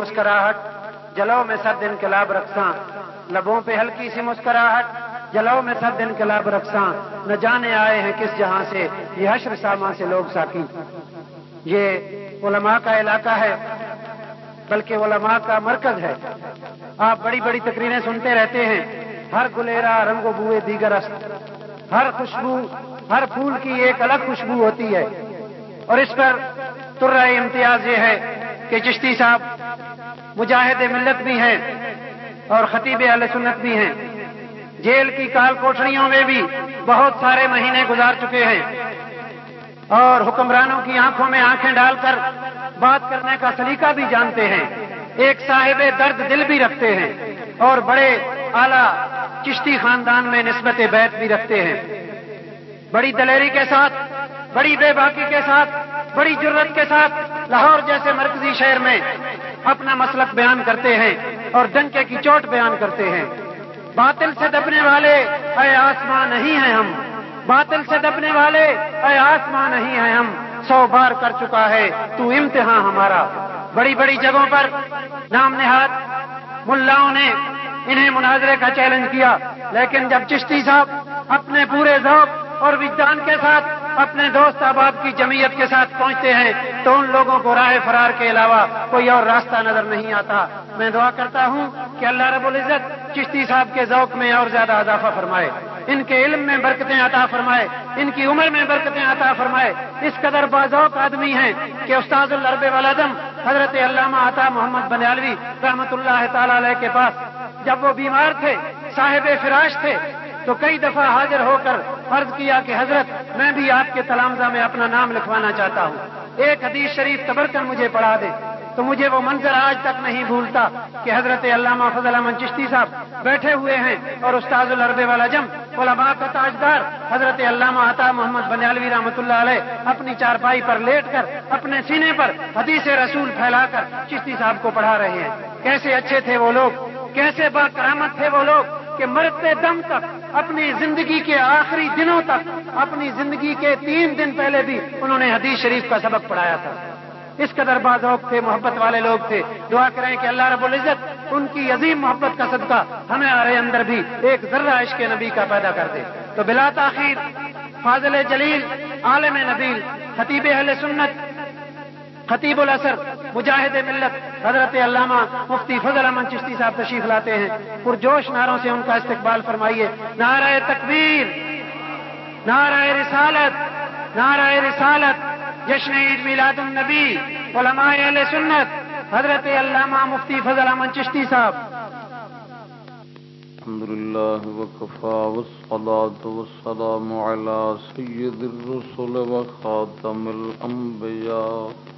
مسکراہٹ جلو میں سب دن کلاب رکھساں لبوں پہ ہلکی سی مسکراہٹ جلو میں سب دن کلاب رکھساں نہ جانے آئے ہیں کس جہاں سے، یہ حشر ساما سے لوگ ساکی یہ علماء کا علاقہ ہے، بلکہ علماء کا مرکز ہے۔ آپ بڑی بڑی تقریریں سنتے رہتے ہیں، ہر گلیرا رنگ و بوئے دیگر است۔ ہر خوشبو، ہر پھول کی ایک الگ خوشبو ہوتی ہے۔ اور اس پر تر امتیاز یہ ہے کہ چشتی صاحب مجاہد ملت بھی ہیں اور خطیب علیہ سنت بھی ہیں۔ جیل کی کال کوٹڑیوں میں بھی بہت سارے مہینے گزار چکے ہیں۔ اور حکمرانوں کی آنکھوں میں آنکھیں ڈال کر بات کرنے کا سلیقہ بھی جانتے ہیں۔ ایک صاحب درد دل بھی رکھتے ہیں اور بڑے اعلی چشتی خاندان میں نسبت بیت بھی رکھتے ہیں۔ بڑی دلیری کے ساتھ، بڑی بے باکی کے ساتھ بڑی جرت کے ساتھ لاہور جیسے مرکزی شہر میں اپنا مسلک بیان کرتے ہیں اور ڈنکے کی چوٹ بیان کرتے ہیں۔ باطل سے دبنے والے اے آسمان نہیں ہیں ہم۔ باطل سے دبنے والے اے آسمان نہیں ہیں ہم۔ سو بار کر چکا ہے تو امتحان ہمارا۔ بڑی بڑی جگہوں پر نام نہاد ملاؤں نے انہیں مناظرے کا چیلنج کیا، لیکن جب چشتی صاحب اپنے پورے ذوق اور وجدان کے ساتھ اپنے دوست احباب کی جمعیت کے ساتھ پہنچتے ہیں تو ان لوگوں کو راہ فرار کے علاوہ کوئی اور راستہ نظر نہیں آتا۔ میں دعا کرتا ہوں کہ اللہ رب العزت چشتی صاحب کے ذوق میں اور زیادہ اضافہ فرمائے۔ ان کے علم میں برکتیں عطا فرمائے۔ ان کی عمر میں برکتیں عطا فرمائے۔ اس قدر باذوق آدمی ہیں کہ استاد الرب والدم حضرت علامہ عطا محمد بنیالوی رحمت اللہ تعالی علیہ کے پاس جب وہ بیمار تھے، صاحب فراش تھے تو کئی دفعہ حاضر ہو کر فرض کیا کہ حضرت، میں بھی آپ کے تلامزہ میں اپنا نام لکھوانا چاہتا ہوں۔ ایک حدیث شریف تبر کر مجھے پڑھا دے۔ تو مجھے وہ منظر آج تک نہیں بھولتا کہ حضرت علامہ فضل احمد چشتی صاحب بیٹھے ہوئے ہیں اور استاد الربے والا جم، علماء کا تاجدار، حضرت علامہ عطا محمد بنیالوی رحمۃ اللہ علیہ اپنی چارپائی پر لیٹ کر، اپنے سینے پر حدیث رسول پھیلا کر چشتی صاحب کو پڑھا رہے ہیں۔ کیسے اچھے تھے وہ لوگ، کیسے با کرامت تھے وہ لوگ۔ کہ مرتے دم تک، اپنی زندگی کے آخری دنوں تک، اپنی زندگی کے تین دن پہلے بھی انہوں نے حدیث شریف کا سبق پڑھایا تھا۔ اس قدر بازوق تھے، محبت والے لوگ تھے۔ دعا کریں کہ اللہ رب العزت ان کی عظیم محبت کا صدقہ ہمیں آ رہے اندر بھی ایک ذرہ عشق نبی کا پیدا کر دے۔ تو بلا تاخیر، فاضل جلیل، عالم نبیل، خطیب اہل سنت، خطیب الاثر مجاہد ملت، حضرت علامہ مفتی فضل امن چشتی صاحب تشریف لاتے ہیں۔ پرجوش نعروں سے ان کا استقبال فرمائیے۔ نعرہ تکبیر، نعرہ رسالت نعرہ رسالت، جشن عید میلاد النبی، علماء اہل سنت، حضرت علامہ مفتی فضل امن چشتی صاحب۔ الحمد لله وكفى والصلاة والسلام على سيد الرسل وخاتم الأنبياء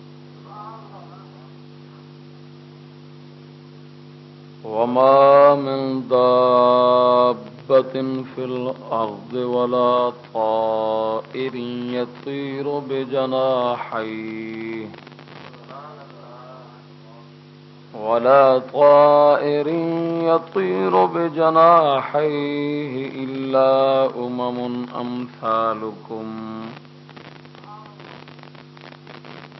وما من دابة في الأرض ولا طائر يطير بجناحيه ولا طائر يطير بجناحيه إلا أمم أمثالكم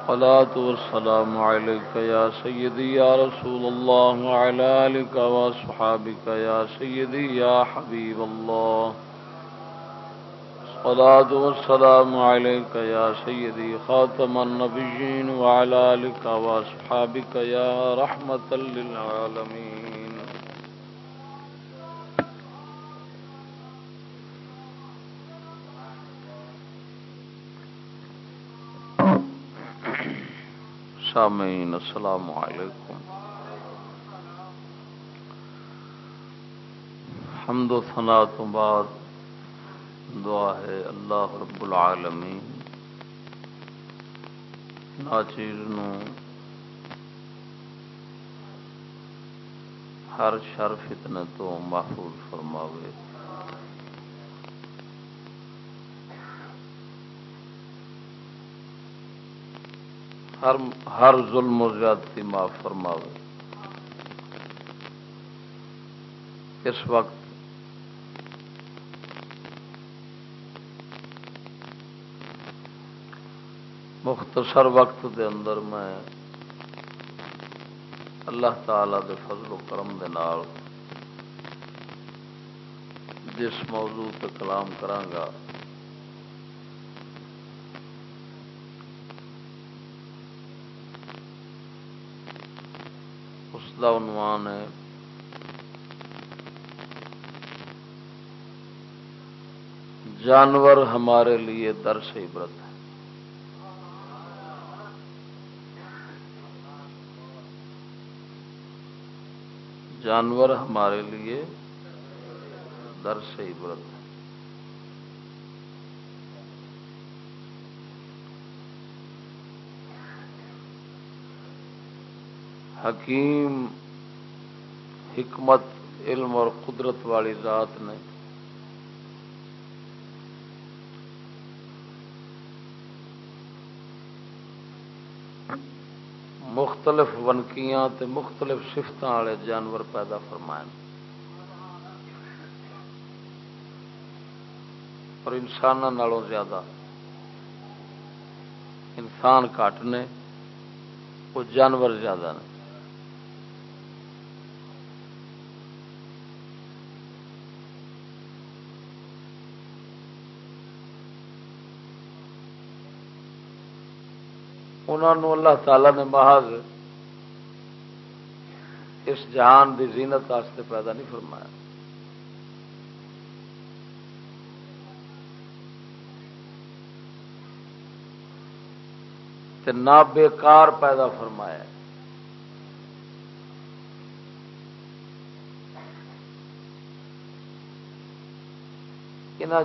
الصلاة والسلام عليك يا سيدي يا رسول الله وعلى آلك وصحابك يا سيدي يا حبيب الله. الصلاة والسلام عليك يا سيدي خاتم النبيين وعلى آلك وصحابك يا رحمة للعالمين. سامعین، السلام علیکم. حمد و ثنا تو بعد دعا ہے اللہ رب العالمین۔ ناچیر ہر شر فتنے تو محفوظ فرماوے۔ ہر ہر ظلم و زیادتی معاف فرماوے۔ اس وقت مختصر وقت دے اندر میں اللہ تعالی دے فضل و کرم دے نال جس موضوع پہ کلام کرانگا کا عنوان ہے۔ جانور ہمارے لیے درس عبرت ہے۔ جانور ہمارے لیے درس عبرت ہے۔ حکیم، حکمت، علم اور قدرت والی ذات نے۔ مختلف ونکیاں تے مختلف سفت والے جانور پیدا فرمائے۔ اور انسانوں زیادہ انسان کٹ نے وہ جانور زیادہ نے۔ انہوں اللہ تعالی نے محض اس جہان کی زینت واسطے پیدا نہیں فرمایا۔ نہ بیکار پیدا فرمایا۔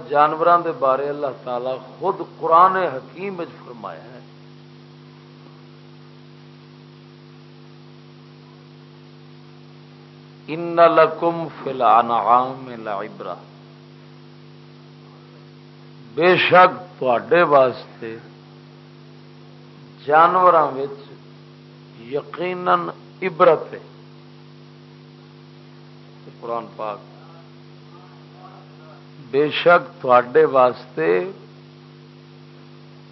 جانوروں کے بارے اللہ تعالی خود قرآن حکیم فرمایا ہے۔ ان لکم فلانعام لعبرہ بے شک تے واسطے جانوروں یقیناً عبرت ہے۔ قرآن پاک۔ بے شک تے واسطے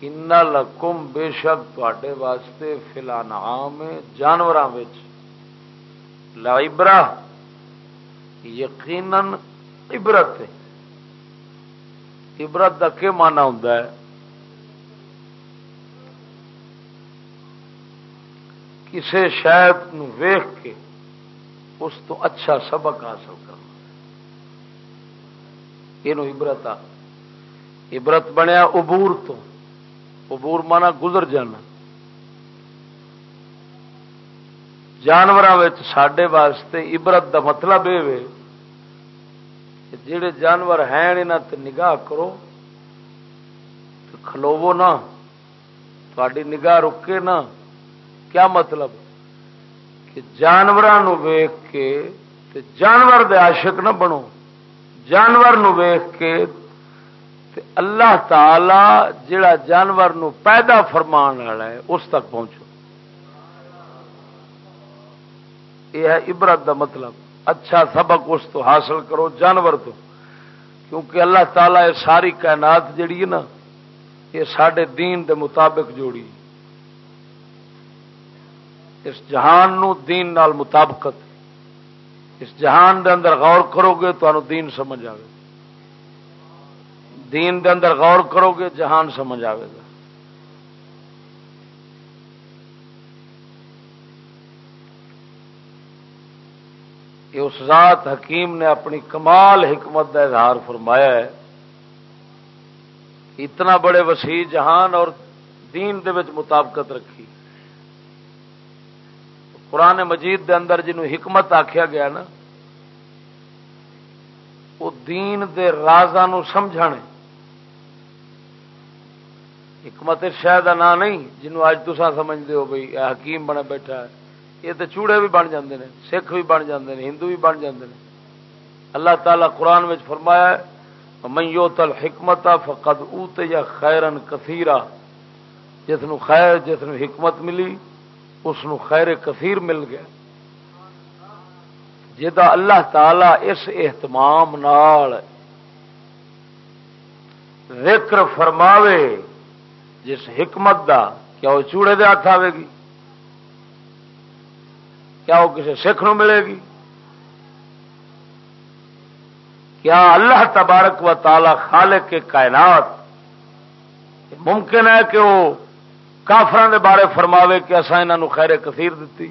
ان لکم بے شک تے واسطے فلانعام جانوروں لائبرا یقیناً عبرت ہے۔ عبرت کا کیا مانا ہوں کسی شاید ویخ کے اس تو اچھا سبق حاصل کرنا۔ یہ عبرت آ۔ عبرت بنیا عبور تو۔ عبور مانا گزر جانا۔ جانوروں سڈے واسطے عبرت دا مطلب یہ جڑے جانور ہیں یہاں نگاہ کرو کھلوو نہ تاری نگاہ رکے نہ کیا مطلب کہ جانوروں ویخ کے جانور دے عاشق نہ بنو جانور ویخ کے اللہ تعالی جڑا جانور نو پیدا فرمان والا ہے اس تک پہنچو یہ ہے عبرت دا مطلب۔ اچھا سبق اس تو حاصل کرو، جانور تو۔ کیونکہ اللہ تعالی یہ ساری کائنات جڑی ہے نا، یہ سڈے دین دے مطابق جوڑی۔ اس جہان نو دین نال مطابقت۔ اس جہان دے اندر غور کرو گے تو دین سمجھ آئے دین دے اندر غور کرو گے، جہان سمجھ آئے گا۔ کہ اس ذات حکیم نے اپنی کمال حکمت کا اظہار فرمایا ہے۔ اتنا بڑے وسیع جہان اور دین دے وچ مطابقت رکھی۔ قرآن مجید دے اندر جنہوں حکمت آخیا گیا نا، وہ دین دے رازا سمجھانے۔ حکمت شاید کا نام نہیں جنوب اج تسا سمجھتے ہو بھائی حکیم بنا بیٹھا ہے۔ یہ تو چوڑے بھی بن جاندے ہیں سکھ بھی بن جاندے ہیں ہندو بھی بن جاندے ہیں اللہ تعالیٰ قرآن میں فرمایا ہے میو تل حکمت فقد اوت یا خیرن کثیرا۔ جس نو خیر، جس نو حکمت ملی، اس نو خیر کثیر مل گیا۔ جا اللہ تعالی اس اہتمام نال ذکر فرماوے، جس حکمت دا، کیا وہ چوڑے دے ہاتھ آئے گی؟ کیا وہ کسی سکھ نو ملے گی؟ کیا اللہ تبارک و تعالی خالق کے کائنات ممکن ہے کہ وہ کافران دے بارے فرماوے کہ اصا انہوں خیر کثیر دیتی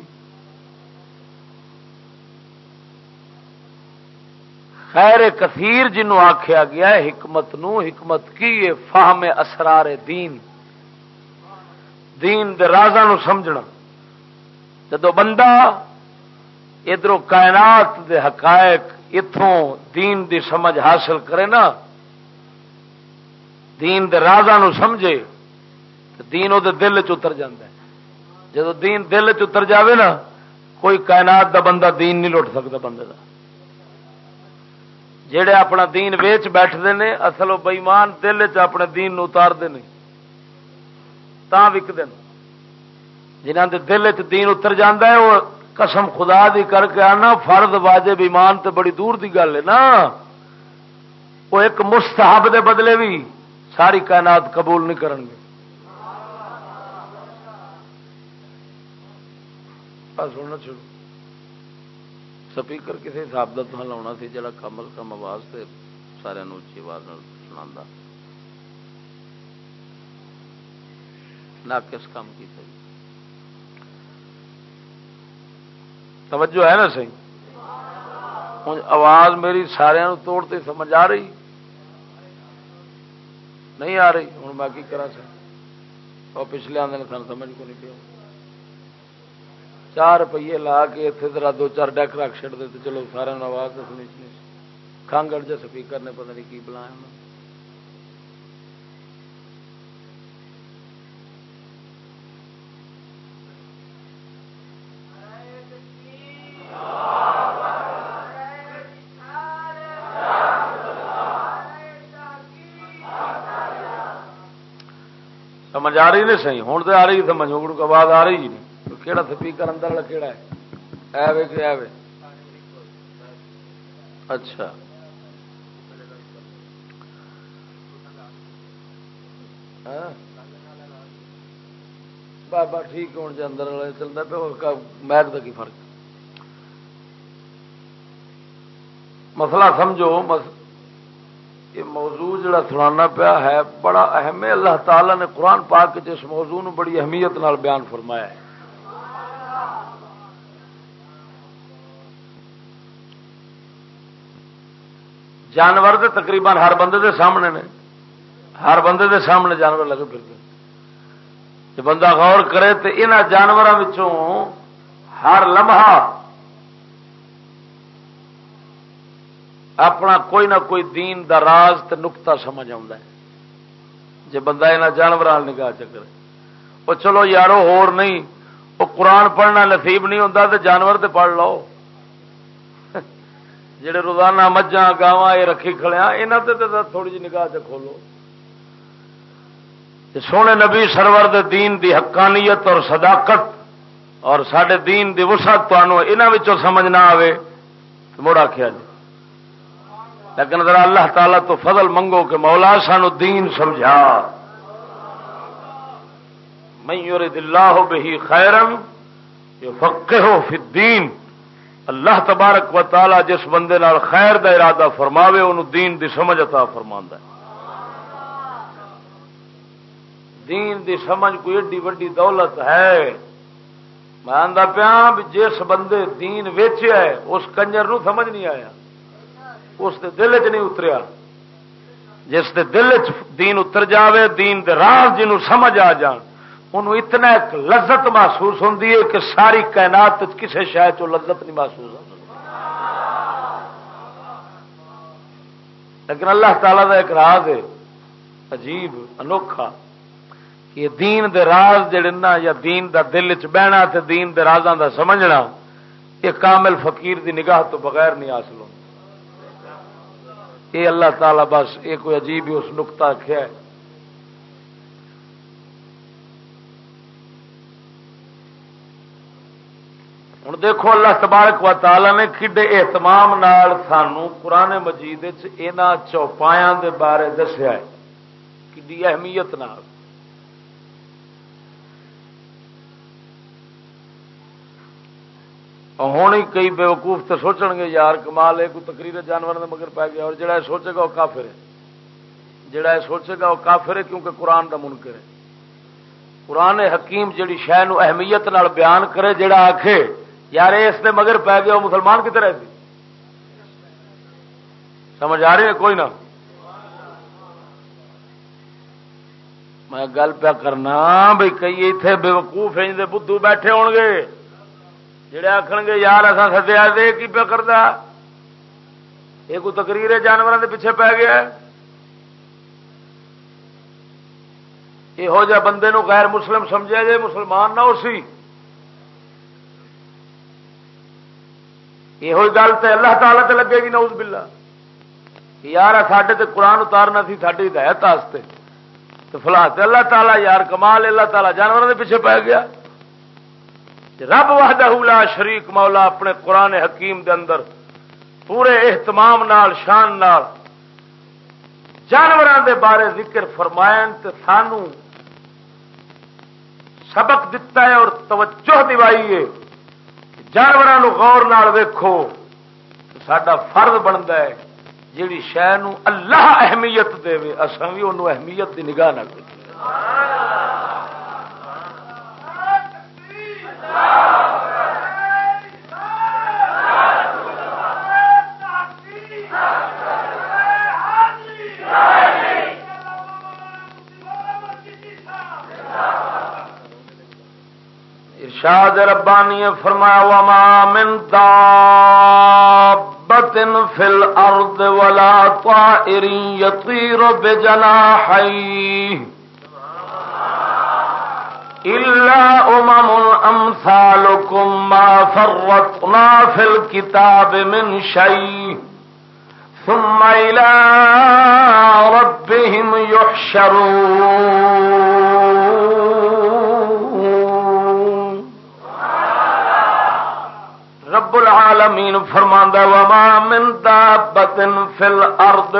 خیر کثیر جنوں آخیا گیا ہے، حکمت نو، حکمت کی فہم اسرار دین۔ دین دے رازا نو سمجھنا۔ جدو بندہ ادھر کائنات دے حقائق اتوں دین دی سمجھ حاصل کرے نا، دین دے رازا نو سمجھے دین وہ دل چتر ہے۔ جب دین دل چتر جاوے نا، کوئی کائنات دا بندہ دین نہیں لٹ سکتا بندے دا۔ جڑے اپنا دین ویچ بیٹھتے ہیں اصل وہ بئیمان دل چ اپنے دین اتارتے ہیں تا وکتے جنہ دے دل چ دین اتر جاندہ ہے، وہ قسم خدا دی کر کے آنا، فرد واجب ایمان تے بڑی دور دی گل ہے نا۔ وہ ایک مستحب دے بدلے بھی ساری کائنات قبول نہیں کریں گے۔ سننا چھوڑو سپیکر کسی حساب کا تو لاؤنا سی جڑا کم از کم آواز سے سارے اچھی آواز سنا نہ کس کام کی توجہ ہے نا سی ہوں، آواز میری سارا توڑتے سمجھ آ رہی۔ نہیں آ رہی، ہوں میں کی کرا سر اور پچھلے آدھے سن سمجھ کو نہیں پیا چار روپیے لا کے اتنے ذرا دو چار ڈیک رکھ چڑ دے چلو سارے آواز دسنی کانگڑ جا سپیکر نے، پتہ نہیں کی بلایا سمجھ آ رہی نہیں صحیح۔ ہوں تو آ رہی سمجھ ہوں آواز آ رہی نہیں کہڑا سپیکر اندر والا کہڑا ہے؟ ایوے کہ ایوے اچھا۔ ہاں۔ بابا ٹھیک ہوں جی اندر والے چلتا پہ میک کا کی فرق؟ مسئلہ سمجھو، مس یہ موضوع جڑا سنانا پیا ہے، بڑا اہم ہے۔ اللہ تعالی نے قرآن پاک جس موضوع بڑی اہمیت نال بیان فرمایا ہے۔ جانور تو تقریباً ہر بندے دے سامنے نے۔ ہر بندے دے سامنے جانور لگے پھرتے جب بندہ غور کرے تو ان جانوروں ہر لمحہ اپنا کوئی نہ کوئی دین دا راز تے نقطہ سمجھ آ جی بندہ یہاں جانور نگاہ چکر وہ چلو یارو، ہور نہیں۔ وہ قرآن پڑھنا نصیب نہیں ہوتا تو جانور تے پڑھ لو۔ جڑے روزانہ مجھا گاواں یہ رکھی کھڑیا یہاں سے تھوڑی جی نگاہ سے کھولو۔ سونے نبی سرور دے دین دی حقانیت اور صداقت اور سڈے دین دی وسعت تمہوں سمجھ نہ آئے مڑ آخیا جی۔ لیکن ذرا اللہ تعالیٰ تو فضل منگو کہ مولا سانو دین سمجھا۔ میں اللہ بہی خیرم یہ فقے ہو فی الدین۔ اللہ تبارک و تعالی جس بندے نال خیر دا ارادہ فرماوے انہوں دین دی سمجھ عطا فرما دین دی سمجھ کوئی ایڈی وڈی دولت ہے۔ میں آدھا پیا جس بندے دین ویچیا ہے، اس کنجر نو سمجھ نہیں آیا۔ اس دے دل چ نہیں اتریا۔ جس دے دل چ دین اتر جاوے، دین دے راز جنوں سمجھ آ جان، انہوں اتنا ایک لذت محسوس ہوں کہ ساری کائنات کسی شاید چ لذت نہیں محسوس ہوتی لیکن اللہ تعالی کا ایک راز ہے، عجیب، انوکھا یہ دین دے راز جڑے نا، یا دین دا دل چ بہنا تے دین دے رازاں دا سمجھنا، یہ کامل فقیر دی نگاہ تو بغیر نہیں حاصل ہو یہ اللہ تعالی بس یہ کوئی عجیب ہی اس نقطہ ہے۔ ہوں دیکھو اللہ تبارک و تعالی نے کھڈے اہتمام نال سانو قرآن مجید چوپایا دے بارے دسیا ہے۔ کھی اہمیت نال۔ ہوں کئی بے وقوف تو سوچن گے، یار کمال ہے، کوئی تقریر جانور نے مگر پی گیا، اور جڑا سوچے گا وہ کافر ہے۔ جڑا سوچے گا وہ کافر ہے کیونکہ قرآن کا منکر ہے۔ قرآن حکیم جڑی شہ اہمیت نال بیان کرے، جڑا آخے یار اس نے مگر پی گیا، وہ مسلمان کتنے رہتی سمجھ آ رہی ہے کوئی نہ؟ میں گل پیا کرنا بھائی کئی اتنے بے وقوف بدھو بیٹھے ہو گے۔ جڑے آخ گے، یار اصا سدیا دے، کی پیا کرتا یہ کوئی تقریر ہے جانوروں کے پیچھے پی گیا؟ یہو جہ بندے نو غیر مسلم سمجھا جائے مسلمان نہ اسی یہ گل تو اللہ تعالی تے لگے گی نوز بلا یار ساڈے تے قرآن اتارنا سی ساری ہدایت تو فلاں اللہ تعالیٰ یار کمال، اللہ تعالیٰ جانوروں کے پیچھے پی گیا۔ رب وحدہ لا شریک مولا اپنے قرآن حکیم دے اندر پورے اہتمام نال، شان نال جانوروں دے بارے ذکر فرمائن تے سانو سبق دتا ہے اور توجہ دوائی ہے جانوروں غور نال ویکھو سڈا فرض بنتا ہے جیڑی شہ اللہ اہمیت دے اصل بھی انہوں اہمیت دی نگاہ نہ ارشاد ربانی فرمایا وما من دابت فی الارض ولا طائر يطير بجناحيه إلا أمم أمثالكم ما فرطنا في الكتاب من شيء ثم إلى ربهم يحشرون. رب العالمین فرماندہ وما من دابت فی الارض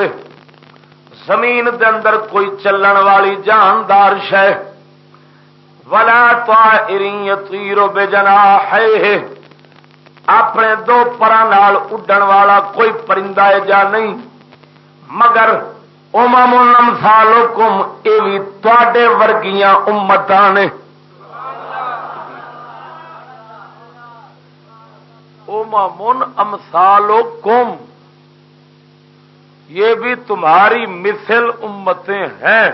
زمین دے اندر کوئی چلن والی جاندار شہ ولا طائر بے جنا ہے اپنے دو پر اڈن والا کوئی پرندہ ہے جا نہیں، مگر امم امثالکم اے بھی تے ورگیاں امتاں نے۔ امم امثالکم یہ بھی تمہاری مثل امتیں ہیں۔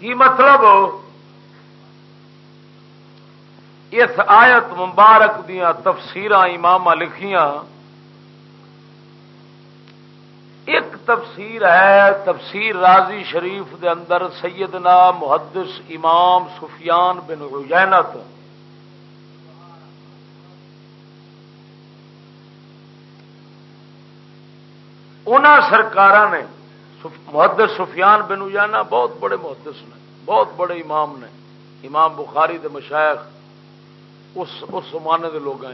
کی مطلب؟ اس آیت مبارک دیا تفسیر امام لکھیاں۔ ایک تفسیر ہے، تفسیر راضی شریف دے اندر سیدنا محدث امام سفیان بن عجینت۔ ان سرکار نے محدث سفیان بن اجانا بہت بڑے محدث نے بہت بڑے امام نے۔ امام بخاری دے مشائق اس اس زمانے کے لوگ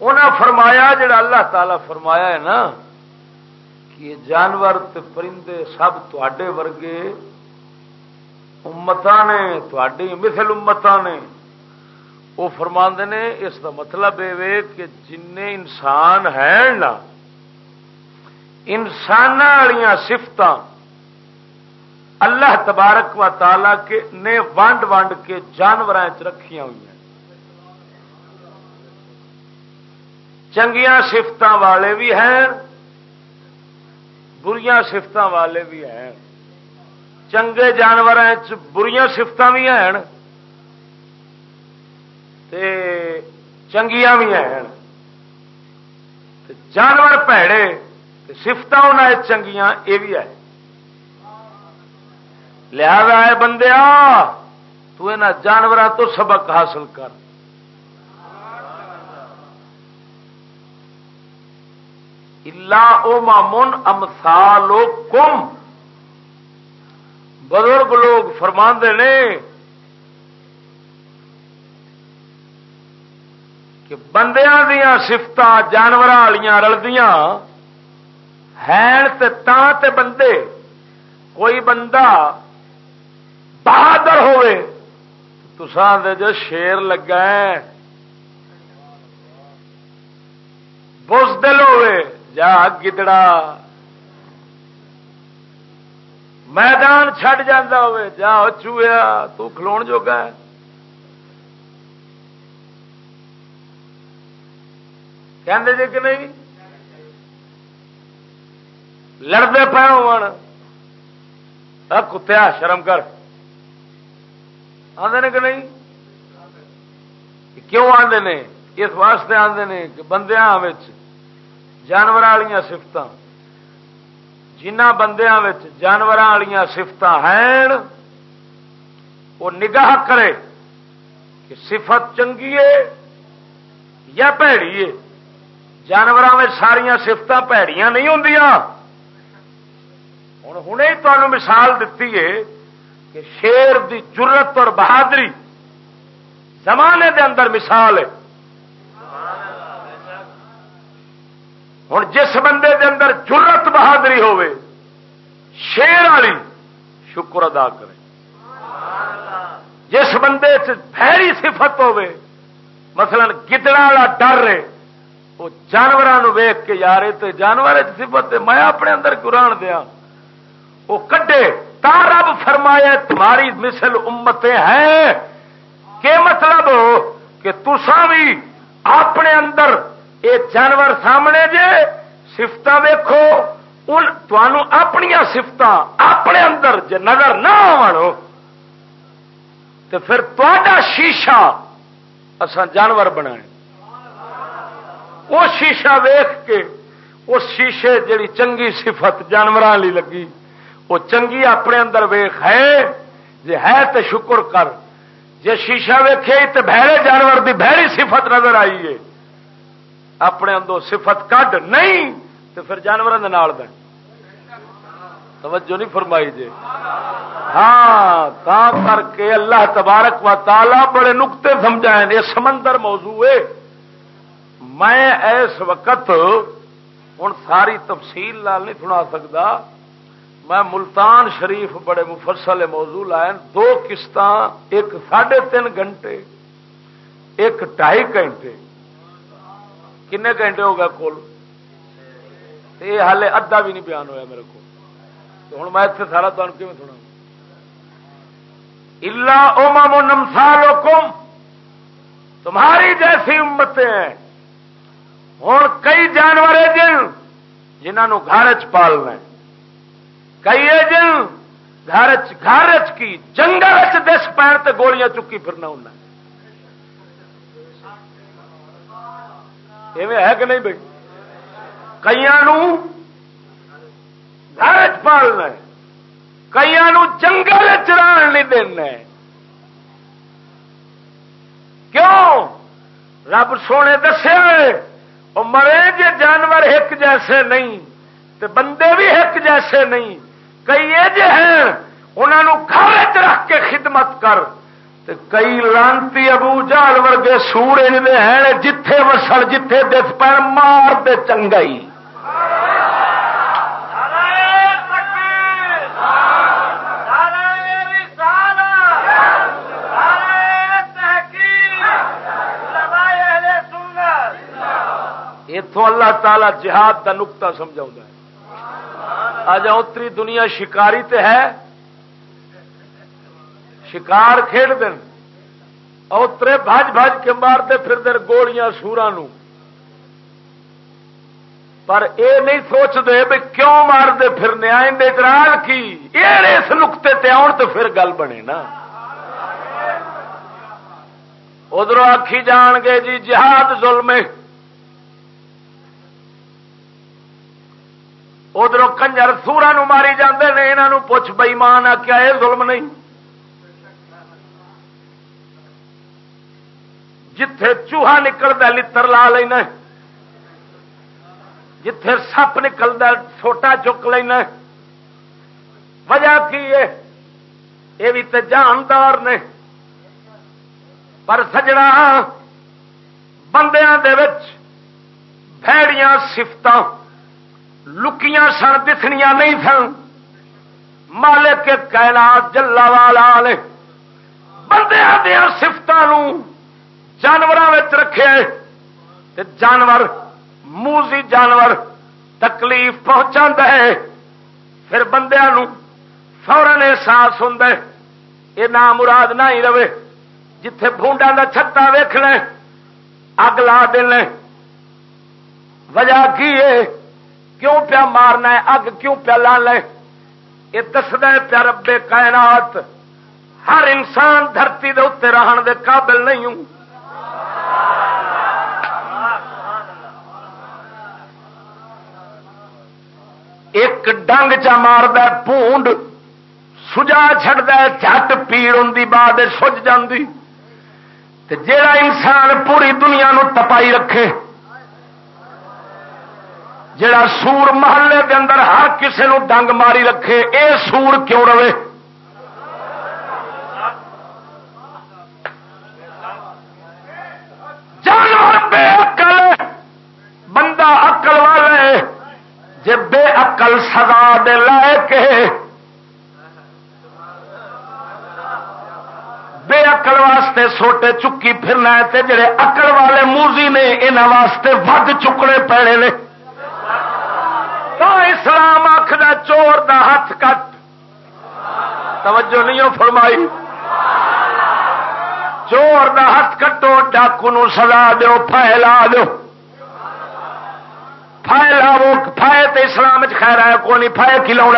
انہیں فرمایا جڑا اللہ تعالی فرمایا ہے نا کہ جانور تے پرندے سب تے ورگے امت نے تھی مثل امت نے۔ وہ فرما نے، اس کا مطلب یہ کہ جن انسان ہیں نا انسان والی سفت اللہ تبارک و تعالی کے نے ونڈ ونڈ کے جانور رکھیا ہوئی چنگیا سفت والے بھی ہیں، بریاں سفت والے بھی ہیں۔ چنگے جانور بریاں سفت بھی ہیں۔ چنگیا بھی ہیں۔ جانور پیڑے سفت چنگیاں، یہ بھی ہے۔ لہذا ہے بندیا تو جانوروں تو سبق حاصل کر۔ او مامن امسال کم بزرگ لوگ فرما نے کہ بندیاں دیا سفت جانور والیا رلدیاں تے بندے، کوئی بندہ بہادر ہوئے تسان دے جو شیر لگا ہے بس دل ہوئے، جا گدڑا۔ میدان چھڈ جانا ہوئے، جا چویا تو کھلو جوگا ہے۔ کہ نہیں؟ لڑتے پے ہو کتیا شرم کر۔ آدھے کہ نہیں؟ کیوں آدھے نے؟ اس واسطے آدھے نے کہ بندیاں جانور والی سفت جنہ بندیاں جانور والی سفت ہیں، وہ نگاہ کرے کہ صفت چنگی ہے یا پیڑی ہے۔ جانوروں میں ساریا سفت پیڑیاں نہیں ہوں ہوں ہوں مثال دیتی ہے کہ شیر دی جرت اور بہادری زمانے دے اندر مثال ہے ہوں جس بندے دے اندر جرت بہادری ہوے شیر والی شکر ادا کرے جس بندے چیری صفت ہوے مثلا گدڑا والا ڈر رہے وہ جانوروں ویخ کے یار تو جانور صفت میں اپنے اندر قرآن دیا وہ کڈے۔ تا رب فرمایا تمہاری مثل امتیں ہیں۔ کہ مطلب؟ کہ تسا بھی اپنے اندر یہ جانور سامنے جے سفت ویکو اپنی سفت اپنے اندر جے نظر نہ آو تو پھر تا شیشہ اصا جانور بنا وہ شیشہ ویخ کے، اس شیشے جڑی چنگی صفت جانور لگی۔ وہ چنگی اپنے اندر ویخ ہے جی ہے تو شکر کر۔ جی شیشہ ویخے تو بہرے جانور دی بہری صفت نظر آئی ہے۔ اپنے اندر صفت کڈ نہیں تو پھر جانوروں کے نال دیں توجہ نہیں فرمائی جی ہاں تا کر کے اللہ تبارک و تعالی بڑے نقطے سمجھائے یہ سمندر موضوع ہے۔ میں اس وقت ہوں، ساری تفصیل لال نہیں سنا سکتا۔ میں ملتان شریف بڑے مفصل موضوع لائے دو قسط ایک ساڑھے تین گھنٹے، ایک ڈھائی گھنٹے۔ کنے گھنٹے ہو گئے کول؟ یہ ہالے ادھا بھی نہیں بیان ہوا میرے کو ہوں میں اتنے سارا تمہیں کیون سنا الا اوما نمسال تمہاری جیسی امتیں ہیں۔ ہوں کئی جانور جن جنہوں گھر چ پالنا کئی جن گھر گھر کی جنگل چس پین تے گولیاں چکی پھرنا ہونا ہے کہ نہیں بھائی کئی گھر پالنا کئی جنگل چران نہیں دینا کیوں؟ رب سونے دسے وہ مرے جے جانور ایک جیسے نہیں، تے بندے بھی ایک جیسے نہیں۔ کئی یہ ہیں انہوں گھر رکھ کے خدمت کر۔ کئی لانتی ابو جال ورگے سور ہیں، جتھے وسل، جتھے دس پہ مار دے چنگائی۔ اتوں اللہ تعالی جہاد کا نقتا سمجھا آج اتری دنیا شکاری تے ہے۔ شکار کھیل دن۔ اترے بج بج کے مارتے پھر دن گولیاں سورا پر اے نہیں سوچتے بھی کیوں مارتے پھرنے؟ اندراج کی۔ یہ اس نقطے تے آن تو پھر گل بنے نا۔ ادھر آخی جان گے جی جہاد ظلم ادھر کنجر سورا نو ماری جاندے نے انہوں پوچھ بئی مان آ کیا یہ ظلم نہیں؟ جتھے چوہا نکلتا لڑ لا لینا جتھے سپ نکلتا چھوٹا چک لینا وجہ کی ہے؟ یہ بھی تو جاندار نے۔ پر سجڑا، بندیاں دے وچ بھڑیاں سفت لکیاں سن دسنیا نہیں سن۔ مالک کائنات جلا والا نے بندیاں دیا سفتوں جانوروں رکھے۔ جانور، موزی جانور تکلیف پہنچا ہے۔ پھر بندیا فورن احساس ہوں یہ نام مراد نہ ہی رہے۔ جتھے بونڈا کا چھتا ویخ لیں اگ لا دیں وجہ کی ہے؟ کیوں پیا مارنا ہے؟ اگ کیوں پیا لا لے یہ دسد پیا ربے کائنات، ہر انسان دھرتی دے اتنے رہن دے قابل نہیں ہوں۔ ایک ڈنگ چا مارد پونڈ، سجا چڈ جٹ پیڑ ہوں بعد سج جی جا انسان پوری دنیا نو تپائی رکھے جڑا سور محلے کے اندر ہر کسی نو ڈنگ ماری رکھے، اے سور کیوں رہے؟ جانور بے اقل بندہ اقل والے جے بے اقل سزا دے لائے کے بے اقل واسطے سوٹے چکی پھرنا تے جڑے اقل والے موزی نے انہوں واسطے ود چکنے پینے نے۔ اسلام آخر چور دا ہاتھ کٹ۔ توجہ نہیں فرمائی۔ چور دا ہاتھ کٹو، ڈاکو نو سزا دو پھیلا دو پھیلا وہ، پھائے تو اسلام خیر آیا کو نہیں، پھائے کی لاؤ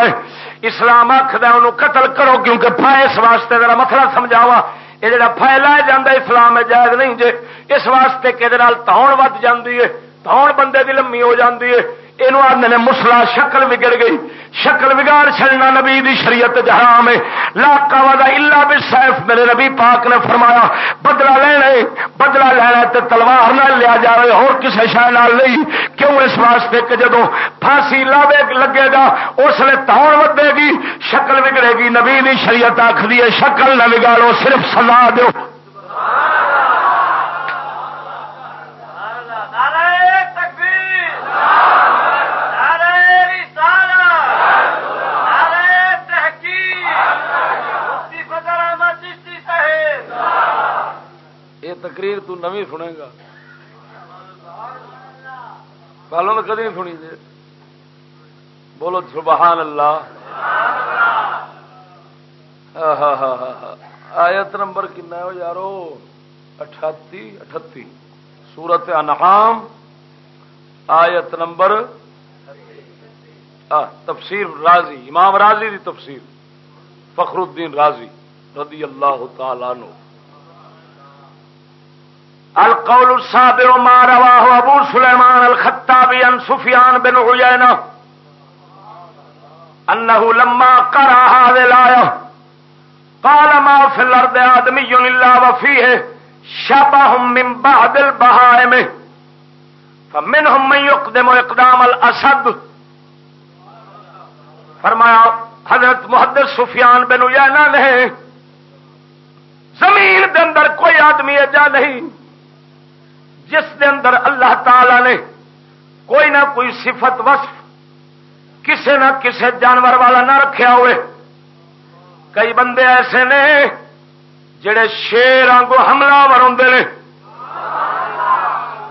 اسلام آخر انہوں قتل کرو، کیونکہ پھائے اس واسطے ذرا مسئلہ سمجھاوا۔ یہ جڑا پھیلا جا اسلام جائز نہیں جے۔ اس واسطے کہ تاؤن ود جاتی ہے تاؤن بندے کی لمبی ہو جاتی ہے۔ یہ آدھے مسلا شکل بگڑ گئی۔ شکل بگاڑ چڑنا نبی دی شریعت جہام ہے لاکا وا الا بھی میرے نبی پاک نے فرمایا بدلا لینا بدلا لینا تے تلوار نہ لیا جائے اور کسی شہ نہیں۔ کیوں اس واسطے کہ جدو پھانسی لاوے لگے گا، اس لیے تاؤن ودے گی، شکل بگڑے گی۔ نبی دی شریعت آخری ہے، شکل نہ بگاڑو صرف سزا دو تقریر تو نوی سنے گا۔ پہلو تو کدی نہیں سنی جی۔ بولو سبحان اللہ۔ آیت نمبر کنا ہو یارو؟ اٹھاتی، اٹھتی۔ سورت انعام، آیت نمبر تفسیر راضی، امام راضی دی تفسیر، فخر الدین راضی، رضی اللہ تعالی نو القول السابع ما رواه ابو سليمان الخطابي عن سفيان بن عيينة انه لما قرأ هذه الآية قال ما في الارض آدمي الا وفيه شبه من بعد البهائم، فمنهم من يقدم اقدام الاسد فرمایا، حضرت محدث سفیان بن عیینہ نے، زمین دے اندر کوئی آدمی ایجا نہیں۔ جس دے اندر اللہ تعالی نے کوئی نہ کوئی صفت وصف، کسے نہ کسے جانور والا نہ رکھیا ہوئے۔ کئی بندے ایسے نے جڑے شیر آگو حملہ ور نے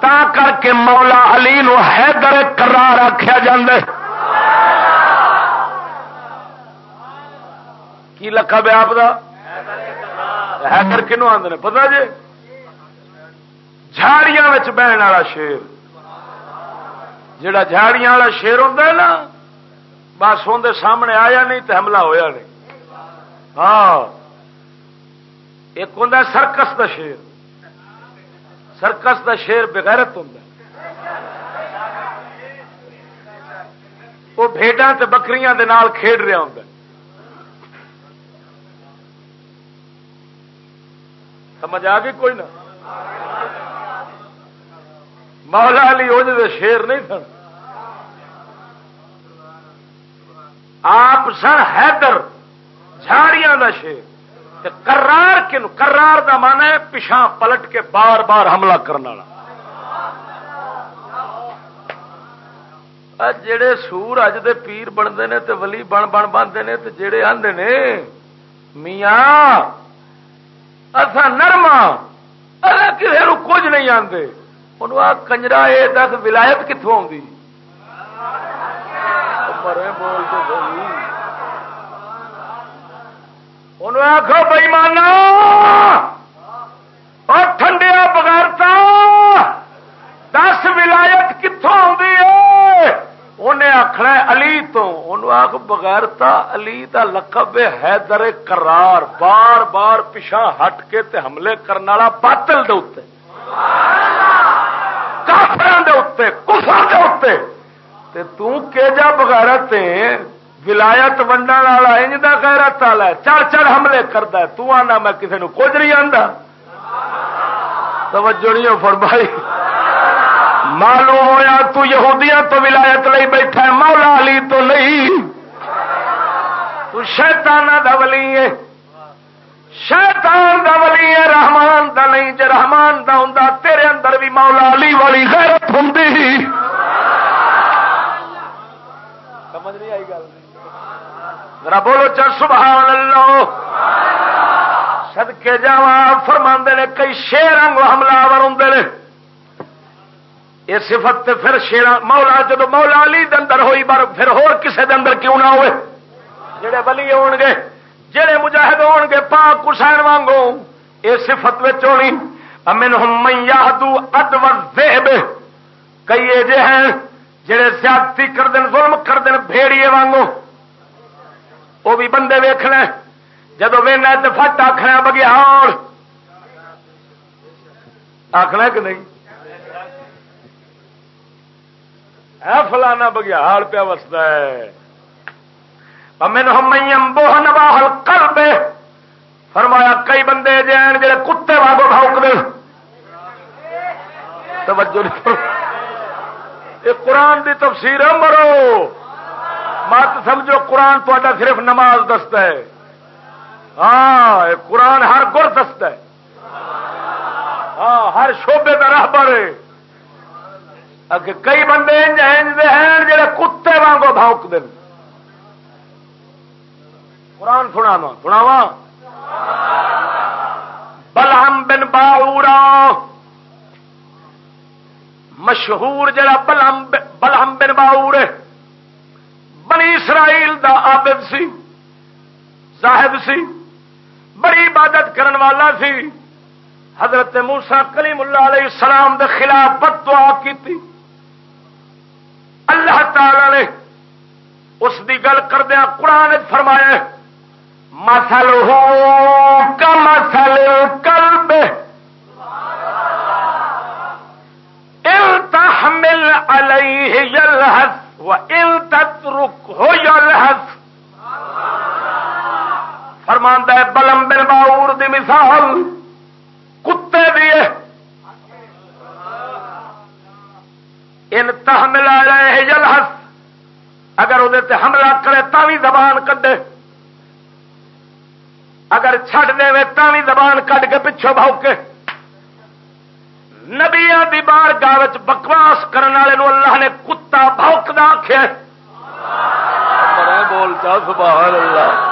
تا کر کے مولا علی نو حیدر کرار آخیا جا کی لقب ہے آپ کا حیدر کنو آدھے پتا جی جھاڑیاں بہن والا شیر۔ جڑا جھاڑیاں والا شیر ہوں نا، بس اندر سامنے آیا نہیں تو حملہ ہویا نہیں۔ ہاں۔ ایک ہوں سرکس دا شیر۔ سرکس دا شیر بغیرت ہوں وہ بھیڈا بکریاں دے نال کھیڈ رہا ہوں سمجھ آ گئی کوئی نہ مولا علی وہ شیر نہیں سن۔ آپ سن حیدر، جھاڑیاں دا شیر۔ کرار کن؟ کرار دا مانا ہے پچھا پلٹ کے بار بار حملہ کرنے والا۔ جڑے سور اج دے پیر بنتے ہیں تو ولی بن بن بنتے ہیں تو جڑے آدھے نے، میاں اصا نرما کسی کچھ نہیں آتے انہوں آ کنجرا یہ دس ولایت کتوں آتی انہوں آخو مانا اور ٹھنڈیا بغیرتا! دس ولایت کتوں آتی ہے؟ انہیں آخنا علی تو۔ انہوں آخ بغیرتا علی دا لقب ہے در کرار بار بار پچھا ہٹ کے تے حملے کرنے والا باطل دے اتنے کافر دے اتنے کفر دے اتنے تے تو کہ جا بغیرت ولایت ونڈن والا انج دا غیرت والا ہے۔ چڑھ چڑھ حملے کرتا ہے۔ تو آنا میں کسی نو کچھ نہیں آندا۔ توجہ نہیں فرمائی۔ معلوم ہویا تو یہودیاں تو ولایت لئی بیٹھا ہے، مولا علی تو نہیں۔ تو شیطان دا ولی ہے۔ شیطان دا ولی ہے، رحمان دا نہیں، جے رحمان دا ہوں تیرے اندر بھی مولا علی والی غیرت ہوں سمجھ نہیں آئی گل۔ ذرا بولو چل سبحان اللہ۔ سدکے جا فرما نے، کئی شیر انگ حملہ آور ہوں نے۔ یہ صفت تے پھر شیرا، مولا جب مولا علی دندر ہوئی بار پھر ہور کسے دندر کیوں نہ ہوئے؟ جڑے بلی ہون گے جڑے مجاہد ہون گے پاک حسین وانگو یہ صفت میں چونی امن ہم یادو اد ویب کئی ایجے ہیں جڑے زیادتی کر دین ظلم کر دین بھیڑیے وانگو وہ بھی بندے ویخنا جب وینا تو فٹ آخنا بگیار آخنا کہ نہیں؟ فلانا بگیار پیا وستا ہے۔ مینو ہم بوہ نواہل کر دے فرمایا، کئی بندے جین جڑے کتے واگو بھاؤک دے توجہ یہ قرآن دی تفسیر مرو۔ مت سمجھو، قرآن تا صرف نماز دستا ہے۔ ہاں قرآن ہر گر دستا ہے۔ ہاں ہر شوبے کا راہ ہے۔ اگے کئی بندے ہیں جڑے کتے وانگو بھونک دین قرآن سناوا سناوا بلہم بن باورا مشہور جڑا بلہم بلہم بن باور بنی اسرائیل دا عابد سی صاحب سی، بڑی عبادت کرن والا سی، حضرت موسا کلیم اللہ علیہ السلام دے خلاف بد دعا کی اللہ تعالی نے اس دی گل کردیا قرآن فرمایا مسل ہو کا مسل کلب التحمل علیہ یلحس و رک ہو یلحس۔ فرماندہ ہے، بلم بن باور دی مثال، کتے دیے ان تحمل آ رہے جلحس اگر وہ حملہ کرے تا بھی زبان کڈے۔ اگر چھڈ دے تا بھی زبان کٹ کے پچھو بھوکے نبیا دی بار گاہ بکواس کرنے والے اللہ نے کتا بوکتا آخیا بولتا سبحان اللہ۔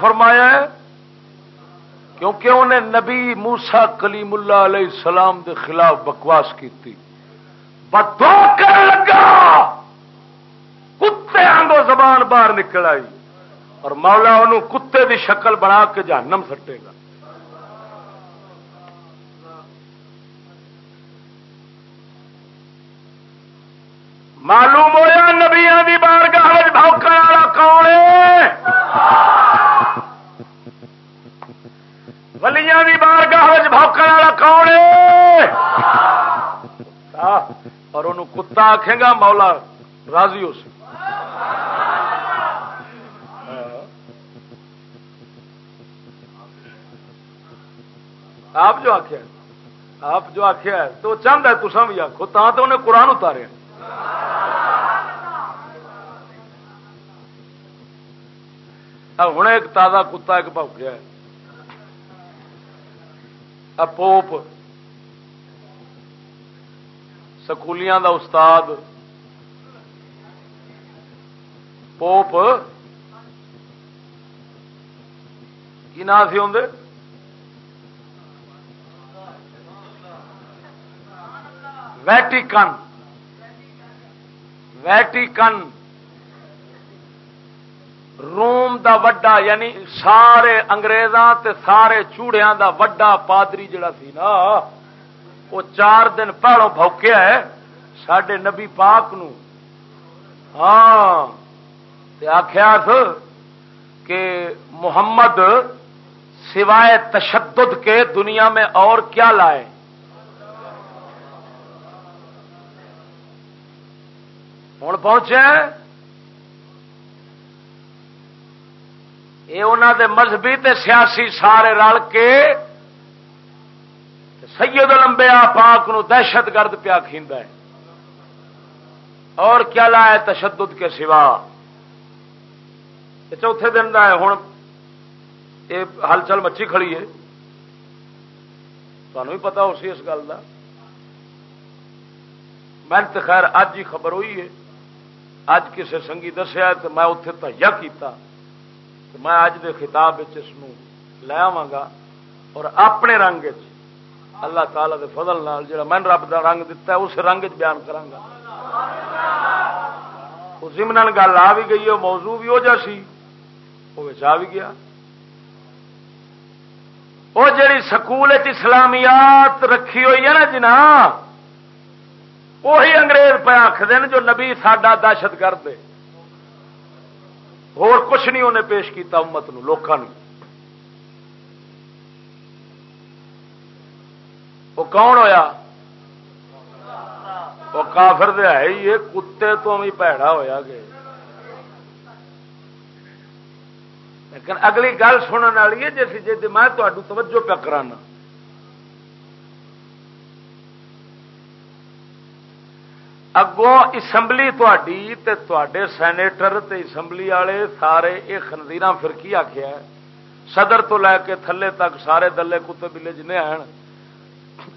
فرمایا ہے، کیونکہ انہیں نبی موسا کلیم اللہ علیہ السلام دے خلاف بکواس کی بدو کر لگا، کتے آنگو زبان باہر نکل آئی۔ اور مولا انہوں کتے دی شکل بنا کے جہنم سٹے گا۔ معلوم ہوا نبیا کی بارگاہ بھوکن والا کون ولیاں کی بارگاہ بھوکن والا کون اور انہوں کتا آخے گا مولا راضی ہو سی آپ جو آخیا آپ جو آخیا ہے، تو چند ہے تو بھی آخو تو انہیں قرآن اتارے ہوں ایک تازہ کتا ایک پوکیا ہے۔ پوپ سکولیاں دا استاد پوپ کی نام سی اندر ویٹیکن ویٹیکن روم دا وڈا یعنی سارے انگریزاں تے سارے چوڑیاں دا وڈا پادری جڑا سی نا، وہ چار دن پہلوں بوکیا ہے سڈے نبی پاک نو۔ ہاں آخیا کہ محمد سوائے تشدد کے دنیا میں اور کیا لائے؟ ہوں پہنچے یہ انہوں دے مذہبی تے سیاسی سارے رل کے سید لمبیا پاک نو دہشت گرد پیا ہے۔ اور کیا لایا تشدد کے سوا؟ چوتھے دن کا ہے ہوں یہ ہلچل مچھی کھڑی ہے۔ تمہیں بھی پتا اسی اس گل کا محنت خیر اج ہی خبر ہوئی ہے۔ اج کسی سنگھی دسیا تو میں اتے تہیا کیا میں اج دے خطاب اس لے گا اور اپنے رنگ اللہ تعالی دے فضل نال جڑا میں رب دا رنگ دتا ہے، اس رنگ بیان کرانگا ضمن گل آ بھی گئی ہے موضوع بھی ہو جا سی، وہ آ بھی گیا۔ وہ جڑی سکول اسلامیات رکھی ہوئی ہے نا جنا وہی انگریز پہ آخر جو نبی ساڈا دہشت گرد اور کچھ نہیں انہیں پیش کیتا امت نو لوکاں وہ کون ہویا وہ کافر دے ہے ہی کتے تو بھی پیڑا ہویا گئے لیکن اگلی گل سننے والی ہے جیسی جی میں توجہ پہ کرانا اگوں اسمبلی تے سینیٹر تے اسمبلی والے سارے یہ خنزیر فرقی آخیا صدر تو لے کے تھلے تک سارے دلے کتے بلے جن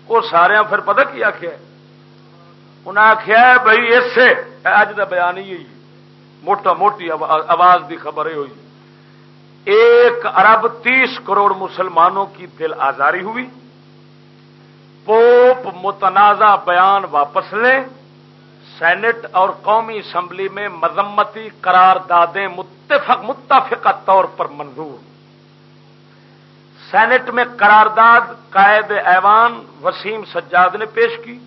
وہ سارے پھر پتہ کی آخیا انہیں آخیا بھائی اسے اج کا بیان ہی ہوئی موٹا موٹی آواز دی خبر یہ ہوئی۔ ایک ارب تیس کروڑ مسلمانوں کی دل آزاری ہوئی۔ پوپ متنازع بیان واپس لیں۔ سینٹ اور قومی اسمبلی میں مذمتی قرار دادیں متفق متفقہ طور پر منظور۔ سینٹ میں قرارداد، قائد ایوان وسیم سجاد نے پیش کی۔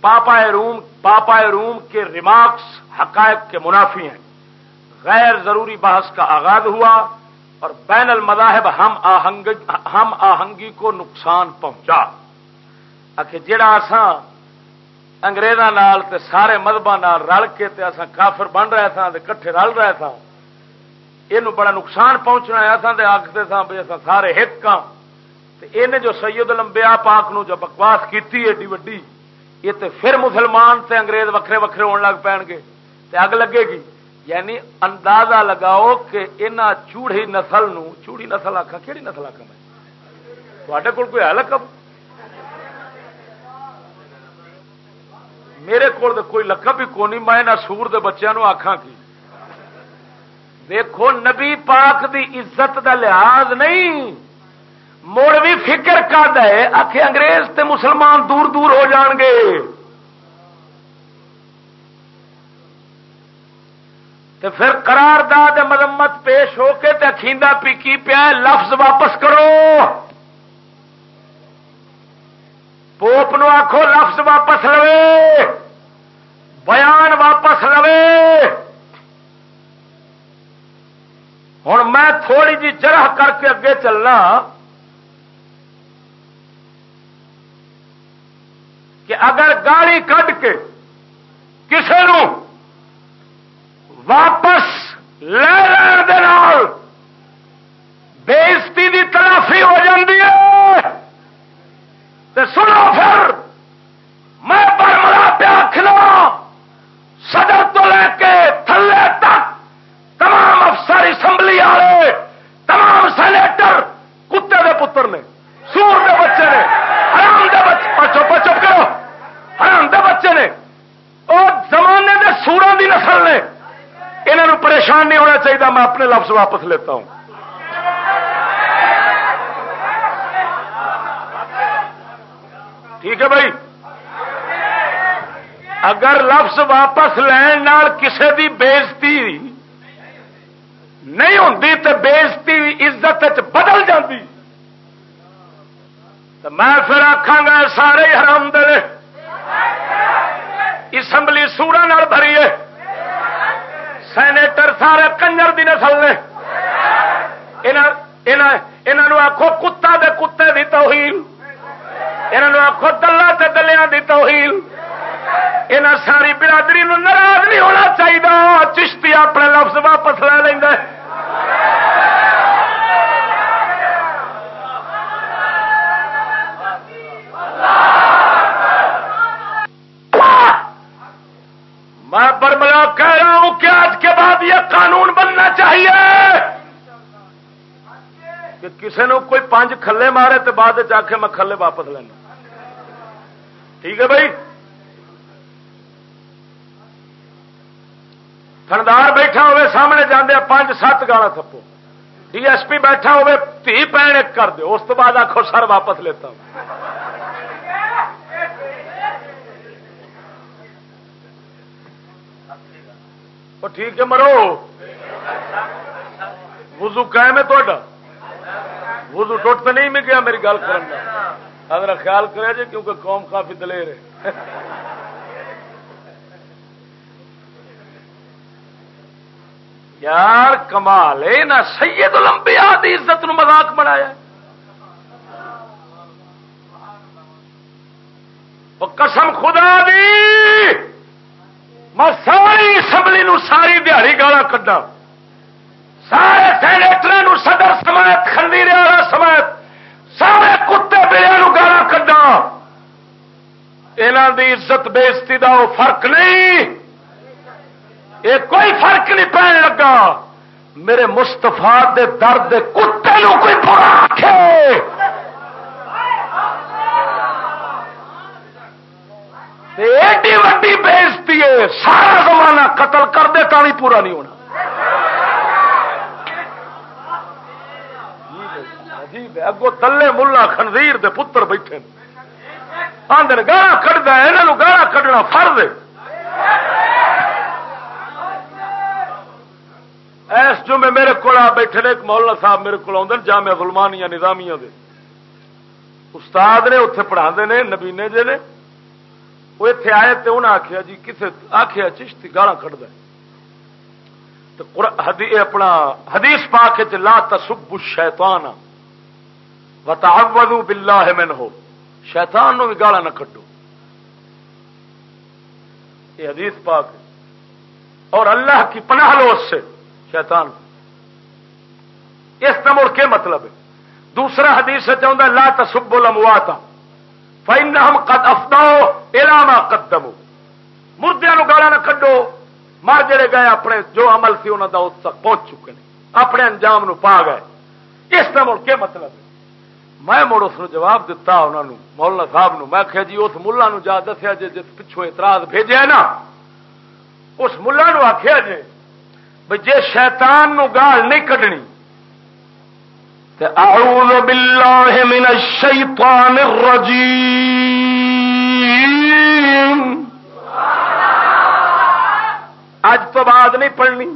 پاپا روم پاپا روم کے ریمارکس حقائق کے منافی ہیں۔ غیر ضروری بحث کا آغاز ہوا اور بین المذاہب ہم آہنگ ہم آہنگی کو نقصان پہنچا۔ جڑا آسان تے سارے مذہب رل کے تے اصا کافر بن رہے تھا کٹھے رل رہے تھا یہ بڑا نقصان پہنچنا ہے اصل آختے سا بھی اصا سارے ہک ہاں۔ یہ جو سید لمبیا پاک نو جو بکواس کی ایڈی وڈی، یہ تے پھر مسلمان تے انگریز وکھرے وکھرے ہونے لگ پے گے۔ تے اگ لگے گی۔ یعنی اندازہ لگاؤ کہ انہ چوڑی نسل نو، چوڑی نسل آخا کہڑی نسل آخا میں؟ تے کول کوئی ہے لقب؟ میرے کو کوئی لقب بھی کونی، میں نہ سور دے بچوں آخا کی۔ دیکھو، نبی پاک دی عزت دا لحاظ نہیں۔ مڑ بھی فکر کا دے آخ انگریز تے مسلمان دور دور ہو جان گے۔ تے پھر قرار داد مرمت پیش ہو کے تے اخیندہ پی کی پیا لفظ واپس کرو۔ پوپ نو آخو لفظ واپس لوے، بیان واپس لوے۔ ہوں میں تھوڑی جی جرح کر کے اگے چلنا کہ اگر گاڑی کٹ کے کسی واپس لے لین بےزتی کی تلافی ہو جاتی ہے تو سنو پھر، میں برملا پیا کھلا صدر تو لے کے تھلے تک تمام افسر اسمبلی والے، تمام سینیٹر کتے دے پتر نے، سور دے بچے نے، حرام دے بچے چپ چپ کرو، حرام دے بچے نے اور زمانے دے سوروں دی نسل نے انہوں پریشان نہیں ہونا چاہیے میں اپنے لفظ واپس لیتا ہوں۔ ٹھیک ہے بھائی؟ اگر لفظ واپس لین کسی دی بےزتی نہیں ہوں تو بےزتی عزت بدل جاتی تو میں پھر آخا گا سارے حرام دے اسمبلی سورا بھری ہے سینیٹر سارے کنجر دی نسل نے۔ آخو کتا دے کتے دی توہین۔ انہوں آخو دلہ تے دلیا دی توہین۔ یہاں ساری برادری نو ناراض نہیں ہونا چاہیے چشتی اپنے لفظ واپس لے لینا میں برملا کہہ رہا ہوں کہ آج کے بعد یہ قانون بننا چاہیے۔ کہ کسی نے کوئی پانچ کھلے مارے تو بعد آخے میں کھلے واپس لینا۔ ٹھیک ہے بھائی؟ تھندار بیٹھا ہوئے سامنے جانے پانچ سات گالا تھپو۔ ڈی ایس پی بیٹھا ہوئے، تھی پین ایک کر دو اس بعد آخو سر واپس لیتا ہوں۔ ٹھیک ہے، مرو۔ وزو قائم ہے تا وزو ٹوٹ تو نہیں، میں گیا میری گل کرنا اگر خیال کرے جی کیونکہ قوم کافی دلیر ہے۔ یار کمال ہے، نہ سید لمبیا عزت نو مذاق بنایا۔ قسم خدا دی، میں ساری اسمبلی نو ساری دیہی گالا کڈا سارے سینیٹر صدر سمیت خندی والا سمیت، سارے کتے نو گالا کڈا یہاں دی عزت بےزتی کا وہ فرق نہیں۔ یہ کوئی فرق نہیں پہن لگا۔ میرے مستفا دے درد کتے نو کوئی ایڈی وڈی بےزتی ہے سارا زمانہ قتل کر دے تا بھی پورا نہیں ہونا۔ عجیب ہے۔ اگو تلے ملا خنزیر دے پتر بیٹھے آدھے گاہ کھڑا یہاں گاہ کھڈنا فرد ایس جو میں میرے کو بیٹھے نے، ایک مولانا صاحب میرے کو آدھے جامع گلمانیا نظامیہ دے۔ استاد نے اتنے پڑھا نے، نبینے جے نے۔ وہ اتنے آئے تو انہیں آخیا جی کتنے آخیا چشتی گالا کھڑا اپنا حدیث پا کے لا تصب شیتان وتا بلا ہے مین ہو شیتان بھی گالا نہ کھڈو. یہ حدیث پاک اور اللہ کی پناہ لو اس سے شیطان اس کا مڑ کے مطلب ہے؟ دوسرا حدیث سے چاہتا لا تصب الاموات. فائن ہم قد افداؤ الاما قدم مردیا گالا نہ کڈو مر جڑے گئے اپنے، جو عمل سی انہوں کا اس تک پہنچ چکے ہیں اپنے انجام نو پا گئے. اس کا مڑ کے مطلب ہے؟ میں مڑ اس جواب دتا انہوں نے مولانا صاحب نو۔ میں آخیا جی اس ملا جا دسیا جی جس پچھوں اعتراض بھیجا نا، اس ملا آخیا جی بھائی جی شیطان نو گال نہیں کڈنی اعوذ باللہ من الشیطان الرجیم۔ اج تو بعد نہیں پڑھنی۔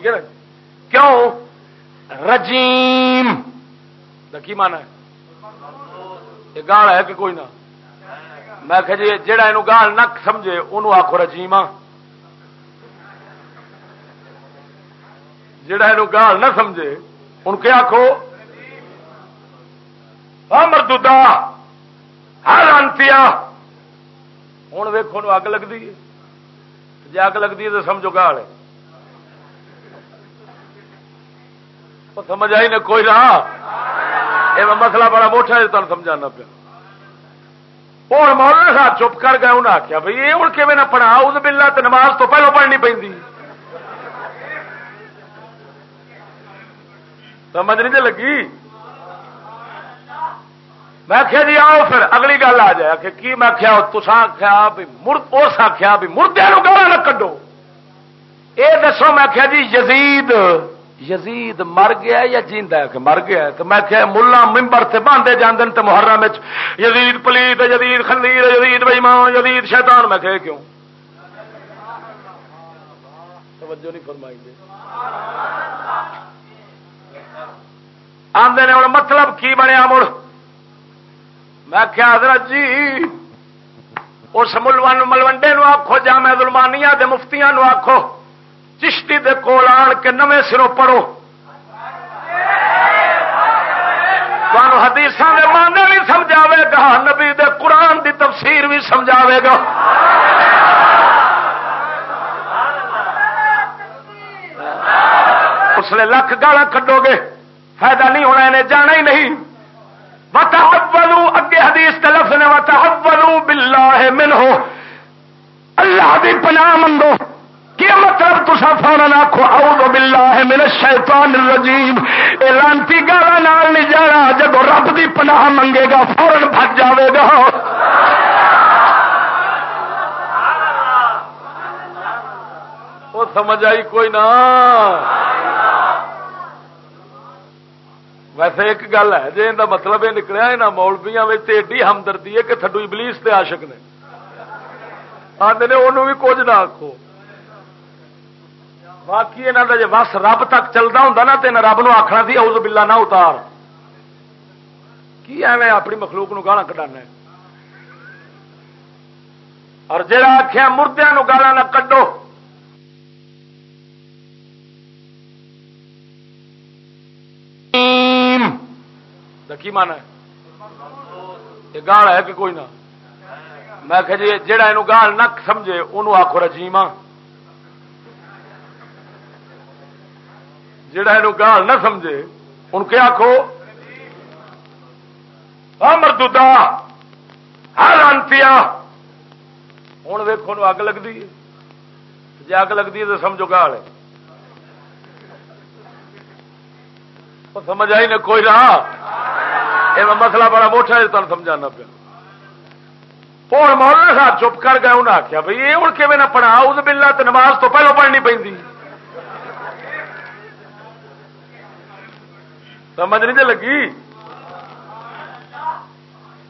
ٹھیک ہے نا؟ کیوں؟ رجیم۔ کی مانا ہے؟ یہ گال ہے کہ کوئی نہ؟ میں کہ جی جہا یہ گال نہ سمجھے انہوں آخو رجیم جڑا یہ گال نہ سمجھے ان کے آخو مردودا ہر انتیا۔ ہوں ویخو اگ لگتی ہے۔ جی اگ لگتی ہے تو سمجھو گال ہے۔ سمجھ آئی نا کوئی نہ یہ مسئلہ بڑا موٹا ہے تمہیں سمجھانا پیا۔ اور مولانا صاحب چپ کر گئے انہیں آخیا بھائی یہ ہوں کھے نہ پڑھا اس بلا تو نماز تو پہلو پڑھنی پہ سمجھ نہیں لگی؟ میں آخیا جی آؤ پھر، اگلی گل آ جائے۔ کہ کی؟ میں آخیا تسا آخیا بھی مرد اس آخیا بھی مردے گالا نہ کڈو۔ یہ دسو، میں آخیا جی یزید یزید مر گیا یا جیندا ہے؟ کہ مر گیا ہے۔ تو میں کہ ملا ممبر سے باندھے جاندے تو محرم یزید پلیت یزید خندیر یزید بےمان یزید شیطان۔ میں کہ کیوں؟ توجہ نہیں فرمائی گے آدھے نے ہوں مطلب کی بنیا مڑ؟ میں کیا حضرت جی اس ملوان ملوڈے نو آخو جامع دلمانیا دے مفتیاں نو آخو چشتی دے کول آن کے نویں سروں پڑھو۔ تمہوں حدیث کے مانے بھی سمجھاوے گا، نبی دے قرآن دی تفسیر بھی سمجھاوے گا۔ اس لیے لکھ گالا کڈو گے، فائدہ نہیں ہونا انہیں، جانا ہی نہیں۔ وتحولوا، اگے حدیث کے لفظ نے، وتحولوا بالله منه۔ اللہ دی پناہ منگو کیا مطلب تسا فورن آخو اعوذ باللہ من الشیطان الرجیم۔ اے لانتی گالا نال نہیں جانا جب رب دی پناہ منگے گا فورن بھج جاوے گا۔ وہ سمجھ آئی کوئی نہ ویسے ایک گل ہے جی یہ مطلب یہ نکلیا یہاں مولبیا ایڈی ہمدردی ہے کہ تھڈو ابلیس کے آشک نے۔ آدھے نے انہوں بھی کچھ نہ آخو باقی یہاں کا جی بس رب تک چلتا ہوں نا تو رب نو آخنا سی اس بلا نہ اتار۔ کی ایویں اپنی مخلوق نو گالا کٹانا اور جا آخیا مردیا گالا نہ کڈو۔ کی مانا ہے؟ یہ گال ہے کہ کوئی نہ؟ میں کہ جی جہا یہ گال نہ سمجھے انہوں آخو رجیم جڑا یہ گال نہ سمجھے، ان کے آخو مردودا ہر انتیا ہوں ویکو اگ لگتی ہے۔ جی اگ لگتی ہے تو سمجھو گال ہے۔ سمجھ آئی نا کوئی نہ یہ مسئلہ بڑا موٹا ہے تمہیں سمجھانا پیا۔ اور مولانا صاحب چپ کر گئے انہیں آخیا بھائی یہ ہوں کھے نہ پڑھا؟ اس بلا تو نماز تو پہلو پڑھنی پہ سمجھ نہیں لگی؟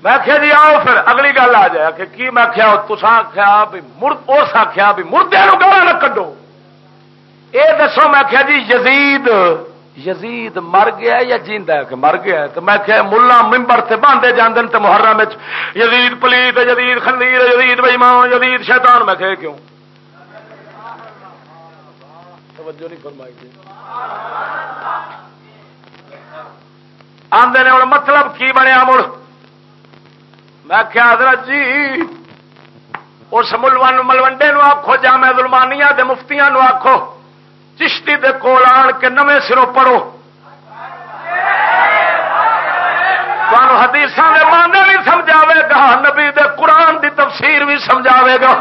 میں آخیا جی آؤ پھر، اگلی گل آ جائے۔ کہ کی میں آخیا تسا آخیا بھی مرد اس آخیا بھی مردے گالا نہ کڈو۔ یہ دسو، میں آخیا جی یزید یزید مر گیا یا جیندا ہے؟ کہ مر گیا تو میں کہ ملا ممبر سے باندھے جاندے تو محرم یزید پلیت یزید خندیر یزید بےمان یزید شیطان۔ میں کہ کیوں؟ توجہ نہیں فرمائی جی۔ آدھے نے ہوں مطلب کی بنیا مڑ؟ میں کیا حضرت جی اس ملوان ملوڈے نو آخو جامع دلمانیا دے مفتیاں نو آخو چشتی دے کول آن کے نویں سروں پڑھو۔ تمہوں حدیث کے مانے بھی سمجھاوے گا، نبی دے قرآن دی تفسیر بھی سمجھاوے گا۔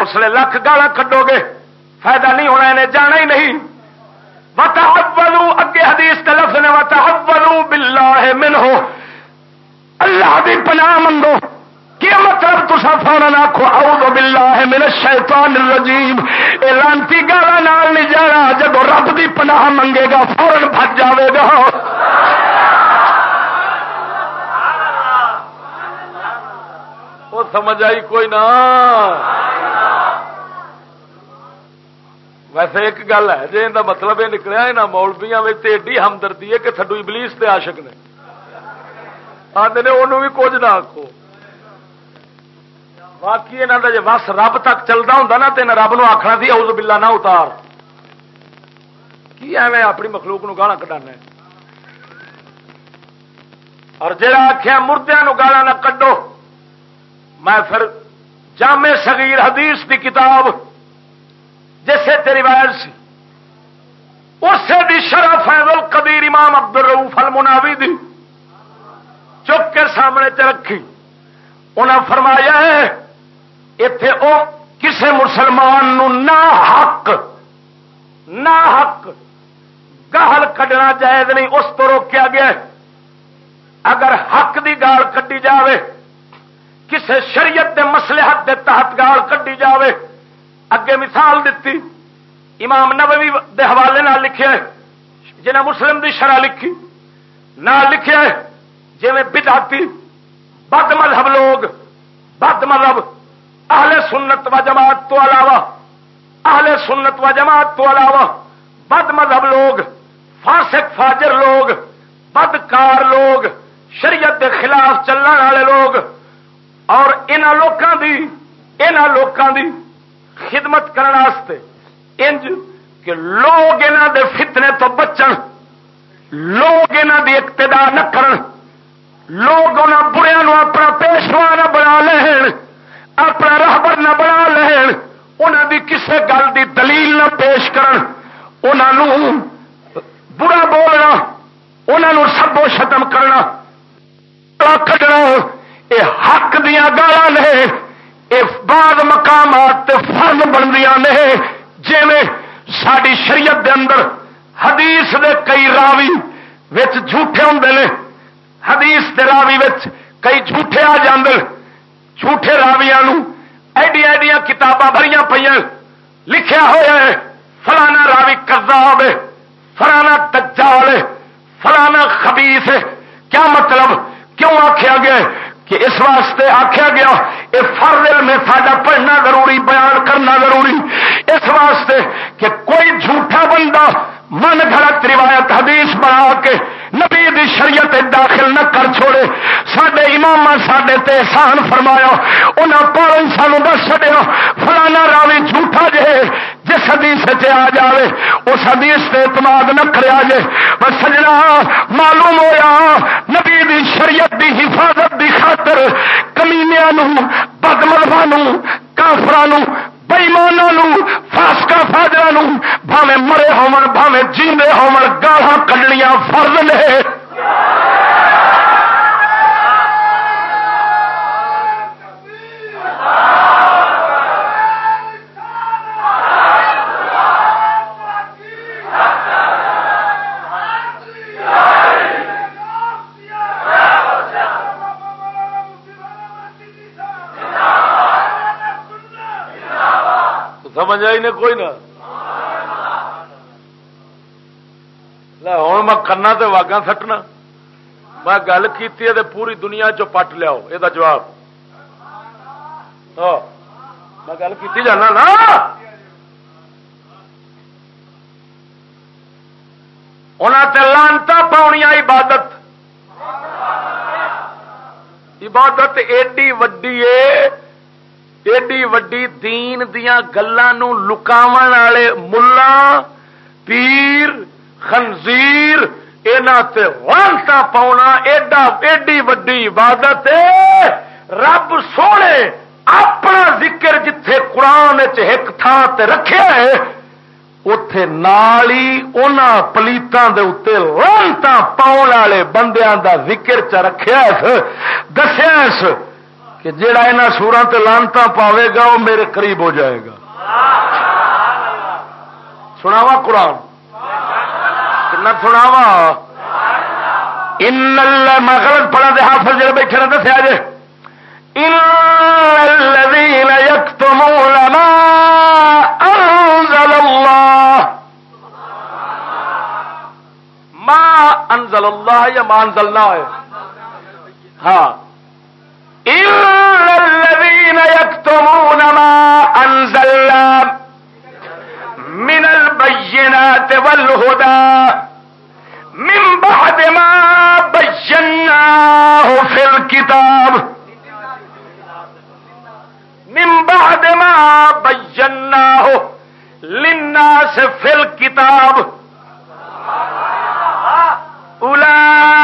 اس لیے لکھ گالا کڈو گے۔ فائدہ نہیں ہونا انہیں جانا ہی نہیں۔ وتحولوا، اگے حدیث کے لفظ نے وتحولوا بالله منه۔ اللہ دی پناہ منگو کیا مطلب تسا فورن آخو اعوذ باللہ من الشیطان الرجیم۔ اے لانتی گالا نال نہیں جانا جب رب دی پناہ منگے گا فورن بھج جاوے گا۔ وہ سمجھ آئی کوئی نہ۔ ویسے ایک گل ہے جی یہ مطلب یہ نکلیا یہاں مولبیا ایڈی ہمدردی ہے کہ تھڈو ابلیس تے عاشق نے۔ آدھے نے انہوں بھی کچھ نہ آخو باقی یہاں کا جی بس رب تک چلتا ہوں نا تو رب نو آخنا سی اس بلا نہ اتار۔ کی ایویں اپنی مخلوق نو گالا کٹانا اور جڑا آخیا مردیا گالا نہ کڈو، میں پھر جامع صغیر حدیث دی کتاب جسے تیری روایت سی اسے دی شرف فیض القدیر امام عبد الروف المناوی دی۔ چک کے سامنے چ رکھی۔ انہیں فرمایا ہے اتے او کسے مسلمان نو نہ حق نہ حق گال کڈنا جائز نہیں، اس تو روکیا گیا اگر حق دی گال کڈی جاوے، کسے شریعت دے مسلحت دے تحت گال کڈی جاوے اگے مثال دیتی امام نبوی دے حوالے نہ لکھے جنہیں مسلم دی شرح لکھی۔ نہ لکھے جی بداتی بد مذہب لوگ، بد مذہب اہل سنت و جماعت تو علاوہ، اہل سنت و جماعت تو علاوہ، بد مذہب لوگ، فاسق، فاجر لوگ، بدکار لوگ، شریعت کے خلاف چلنے والے لوگ، اور لوگوں دی لوگوں دی خدمت کرنے انج کہ لوگ انہوں دے فتنے تو بچن، لوگ انہوں دی اقتدا نہ کرن، لوگ انہوں بریا نو اپنا پیشوا نہ بنا لین اپنا رہبر نہ بنا لین انہوں دی کسے گل دی دلیل نہ پیش کرن انہوں برا بولنا انہوں سبو ختم کرنا کھڑنا یہ حق دیا گالا نے بعد مقامات فرض بندیاں نے جی ساری شریعت دے اندر حدیث دے کئی راوی وچ جھوٹے ہوں نے، حدیث دے راوی وچ کئی جھوٹے آ جاندے، جھوٹے راویاں نو ایڈی ایڈیاں کتاباں بھریاں پہ لکھیا ہوا ہے، فلانا راوی کذاب ہے، فلانا تجال ہے، فلانا خبیث ہے۔ کیا مطلب؟ کیوں آخیا گیا کہ اس واسطے آخیا گیا یہ فرد میں ساڈا پڑھنا ضروری، بیان کرنا ضروری۔ اس واسطے کہ کوئی جھوٹا بندہ من گھڑت روایت حدیث بنا کے نبی دی شریعت داخل نہ کر چھوڑے۔ سڈے امام سڈے تے احسان فرمایا انہیں پڑھ سانو دس چڑیا فلانا راوی جھوٹا جے جس حدیث سے آ جائے اس حدیث سے اعتماد نہ کرا جے۔ بس سجنا، معلوم ہوا نبی دی شریعت دی حفاظت دی خاطر کمینیا بدملفا کافران بئیمانوں فاسکا فاجر بھاوے مرے ہومن بھاوے جیندے ہومن گالاں کڈنیاں فرض نے سمجھ آئی نے کوئی نہ؟ ہوں میں کنا تو واگا سٹنا۔ میں گل کی پوری دنیا چ پٹ لیاؤ۔ یہ جواب۔ ہاں۔ میں گل کی جانا نا۔ انہوں لانتا پاؤنیا عبادت۔ عبادت ایڈی وڈی ہے ایڈی وڈی دین دیا گلوں لکاو والے ملا پیر خنزیر وانتا پاؤنا ایڈا ایڈی وڈی عبادت رب سونے اپنا ذکر جتھے قرآن ایک تھان سے رکھے اتے نالی ان پلیتوں کے اتنے لانتا پاؤ والے بندیاں دا ذکر چ رکھا دسیا کہ جڑا یہاں سورا لانتا پاوے گا وہ میرے قریب ہو جائے گا۔ سناوا قرآن؟ نہ سناوا ان میں غلط دے حافظ جڑے بیٹھے نے دسیا جے۔ الذين يكتمون ما انزل الله ما انزل الله یا ما انزلنا ہے؟ ہاں۔ الذين يكتمون ما انزلنا من البينات والهدى من بعد ما بيناه في الكتاب من بعد ما بيناه للناس في الكتاب أولئك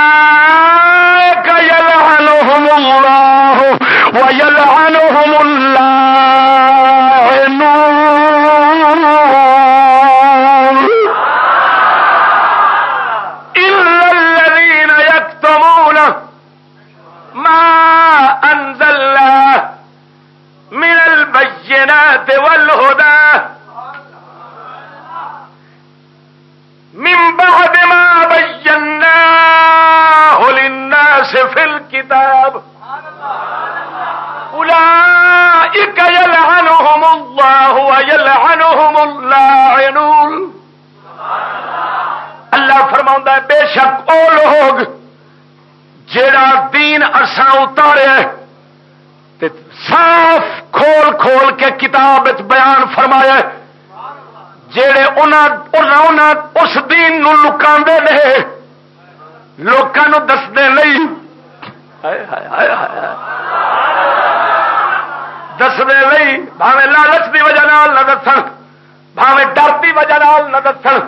أولئك يلعنهم الله ويلعنهم اللاعنون. اللہ فرما بے شک او لوگ جڑا دین ارساں اتارے تے صاف کھول کھول کے کتاب بیان فرمایا جڑے انہاں اس دین نو لکاندے نے، لوکاں نو دسدے نہیں ہائے ہائے ہائے ہائے۔ دسدے نہیں بھاوے لالچ دی وجہ نال نہ دسن بھاوے ڈر دی وجہ نال نہ دسن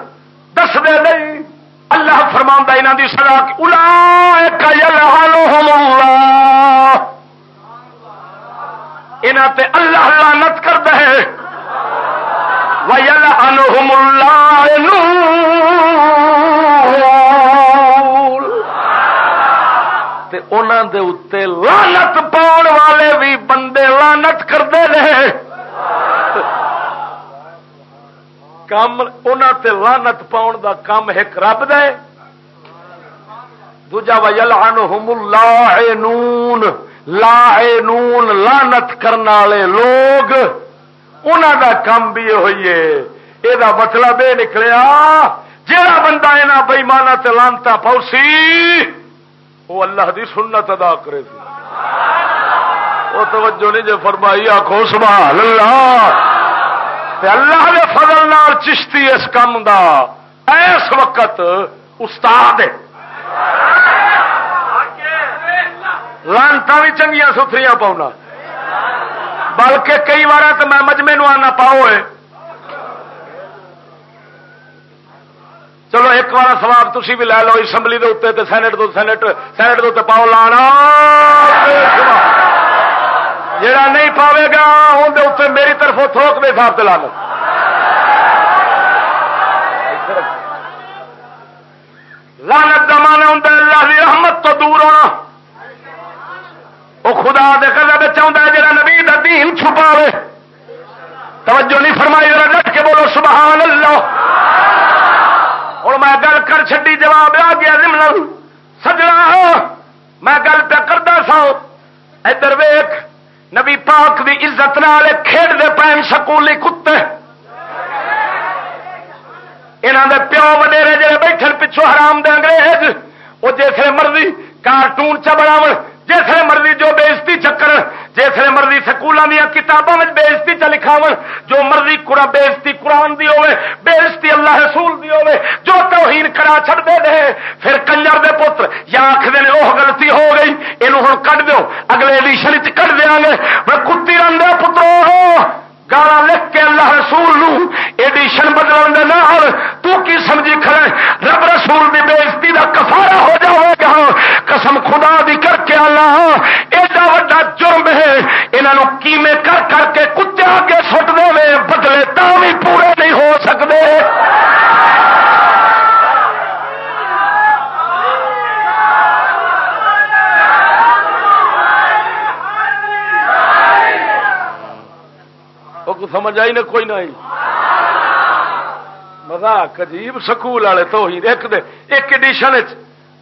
دسدے نہیں اللہ فرما یہاں کی سزا اولئک یلعنہم اللہ یہاں تے اللہ لعنت کرتا ہے وَيَلْعَنُهُمُ اللَّاعِنُونَ تے انہاں دے اتے لعنت پاؤن والے بھی بندے لعنت کرتے رہے کام انہاں تے لعنت پاؤن دا کام ایک رب دے۔ دوجا وَيَلْعَنُهُمُ اللَّاعِنُونَ۔ لاعنون لعنت کرنے والے لوگ۔ انہوں دا کام بھی یہ ہوئی ہے۔ یہ مطلب یہ نکلیا جہاں بندہ یہاں بئیمانا لانتا پوسی وہ اللہ دی سنت ادا کرے سی وہ توجہ نہیں جو فرمائی آخو سبحان اللہ۔ تے اللہ دے فضل نال چشتی اس کام دا۔ اس وقت استاد ہے۔ لانتا بھی چنگیا ستھری پاؤنا۔ بلکہ کئی بار تو میں مجمے نو آنا پاؤ ہے۔ چلو ایک بار سواب تھی بھی لے لو اسمبلی کے اتنے سینٹ تو سینٹ سینٹ کے اتنے پاؤ لانا جڑا نہیں پاوے گا اندر اتنے میری طرف تھوک دے حساب سے لا لو لانت کا مانا ہوں اللہ کی رحمت تو دور ہونا وہ خدا دے قدر چاہتا ہے جڑا نبی دین چھپاوے توجہ نہیں فرمائی ذرا ڈٹ کے بولو سبحان اللہ اور میں گل کر چڈی جواب آ گیا ضمن سجنا میں گل پہ کرتا سا ادھر ویخ نبی پاک دی عزت نال کھیڈتے پین سکولی کتے یہاں دے پیو وڈیرے جڑے بیٹھے پچھوں حرام دے انگریز وہ جسے مرضی کارٹون چ بناو جسے مرضی جو بےزتی چکر جسے مرضی سکولوں دیا کتابوں میں بےزتی چ لکھاو جو مرضی کڑا بےزتی قرآن دی ہوے بےزتی اللہ رسول دی ہوے جو توہین کرا چھڑتے رہے پھر کنجر دے پتر، یا آخر نے وہ غلطی ہو گئی یہ ہوں کٹ دو اگلے ایڈیشن چ کٹ دیا گے، میں کتی رنگ پترو۔ گالا لکھ کے اللہ رسول نو ایڈیشن بدلن دے نال، تو کی سمجھی کھڑے؟ رب رسول دی بےزتی دا کفارہ ہو جاؤ گا۔ قسم خدا دی کر کے اللہ، ایڈا وڈا جرم ہے۔ انہاں کیمے کر کر کے کتے آگے سٹ دے بدلے تا بھی پورے نہیں ہو سکتے وہ سمجھ آئی نا کوئی نہیں مزاق عجیب سکول والے تو ہی ایک دے ایک ایڈیشن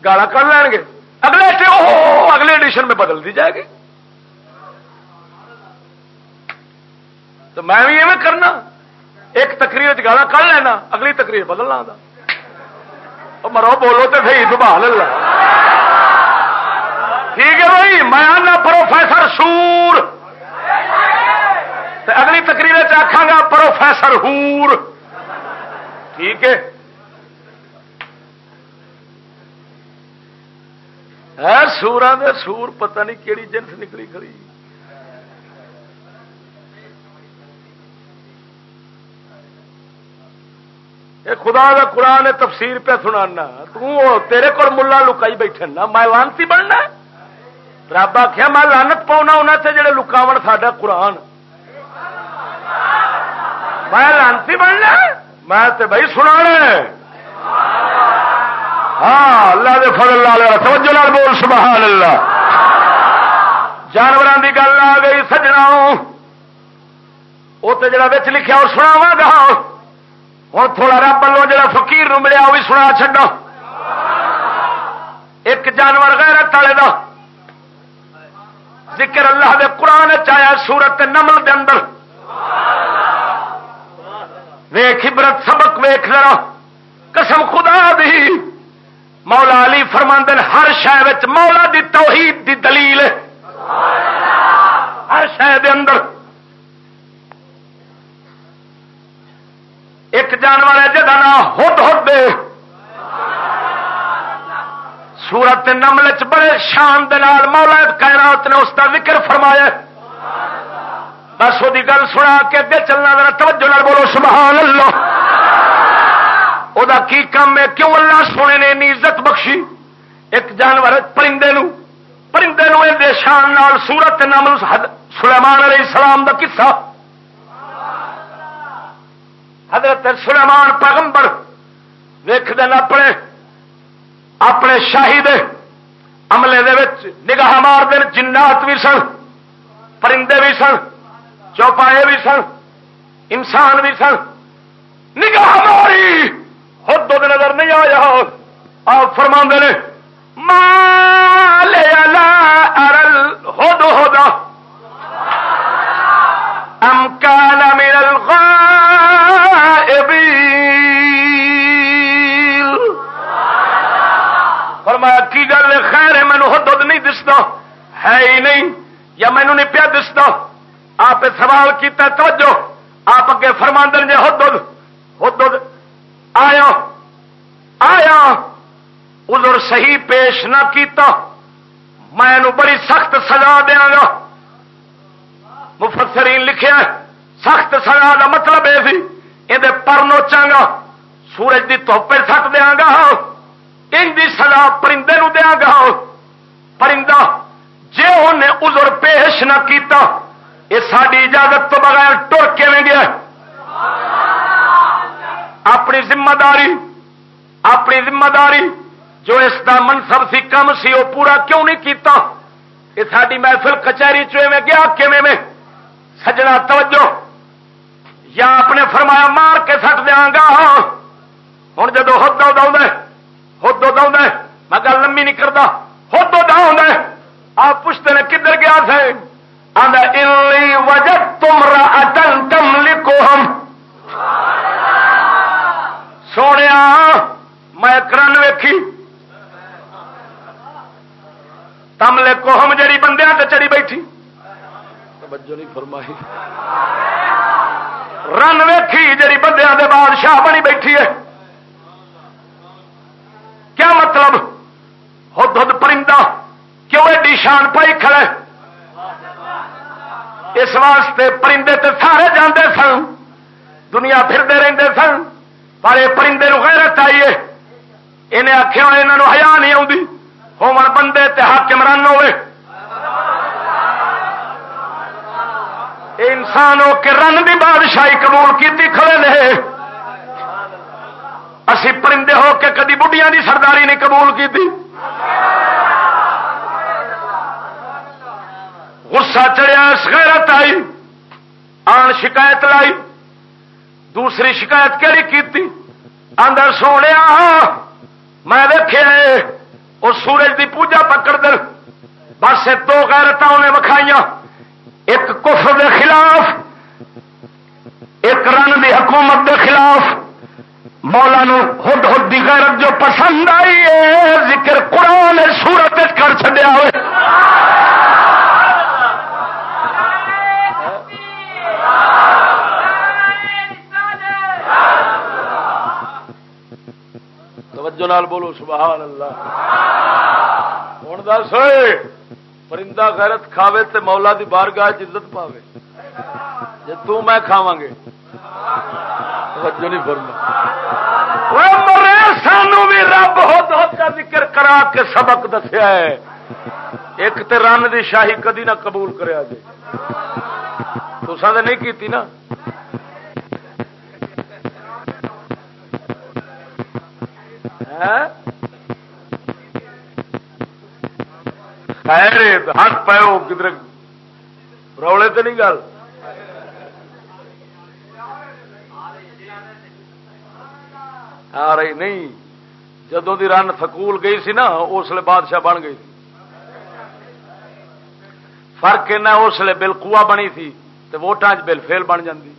گالا کر لین گے اگلے اگلے ایڈیشن میں بدل دی جائے گی تو میں بھی ایویں کرنا ایک تقریر گالا کر لینا اگلی تقریر بدلنا مرو بولو تو صحیح سبحان اللہ ٹھیک ہے بھائی میں آنا پروفیسر سور اگلی تقریر آخا گا پروفیسر ہور۔ ٹھیک ہے؟ ہاں، سورا دے سور پتہ نہیں کہڑی جنس نکلی کھڑی۔ خدا کا قرآن تفسیر پہ سنا تیرے کو ملا لکائی بیٹھے نا، میں لانتی بننا۔ رب آخیا میں لانت پاؤنا انہوں سے جڑے لکاو ساڈا قرآن۔ میں لانتی بننا میں تے بھائی سنا ہاں اللہ دے فضل اللہ توجہ لال بول، سبحان اللہ۔ جانوروں کی گل آ گئی سجنا وہ تو جڑا بچ لکھا اور سناوا گا، ہوں تھوڑا رب لو جا فکیر ملیا وہ بھی سنا چڈو ایک جانور غیرت والے دا۔ ذکر اللہ دے قرآن چایا سورت نمل دے اندر۔ ویخ عبرت سبق ویخ ذرا۔ قسم خدا دی۔ مولا علی فرماندن، ہر شہر مولا دی توحید دی دلیل۔ ہر شہر اندر۔ ایک جانور ہے جہاں نام ہد ہد سورت نمل چ بڑے شان دال مولا کائنات نے اس کا ذکر فرمایا۔ بس وہ گل سنا کے اگے چلنا ذرا توجہ نال بولو سبحان اللہ وہ کی کام ہے؟ کیوں اللہ سونے نے اینی عزت بخشی؟ ایک جانور پرندے نو پرندے نو شان نال سورت نمل سلیمان علیہ السلام دا قصہ۔ حضرت سلیمان پیغمبر ویخ دین اپنے اپنے شاہی دے عملے دے وچ نگاہ مار دین، جنات بھی سن، پرندے بھی سن۔ چوپائے بھی سن، انسان بھی سن۔ نگاہ ماری۔ خود دو نظر نہیں آیا۔ آپ فرما نے، مال ارل ہو ہودا ام کان من فرمایا، کی گل خیر ہے مینو ہد نہیں دستا۔ ہے ہی نہیں، یا مینو نہیں پیا دستا۔ آپ سوال کیتا توجہ۔ آپ اگے فرما جی ہد ہد آیا آیا۔ ادھر صحیح پیش نہ کیتا۔ میں بڑی سخت سزا دیا گا۔ مفسرین لکھیا سخت سزا کا مطلب یہ یہ پر نوچا گا۔ سورج کی توپے سٹ دیا گا۔ ان کی سزا پرندے نو دیا گا۔ پرندہ جی انہیں ازر پیش نہ کیتا یہ ساری اجازت تو بغیر ٹر کے گیا اپنی ذمہ داری اپنی ذمہ داری جو اس کا منصب سی کم سی وہ پورا کیوں نہیں کیتا؟ یہ ساری محفل کچہری چویں گیا؟ میں؟ سجنا توجہ۔ یا اپنے فرمایا مار کے سٹ دیا گا؟ ہوں جدو ہدو دے ہدو دے، میں گل لمبی نہیں کرتا ہدو دے۔ آپ پوچھتے ہیں کدھر گیا تھے؟ وجہ تم اٹل تم لکھو ہم سونے میں کرن ویکھی. تملے کو ہم جڑی بندیاں تے چڑی بیٹھی. توجہ نہیں فرمائی۔ رن ویکھی جڑی بندیاں دے بادشاہ بنی بیٹھی ہے. کیا مطلب؟ ہد ہد پرندہ کیوں ایڈی شان پائی کھڑے اس واسطے پرندے تے سارے جاندے سن، دنیا پھرتے رہتے سن، پر یہ پرندے غیرت آئیے انہیں آخیا یہاں ہیا نہیں آتی ہومن بندے تے حاکم ہوئے۔ انسان ہو کے رن بھی بادشاہی قبول کی کھڑے نے۔ اسی پرندے ہو کے کدی بڑھیا کی سرداری نہیں قبول کی غصہ چڑیا غیرت آئی، آن شکایت لائی۔ دوسری شکایت کہڑی کی اندر سونے میں دیکھے وہ سورج دی پوجا پکڑ دل۔ بس دو غیرت انہیں وکھائیاں۔ ایک کفر دے خلاف، ایک رن دی حکومت دے خلاف۔ مولا نو ہد ہد دی غیرت جو پسند آئی ہے ذکر قرآن سورت کر چڈیا ہوئے۔ توجہ نال بولو سبحان اللہ ہوں دس، پرندہ غیرت کھاوے تے مولا دی بارگاہ عزت پاوے۔ جی تو میں کھاوا گے۔ توجہ نہیں فرما سانو بھی رب ہو کا ذکر کرا کے سبق دسیا ہے۔ ایک تے رن دی شاہی کدی نہ قبول کریا جی تو نہیں کیتی نا؟ خیر ہاتھ پاؤ، کدھر رولے تو نہیں گل؟ آ رہی نہیں۔ جدو دی رن سکول گئی سی نا، اس لیے بادشاہ بن گئی فرق اس لیے بل کوا بنی تھی تو ووٹان بل فیل بن جاندی۔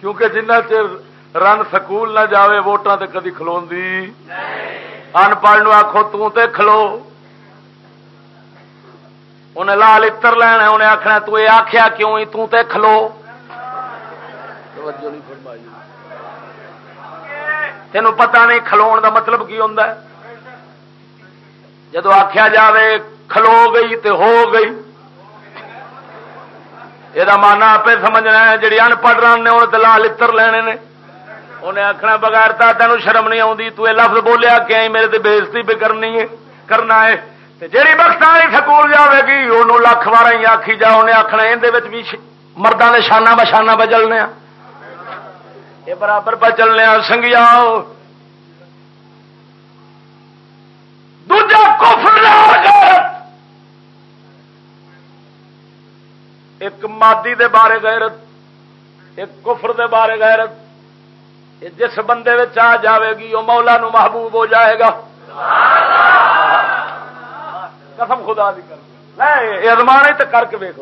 کیونکہ جنہ چر رن سکول نہ جاوے ووٹان تے کدی کھلو ان پڑھ آخو تے کھلو۔ انہیں لال اتر لینا انہیں آخنا تو یہ آخیا کیوں ہی تے کھلو؟ تینوں پتہ نہیں کھلو دا مطلب کی ہوتا ہے۔ جدو آخیا جاوے، کھلو گئی تے ہو گئی۔ یہ مانا آپ سمجھنا ہے جی ان پڑھ رہے ہیں انہیں لال اتر لینے نے۔ انہیں آخنا بغیر تا تین شرم نہیں آتی تو یہ لفظ بولیا کہ میرے تے بےزتی بھی کرنی ہے، کرنا ہے۔ جیڑی بخت والی سکول جائے گی انہوں لکھ بار ہی آخی جا، انہیں آخنا یہ بھی مردوں کے شانہ بشانہ بچلنے یہ برابر بچلنے سنگیا دوجا کفر ایک مادی دے بارے غیرت، ایک کفر دے بارے غیرت۔ جس بندے آ جاوے گی وہ مولا نو محبوب ہو جائے گا۔ قسم خدا دی کر ازمانے تو کر کے ویک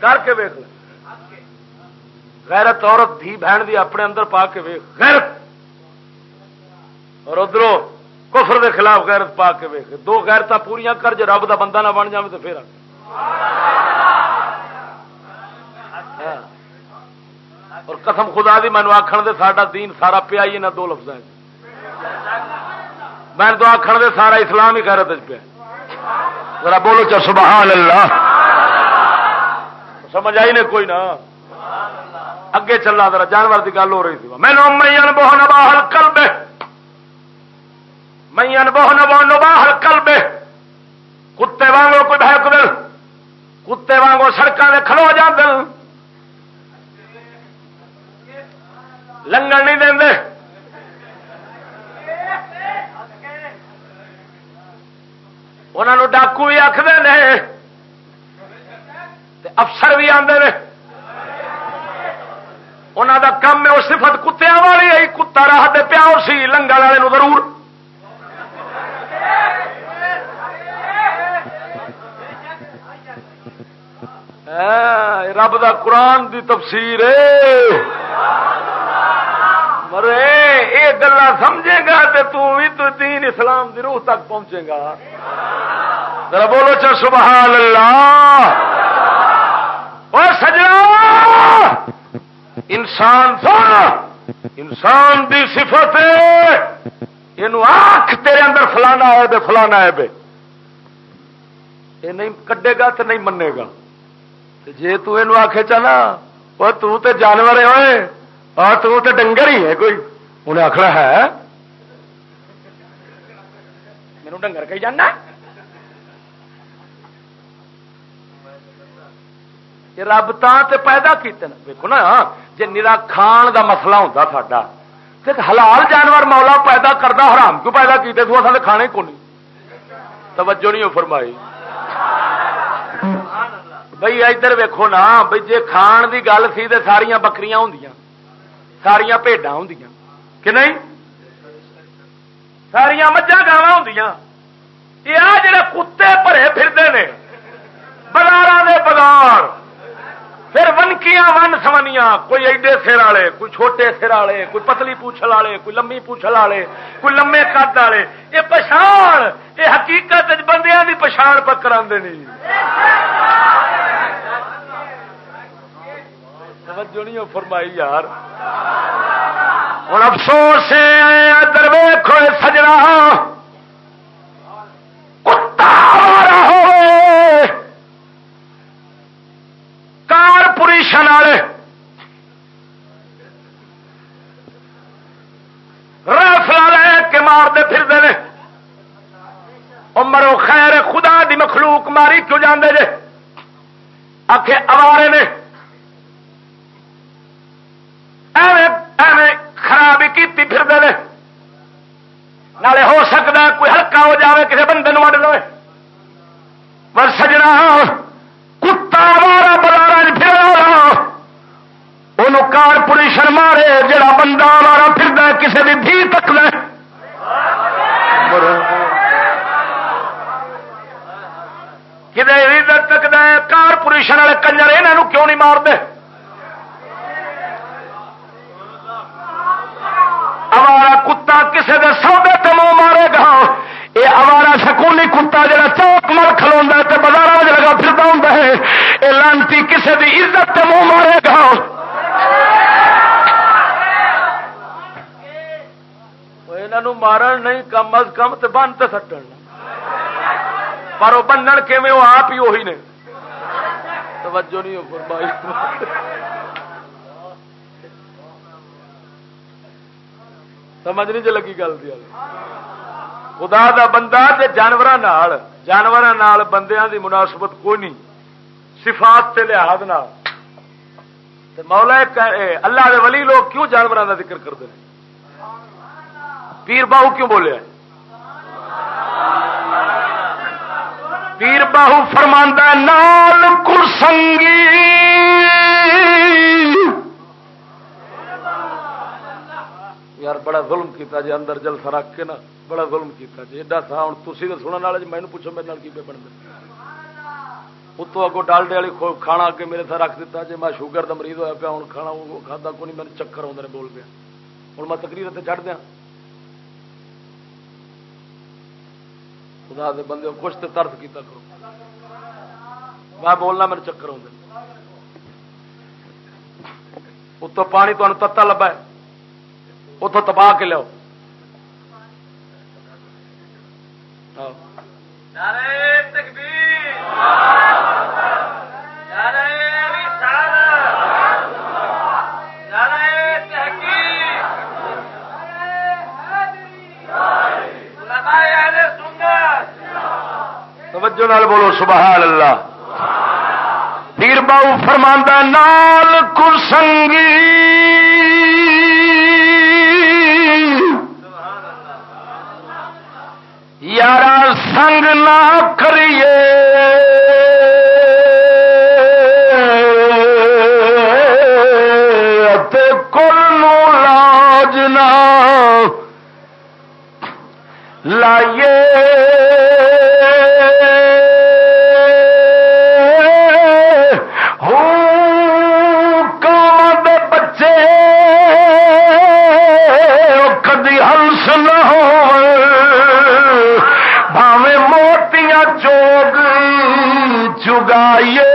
کر کے ویک غیرت عورت دھی بہن دی اپنے اندر پا کے ویک غیرت! اور ادھر کفر دے خلاف غیرت پا کے ویک دو غیرت پوریا کر جی رب دا بندہ نہ بن جائے تو پھر ہاں۔ اور قسم خدا دی مینو آخر دے ساڈا دین سارا پیا ہی نہ دو لفظ میں تو آخر دے سارا اسلام ہی خیرت پیا۔ ذرا بولو چل سبحان اللہ سمجھ آئی نے کوئی نہ؟ اگے چلا، ذرا جانور کی گل ہو رہی تھی میں مین بہن باہر کل بے مین بہن بہن باہر کل بے کتے وانگو کوئی بہک دل کتے وانگو سڑکوں میں کھلو جا دل لنگن نہیں دیں دے انہوں ڈاکو بھی آخر نے افسر بھی آتے ہیں انہوں کا کم ہے وہ صفت کتیا والی آئی کتا راہ دے پیا سی لنگا والے ضرور۔ رب دا قرآن دی تفسیر ہے مرے یہ گلا سمجھے گا تو بھی تو دین اسلام دی روح تک پہنچے گا۔ ذرا بولو چل سبحان اللہ۔ اور سجنا۔ انسان انسان دی صفت یہ آخ تیرے اندر فلانا ہے بے فلانا ہے بے۔ یہ نہیں کڈے گا تو نہیں منے گا۔ جی آخے چاہنا وہ تو تے جانور ہوئے آ، تو ڈنگر ہی ہے کوئی۔ انہیں آخر ہے۔ میرے ڈنگر کہیں جانا۔ رب تے پیدا کیتے دیکھو نا جی نرا کھان دا مسئلہ ہوتا ساڈا حلال جانور مولا پیدا کرتا حرام کیوں پیدا کیتے؟ تو اصل کھانے کو نہیں۔ توجہ نہیں فرمائی۔ بھائی ادھر ویکو نا بھائی جی کھان دی گل سی تو ساریا بکریاں ہوں ساریا بھڈا ہوں کہ نہیں؟ ساریا مجھا گاوا ہوں یہ آ جڑے کتے بھرے پھرتے ہیں بازار دے بازار۔ پھر ونکیاں ون سمنیاں، کوئی ایڈے سر والے کوئی چھوٹے سر والے کوئی پتلی پوچھل والے کوئی لمبی پوچھل والے کوئی لمے قد والے یہ پچھان یہ حقیقت بندیاں کی پچھان پکڑا نہیں توجہ نہیں فرمائی یار۔ ہوں افسوس ادھر ویخو سجنا۔ کتا کارپوریشن والے رفلا لے کے مارتے پھرتے ہیں مرو خیر، خدا دی مخلوق ماری کیوں جانے جے؟ آخ اوارے نے ایویں خرابی کی پھر دے نالے ہو سکتا کوئی ہلکا ہو جاوے کسی بندے وڈ لو پر سجنا کتا مارا بلارا پھر وہ کارپوریشن مارے جڑا بندہ مارا پھر کسی بھی بھی تک لے کدے تک دے کارپوریشن والے کنجر یہاں کیوں نہیں مارتے اوارا کتا کسی کے سودے تو منہ مارے گا یہ اوارا سکولی کتا جا چوک مل کھلوا تو بازار لگا پھرتا ہوں یہ لانتی کسی کی عزت تو منہ مارے گا۔ یہ مارن نہیں، کم از کم تو بن تو سٹن۔ پر وہ بنن کے آپ ہی وہی نے۔ توجہ نہیں ہو فرمائی۔ سمجھ نہیں جی لگی گل خدا دا بندہ جانور جانور بندیاں دی مناسبت کوئی نہیں۔ صفات سے لحاظ مولا اللہ دے ولی لوگ کیوں جانوروں کا ذکر کرتے ہیں پیر باہو کیوں بولے؟ پیر باہو فرماندہ نال کرسنگی۔ یار بڑا ظلم کیتا جی اندر جلسہ رکھ کے نا، بڑا ظلم کیتا جی ایڈا تھا ہوں تھی تو سننے والے جی میں پوچھو میرے کی پہ بنتے اتو اگو ڈالڈے والی کھانا اگے میرے ساتھ رکھ دیتا جی میں شوگر کا مریض ہوا پیا ہوں کھانا کھانا کو نہیں میرے چکر آدھے بول پیا ہوں میں تقریر اتنے چڑھ دیا خدا دے بندے کچھ تو ترس کیتا کرو میں بولنا میرے چکر آدھے اتو پانی تمہیں تتا لبا ہے اتوں تبا کے لو تکبیر توجہ نال بولو سبحان اللہ پیر باؤ فرماندہ نال کرسنگی یار سنگ نہ کریے۔ کل لائیے۔ کام بچے کدی ہلس نہ ہو چوگ چگائیے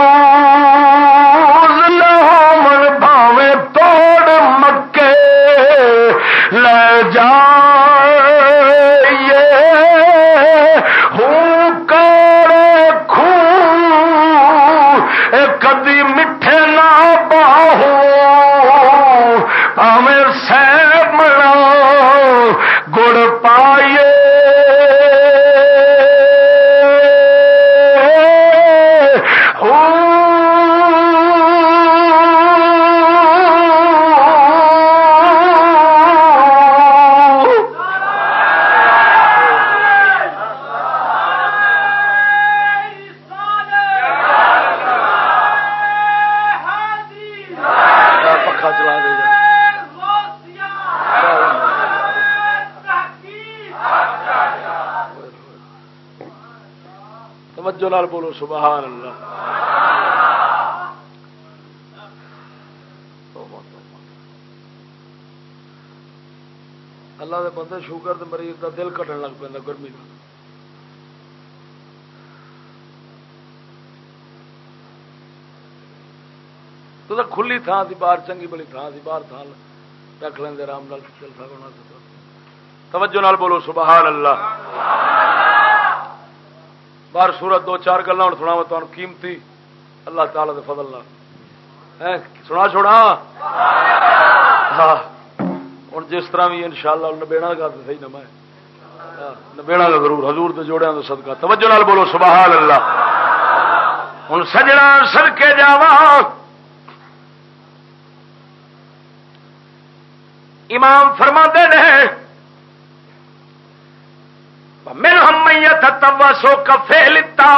محبوب توجہ نال بولو، سبحان اللہ۔ اللہ دے بندے شوگر دے مریض دا دل کٹن لگ پہ گرمی کا تو کھلی تھان سی باہر، چنگی بڑی تھان سی باہر تھان رکھ لیں آرام نال چل سکنا توجہ نال بولو، سبحان اللہ۔ باہر سورت دو چار گلا ہوں سنا تمہیں قیمتی اللہ تعالی دے فضل سنا چھوڑا ہاں ہوں جس طرح بھی ان شاء اللہ نبےڑا گا تو صحیح نہ میں نبےڑا گا ضرور حضور دے جوڑے تو صدقہ توجہ نال بولو سبحان اللہ ہوں سجنا سر کے جاوا امام فرما دے میرے ہم میت سو کفے لتا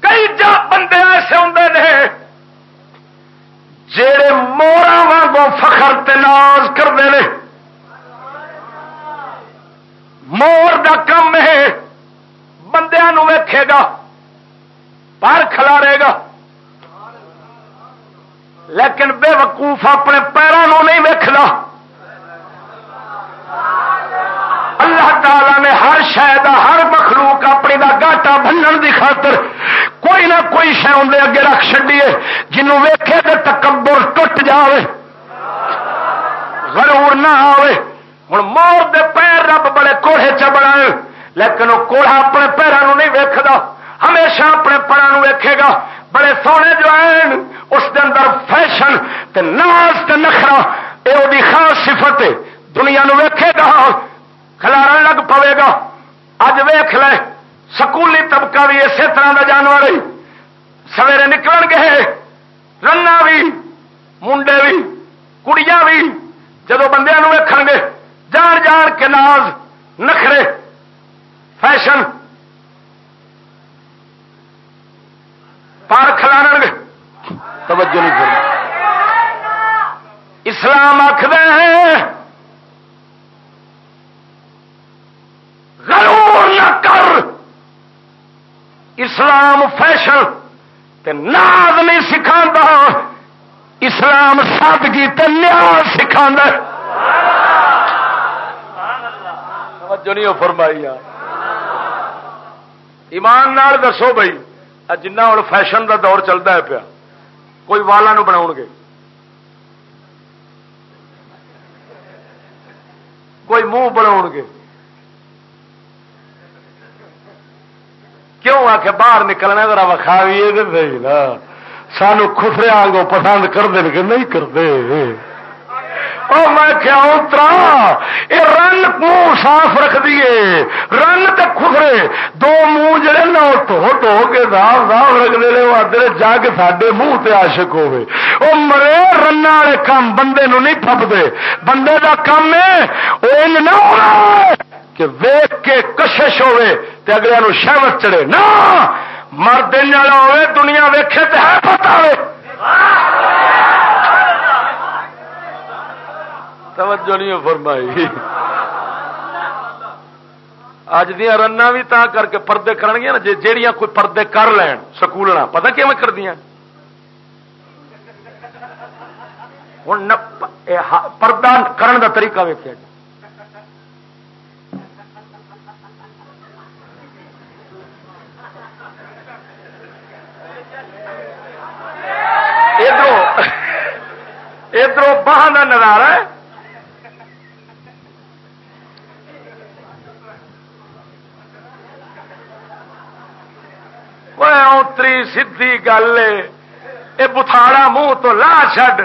کئی جا بندے ایسے ہوں نے جڑے مورا واگو فخر تناز کرتے ہیں مور دا کم ہے بندیا ویکھے گا پر کھلارے گا۔ لیکن بے وقوف اپنے پیروں نہیں ویکھنا۔ نے ہر شاید ہر مخلوق اپنی دا گاٹا بننے دی خاطر کوئی نہ کوئی شہ اندر اگے رکھ چڈیے جنوں ویکھے تو تکبر ٹوٹ جائے غرور نہ آئے ہوں مور دے پیر رب بڑے کوڑے چ بنا لیکن وہ کوڑا اپنے پیروں نہیں ویکھدا، ہمیشہ اپنے پیروں ویکھے گا۔ بڑے سونے جو ہیں، اس دے اندر فیشن تے ناز تے نخرا یہ وہ خاص صفت ہے۔ دنیا نو ویکھے گا۔ کھلارن لگ پوے گا اج ویخ لے سکولی طبقہ بھی اسی طرح کا جانور سویرے نکل گے رنا بھی منڈے بھی کڑیاں بھی جب بندے ویکھ گے جان جان کے ناز نخرے فیشن پار کھلان گے توجہ نہیں اسلام آخر غرور نہ کر۔ اسلام فیشن تے ناز نہیں سکھا اسلام سادگی تے نیاز سکھا نہیں فرمائی ایمان نال دسو بھائی جنہ ہوں فیشن دا دور چلتا ہے پیا، کوئی والا بنا گے۔ کوئی منہ بنا گے۔ کیوں آ کے باہر نکلنا ذرا وکھا بھی یہ نا۔ سانو خفرے آگوں پسند کرتے کہ نہیں کرتے میں کیا اترا یہ رن منہ صاف رکھ دیے رن تو خسرے دو منہ جڑے نا دھو دھو کے صاف صاف رکھتے ہیں آدھے جگ سڈے منہ تے عاشق ہوے وہ مرے رن والے کام بندے نو نہیں پھپتے بندے دا کام ہے وہ نہ کہ ویک کے کشش ہوے تے اگلے نو شہوت چڑھے۔ نہ! مرد والا ہوے دنیا ویکھے تے ہے پتا ہوے توجہ نہیں فرمائی۔ اج دیا رن بھی تا کر کے پردے کر گیا نا جہیا کوئی پردے کر لین سکولنا پتا کی میں کر دیا ہوں پردہ کرن دا طریقہ ویکیا جی ادھر ادھر باہر کا نظارہ۔ ہے اتری سی گل یہ بتھاڑا منہ تو لا چڈ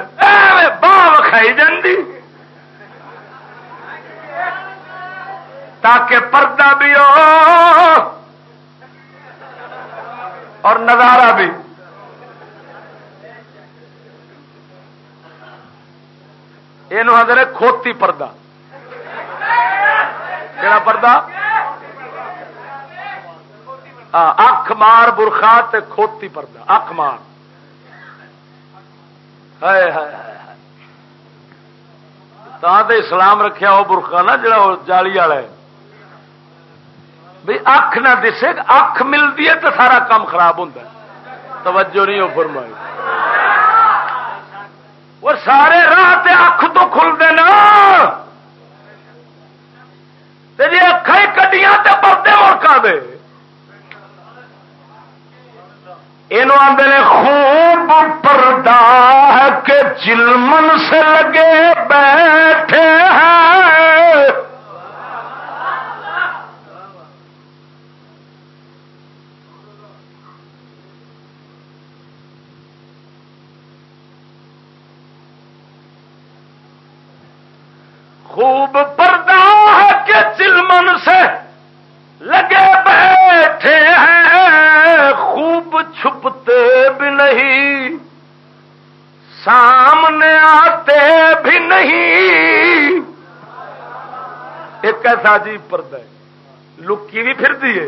باہ کھائی جی تاکہ پردہ بھی ہو اور نظارہ بھی۔ یہ حضر کھوتی پردہ۔ کہڑا پردہ؟ اکھ مار برخا کھوتی پردہ۔ اکھ مار۔ اسلام رکھیا وہ برخا نا جڑا جالی والا ہے۔ بھی اکھ نہ دسے، اکھ ملتی ہے تو سارا کام خراب ہوتا ہے۔ توجہ نہیں ہو فرمائی۔ وہ سارے راہ اکھ تو کھلتے نا۔ جی اکھا ہی کٹیاں تو پردے مڑکا دے۔ یہ آدھے خوب پردا ہے کہ چلمن سے لگے بیٹھے ہیں۔ خوب پردہ ہے کہ چلمن سے لگے بیٹھے ہیں، خوب چھپتے بھی نہیں، سامنے آتے بھی نہیں۔ ایک ایسا عجیب پردہ ہے، لکی بھی پھر ہے۔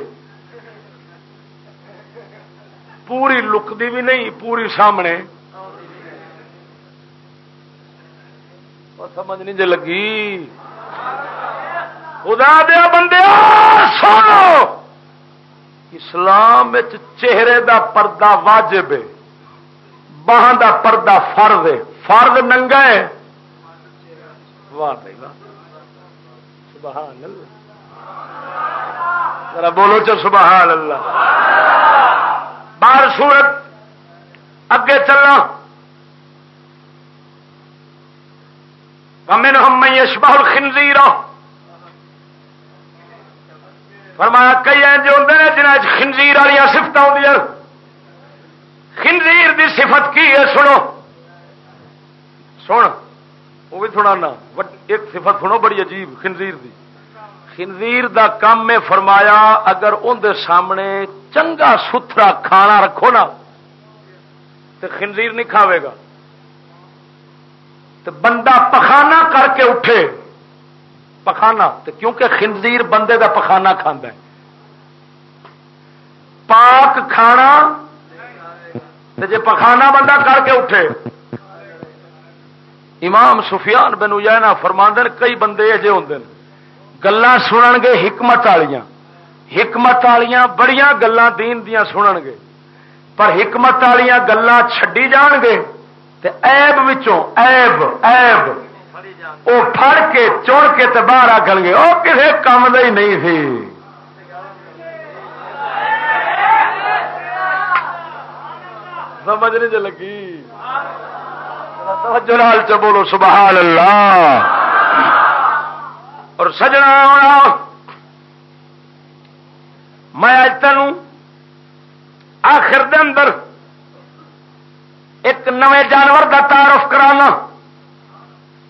پوری لکتی بھی نہیں، پوری سامنے۔ سمجھ نہیں جی لگی۔ خدا دیا بندے، سنو۔ اسلام چہرے دا پردہ واجب ہے باہن دا پردہ فرد ہے۔ فرد ننگا ہے۔ واہ بھائی، واہ۔ سبحان اللہ ذرا بولو چو سبحان اللہ بار سورت، اگے چلنا۔ من ہم یشبہ الخنزیر فرمایا، کئی ہیں جو ہوں جنہیں خنزیر والی سفت آدی خنزیر دی صفت کی ہے؟ سنو۔ سن، وہ بھی تھوڑا ایک صفت سنو، بڑی عجیب، خنزیر دی۔ خنزیر دا کام میں فرمایا، اگر اندر سامنے چنگا ستھرا کھانا رکھو نا تو خنزیر نہیں کھاوے گا۔ تو بندہ پخانا کر کے اٹھے۔ پخانا تو کیونکہ خنزیر بندے کا پخانا کھانا ہے۔ پاک کھانا جی پخانا بندہ کر کے اٹھے۔ امام سفیان بن اجینا فرماندن، کئی بندے اجے ہوں گلا سنن گے حکمت والیاں حکمت والیاں بڑی گلان دین دیا سنن گے۔ پر حکمت والیاں گلان چڈی جان گے۔ ایب وچوں ایب ایب وہ پھڑ کے چڑ کے تو باہر آ گے وہ کسی کام ہی نہیں تھی سمجھ نہیں لگی۔ جلال چ بولو سبحان اللہ۔ اور سجنا ہونا۔ میں اج تین آخر دن ایک نئے جانور کا تعارف کرانا۔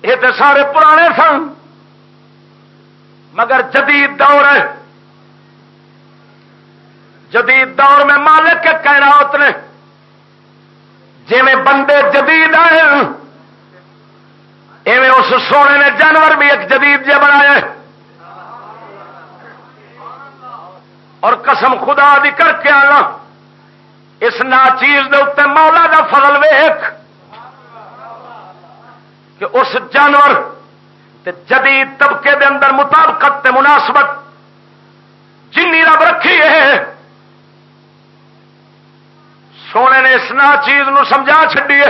یہ تو سارے پرانے سن۔ مگر جدید دور ہے۔ جدید دور میں مالک کے کہنا اتنے جی بندے جدید آئے ایویں اس سونے نے جانور بھی ایک جدید جہ بنایا اور قسم خدا دی کر کے آنا۔ اس نا چیز دے اتنے مولا دا فضل ویخ کہ اس جانور تے جدید طبقے دے اندر مطابقت تے مناسبت جن رب رکھی ہے، سونے نے اس نا چیز نو سمجھا چڈیے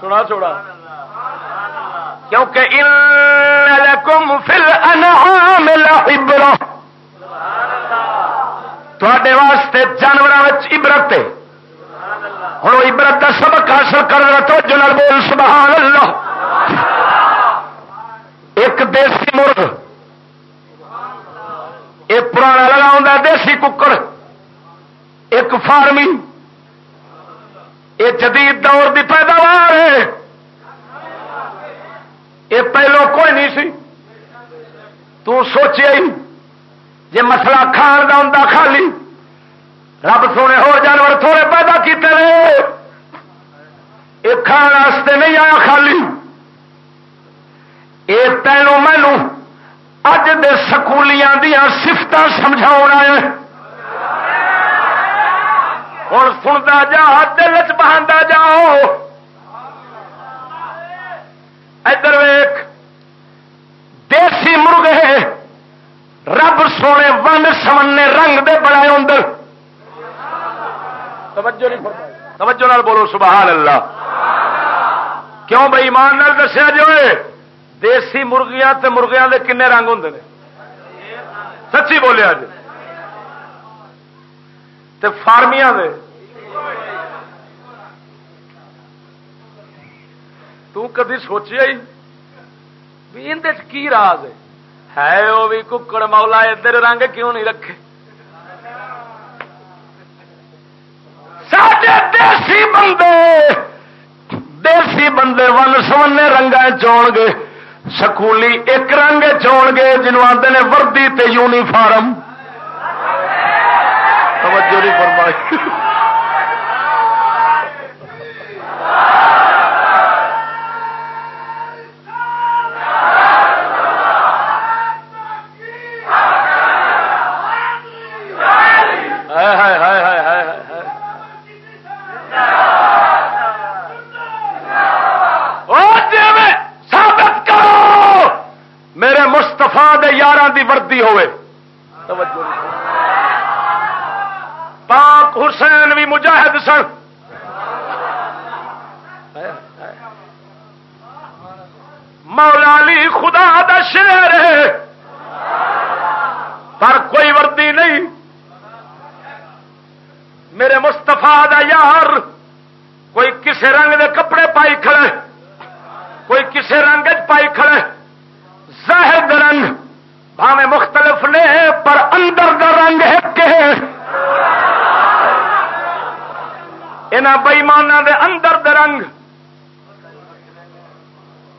سنا چھوڑا۔ کیونکہ ان لکم فی الانعام لعبرہ تھوڑے واسطے جانوروں عبرت ہوں عبرت کا سبق حاصل کر رہا تو بول سبحان اللہ ایک دیسی مرغ ایک پرانا لگا دیسی ککڑ۔ ایک فارمی۔ یہ جدید دور کی پیداوار ہے۔ یہ پہلو کوئی نہیں سی۔ تو سوچے ہی۔ جی مسلا کھان کا ہوں خالی، رب سونے ہو جانور تھوڑے پیدا کیتے رہے یہ کھان واسطے نہیں آیا خالی۔ یہ تینوں مینو اج دے سکولیاں دیا سفت سمجھا آیا ہوں سنتا جا دل چ بہانا جاؤ ادھر ویخ دیسی مرغ ہے رنگ دے بڑے اندر۔ توجہ نہیں توجہ نال بولو، سبحان اللہ۔ کیوں بھائی؟ ایمان نال دسیا جی جو دیسی مرغیاں تے مرغیاں دے کنے رنگ ہوں نے۔ سچی بولیا جی۔ تے فارمیاں دے۔ تو کدی سوچیا ہی؟ بھی اندر کی راز ہے؟ وہ بھی ککڑ مولا ادھر رنگ کیوں نہیں رکھے؟ سارے دیسی بندے دیسی بندے ون سونے رنگا چون گے، سکولی ایک رنگ چون گے جنوب آتے نے وردی تے یونیفارم۔ توجہ نہیں فرمائی۔ دی ہوئے۔ پاک حسین بھی مجاہد سن۔ مولا علی خدا دا شیر ہے۔ پر کوئی وردی نہیں۔ میرے مستفا دا یار، کوئی کسے رنگ دے کپڑے پائی کھڑے کوئی کسے رنگ پائی کھڑے زہد رنگ۔ بھاوے مختلف نے، پر اندر دا رنگ ایک ان بئیمانہ دے اندر دے رنگ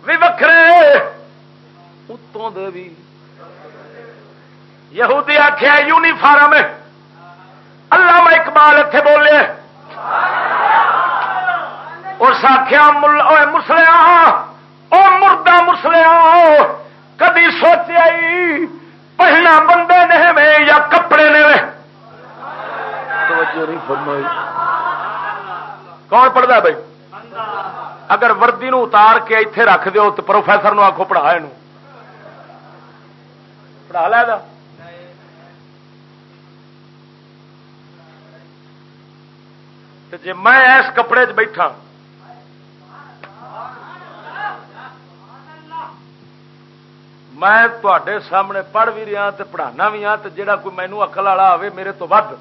بھی وکھرے اتوں دے بھی۔ یہودی آخیا یونیفارم اللہ میں اقبال اتنے بولے اس آخیا مسلیا او مردہ مسلیا کدی سوچیا پہنا بندے نے میں یا کپڑے نے کون پڑھتا بھائی؟ اگر وردی نو اتار کے اتے رکھ دو تو پروفیسر نو آخو پڑھا پڑھا لے جی میں اس کپڑے چ بیٹھا میں تے سامنے پڑھ بھی رہا تو پڑھانا بھی ہاں تو جا کوئی مینو اقل والا آئے میرے تو ود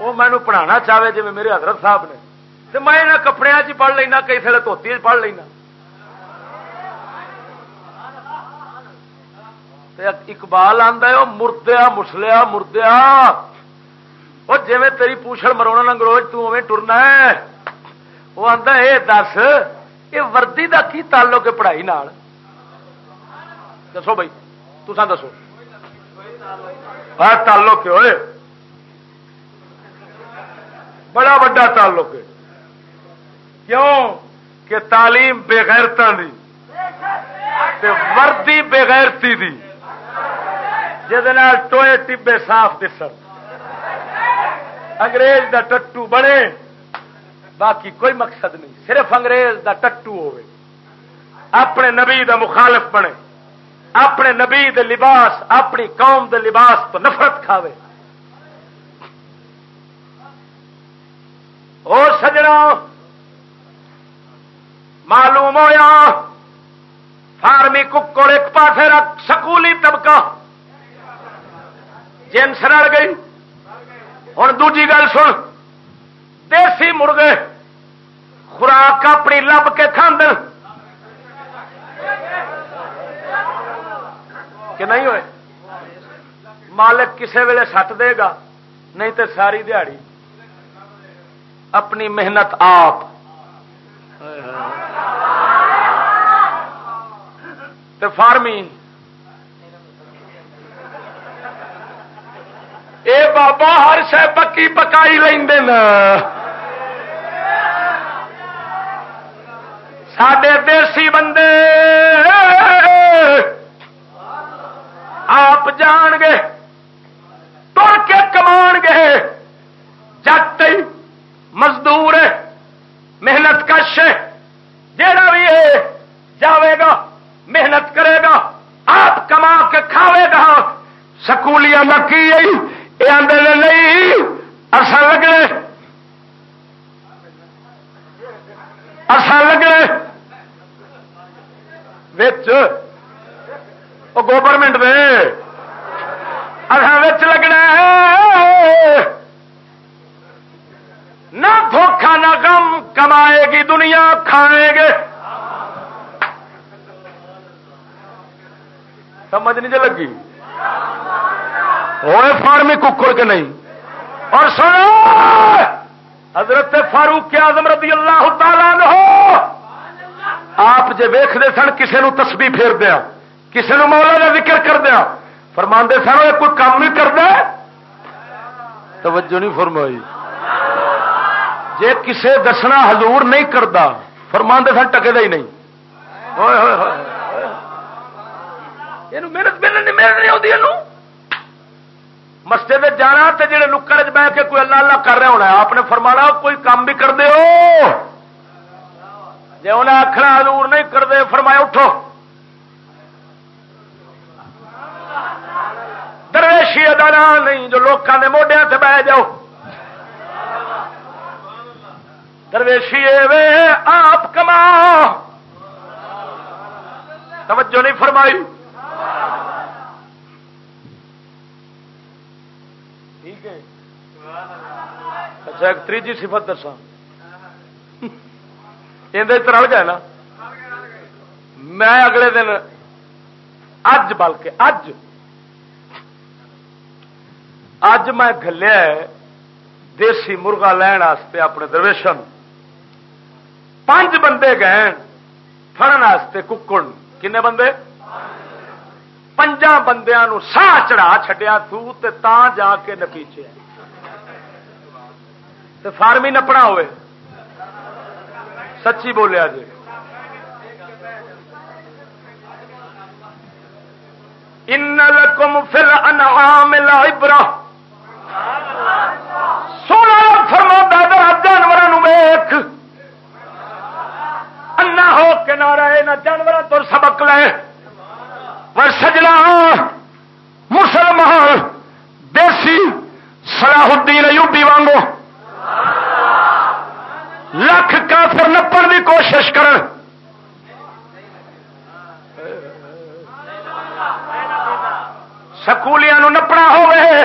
وہ مینو پڑھانا چاہے جی میرے حضرت صاحب نے۔ تو میں یہاں کپڑے چ پڑھ لینا کئی تھے دھوتی پڑھ لینا۔ اقبال آتا ہے مردیا، مسلیا، مردیا۔ وہ جی تیری پوچھل مرونا نگروج تمہیں ٹرنا ہے۔ وہ آتا یہ دس یہ وردی کا کی تعلق ہے پڑھائی نال؟ دسو بھائی تسا دسو تعلق ہوئے بڑا وا تعلق ہے کیوں کہ تعلیم بےغیرتا دی وردی بےغیرتی دی ٹوئے ٹبے صاف دس انگریز دا ٹٹو بنے باقی کوئی مقصد نہیں صرف انگریز دا ٹٹو ہوئے اپنے نبی دا مخالف بنے اپنے نبی دے لباس، اپنی قوم دے لباس تو نفرت کھاوے۔ اور سجنا معلوم ہوا فارمی ککڑ ایک پاس رکھ، سکولی طبقہ۔ جنس رڑ گئی۔ ہوں دوجی گل سن، دیسی مرغے، خوراک اپنی لب کے کھاند کہ نہیں ہوئے؟ مالک کسے ویلے سٹ دے گا، نہیں تو ساری دیہڑی اپنی محنت آپ۔ فارمی اے بابا، ہر شہ پکی پکائی لینا سڈے دیسی بندے۔ آپ جان گے تر کے کما گے جت مزدور محنت کش جڑا بھی ہے، جاوے گا، محنت کرے گا۔ آپ کما کے کھاوے گا۔ سکولیاں مکی یہ آدھے نہیں، اصل لگنے۔ اصل لگنے۔ گورنمنٹ دے اصل لگنا نہ دھوکھا نہ کم کمائے گی دنیا کھائے گے سمجھ نہیں لگی ہوئے فارمی ککڑ کے نہیں اور سنو حضرت فاروق آزم رضی اللہ تعالی ہو آپ جی ویختے سن کسی نو تسبی پھیر دیا کسی نو مولا کا ذکر کر دیا فرما سن یہ کوئی کام نہیں کرتا توجہ نہیں فرمائی۔ جے کسے دسنا حضور نہیں کرتا فرما سن ٹکے ہی نہیں۔ محنت محنت نہیں آتی مسجد جانا تے جڑے نکڑ چ بہ کے کوئی اللہ اللہ کر رہا ہونا آپ نے فرمانا کوئی کام بھی کر دے جی انہیں آخنا حضور نہیں کرتے فرمایا اٹھو۔ درویشی ادا نہیں، جو لوگوں کے موڈیا سے بہ جاؤ۔ درویشی وے آپ کما توجہ نہیں فرمائی۔ ٹھیک ہے۔ اچھا ایک تیجی سفت دسا یہ رل گیا نا۔ میں اگلے دن، اج بلکہ اج اج میں گلیا دیسی مرغا لین اپنے درویشن پانچ بندے گئے فرن ککڑ۔ کنے بندے؟ پنجا بندیا سا چڑھا چڈیا تا جا کے نپیچے فارمی نپنا ہوئے۔ سچی بولیا جی ان لکم فل انعام العبرہ۔ سونا فرما دادا جانوروں ویخ انا ہو کے نہ رہے نہ جانوروں تو سبق لے۔ پر سجنا مسلمان، دیسی صلاح الدین ایوبی وانگو۔ لکھ کافر نپن کی کوشش کر۔ سکولیاں نپنا ہوئے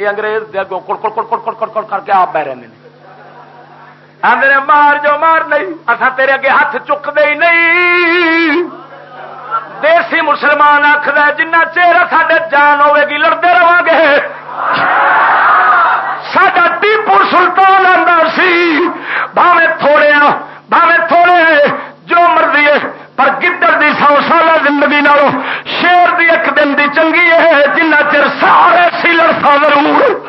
یہ انگریز دے اگوں کڑ کڑ کڑ کڑ کڑ کڑ کر کے آپ بہ رہے ہیں آدھے مار جو مار نہیں اصا تیرے اگے ہاتھ چکتے ہی نہیں۔ دیسی مسلمان آخر جنہ چہرہ سڈے جان ہوے گی لڑتے رہا گے۔ سڈا ٹیپو سلطان آتا سی۔ بھاوے تھوڑے بھاوے تھوڑے جو مرضی ہے پر گدڑ دی سو سالہ زندگی نالو شیر دی ایک دن دی چنگی ہے، جنہ چر سارے سی لڑتا ضرور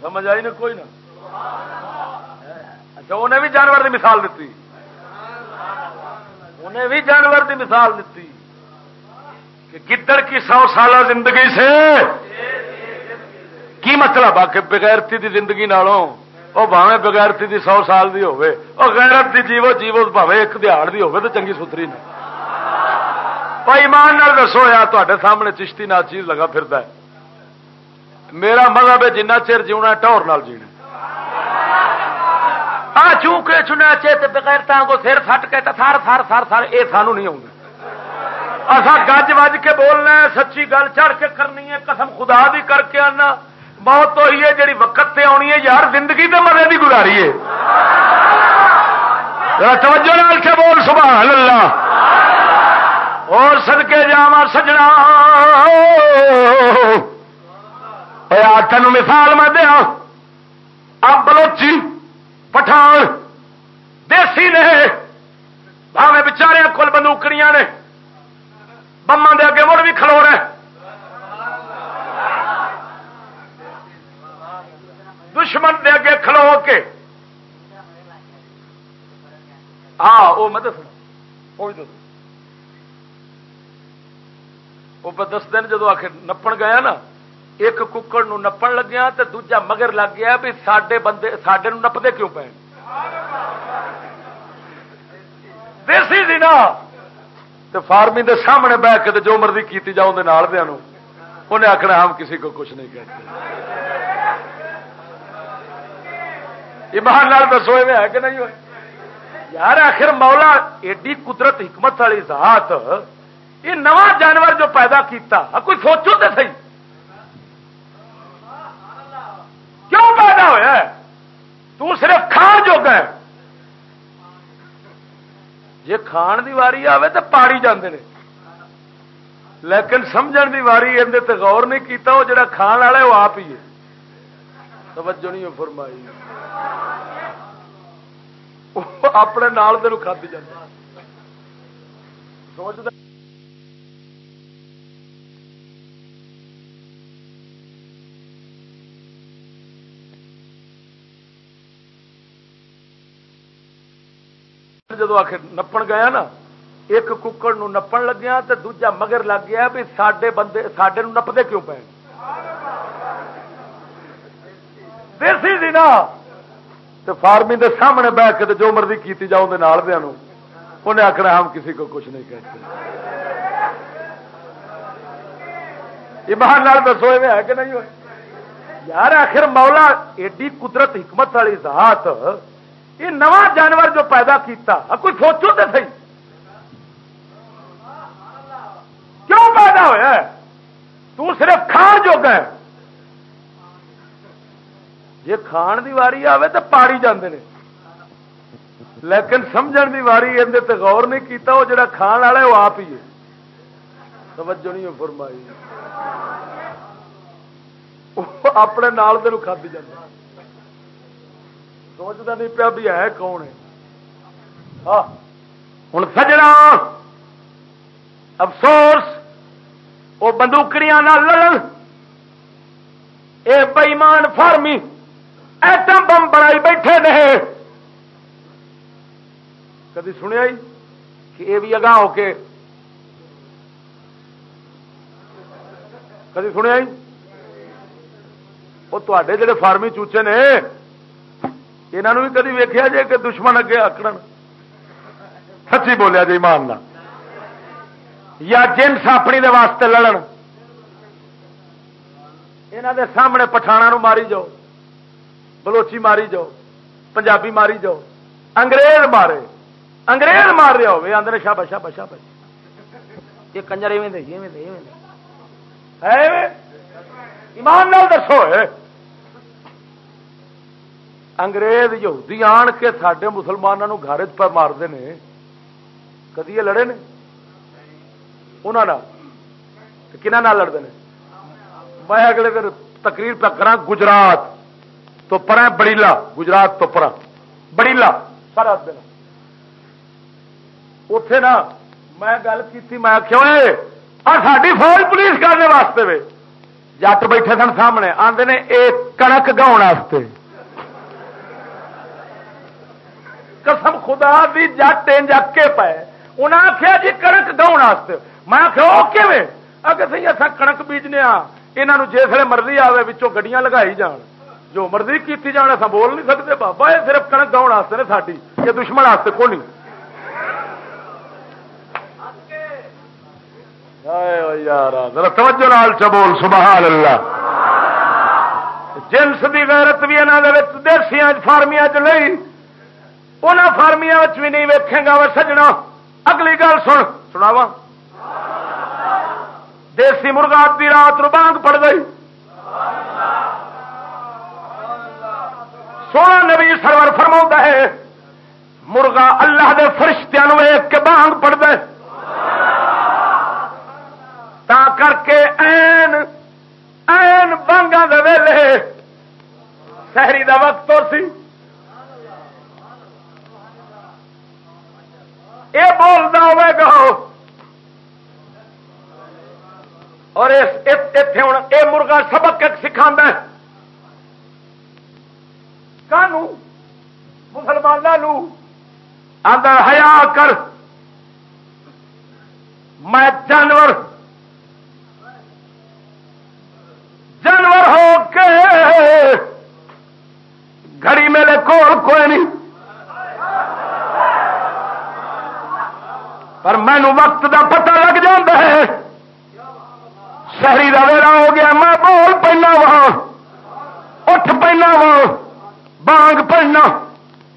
سمجھ آئی نا کوئی نا؟ اچھا انہیں بھی جانور کی مثال دیتی۔ انہیں بھی جانور کی مثال دیتی۔ کہ گدڑ کی سو سالہ زندگی سے کی مطلب آ کہ بغیرتی دی زندگی نالوں؟ وہ بھاوے بغیرتی دی سو سال دی ہوے وہ غیرت دی جیو جیو بھاوے ایک دیہڑ دی ہوے تو چنگی ستری نے بھائی ایمان نال دسو یا تے سامنے چشتی نہ چیز لگا پھرتا ہے۔ میرا مذہب ہے جنہ چر جیونا ٹور نال جینا آ چونکے چنا چیت بغیر کو سر فٹ کے تھار تھار تھار تھار یہ سانو نہیں آؤں اصا گج وج کے بولنا ہے، سچی گل چڑھ کے کرنی ہے، قسم خدا بھی کر کے آنا۔ موت تو ہی ہے جی وقت تے آنی ہے، یار زندگی تو مزے کی گزاری ہے۔ توجہ نال کے بول، سبحان اللہ۔ اور سدکے جا سجنا۔ تین مثال میں دیا۔ اب بلوچی، پٹھان، دیسی نے۔ بھاوے بچارے کل بندوکڑیاں نے۔ بما دے اگے مڑ بھی کھلو رہے دشمن دے اگے کھلو کے۔ ہاں وہ میں دس وہ دس دن جدو آ کے نپن گیا نا، ایک ککڑ نو نپن لگیا تو دوجا مگر لگ گیا بھی سڈے بندے سڈے نپتے کیوں پے؟ دیسی دی نا فارمی دے سامنے بہ کے جو مرضی کی جاؤ دیا انہیں آخنا ہم کسی کو کچھ نہیں کہتے۔ ایمان لال دسو ہے کہ نہیں ہوئے؟ یار آخر مولا ایڈی قدرت حکمت والی ذات، یہ نواں جانور جو پیدا کیتا کوئی سوچو تو صحیح؟ کیوں پیدا ہوا تو صرف کھان جو گئے جی کھان دی واری آئے تو پاڑی جاندے نے۔ لیکن سمجھن دی واری اندر تے غور نہیں کیتا وہ جڑا کھان والا ہے وہ آپ ہی ہے۔ توجہ نہیں فرمائی۔ اپنے نال دے کھدی جاتا سمجھتا جدو آخر نپن گیا نا ایک ککڑ نو نپن لگیا تو دوجا مگر لگ گیا بھی سڈے بندے سڈے نپتے کیوں پے دیسی دی نا فارمی دے سامنے بہ کے جو مرضی کی جاؤ دیا انہیں آخنا ہم کسی کو کچھ نہیں کہتے ایمان لال دسو ہے کہ نہیں ہوئے یار آخر مولا ایڈی قدرت حکمت والی ذات یہ نواں جانور جو پیدا کیتا کوئی سوچو تو صحیح۔ کیوں پیدا ہوا تو صرف کھان جو گئے جی کھان دی واری آئے تو پاڑی جاندے نے۔ لیکن سمجھن دی واری اندر تے غور نہیں کیتا، وہ جڑا کھان والا ہے، وہ آپ ہی ہے۔ توجہ نہیں فرمائی۔ اپنے نال دے کھدی جاتا سوچتا نہیں پیا بھی ہے کون ہے؟ ہوں سجنا۔ افسوس وہ بندوکڑیاں لڑن۔ اے بئیمان فارمی ایٹم بم بنائی بیٹھے نہیں کدی سنیا کہ یہ بھی اگاں ہو کے؟ کدی سنیا وہ تے جڑے فارمی چوچے نے یہاں بھی کدی ویکیا جی کہ دشمن اگے آکڑ سچی بولیا جی ماننا یا جنس اپنی دے واسطے لڑن۔ یہاں دے سامنے پٹھانا ماری جاؤ۔ بلوچی ماری جاؤ۔ پنجابی ماری جاؤ۔ انگریز مارے۔ انگریز مار رہا ہو آدھے شا بشا بشا بش یہ کنجر ایویں دے، ایویں ایویں ایمان نال دسو انگریز یہودی آن کے سڈے مسلمانوں گھر پر مارتے ہیں کدی یہ لڑے نے؟ انہوں کنہ لڑتے ہیں میں اگلے دن تقریر پہ کرا گجرات تو پر بڑیلا، گجرات تو پر بڑیلا سارا دن اتے نا میں گل کی میں کیوں ساری فوج پولیس کرنے واسطے وے۔ جٹ بیٹھے سن سامنے آتے نے یہ کنک گاؤ قسم خدا بھی جٹ کے پے۔ انہیں آخیا جی کنک گاؤ میں آخیا وہ کیون اگر سی اصا کنک بیجنے یہاں جسے مرضی آئے بچوں گڈیاں لگائی جان۔ جو مرضی کی جان اصا بول نہیں سکتے بابا، یہ صرف کنک گاؤ نے ساری یہ دشمن واسطے کو نہیں یار توجہ نال چبول سبحان اللہ جنس کی غیرت بھی انہوں یہاں دیسیا فارمیا چ نہیں۔ ان فارمیا بھی نہیں ویکھے گا وہ سجنا اگلی گل سن سناوا دیسی مرغا ادی رات نو بانگ پڑ گئی سونا نبی سرور فرما ہے مرغا اللہ دے فرشتیاں ویک کے بانگ پڑ دے تا کر کے این این بانگا دے ویلے شہری دا وقت تو سی یہ بولتا ہوئے گا اور اتنے ہوں یہ مرغا سبق سکھا کانو؟ مسلمانوں آتا ہیا کر۔ میں جانور جانور ہو کے گھڑی میرے کول کوئی نہیں۔ پر مینو وقت دا پتہ لگ جا ہے۔ شہری کا ویلا ہو گیا، میں بول پہنا وا۔ اٹھ پہنا وا۔ بانگ پڑھنا۔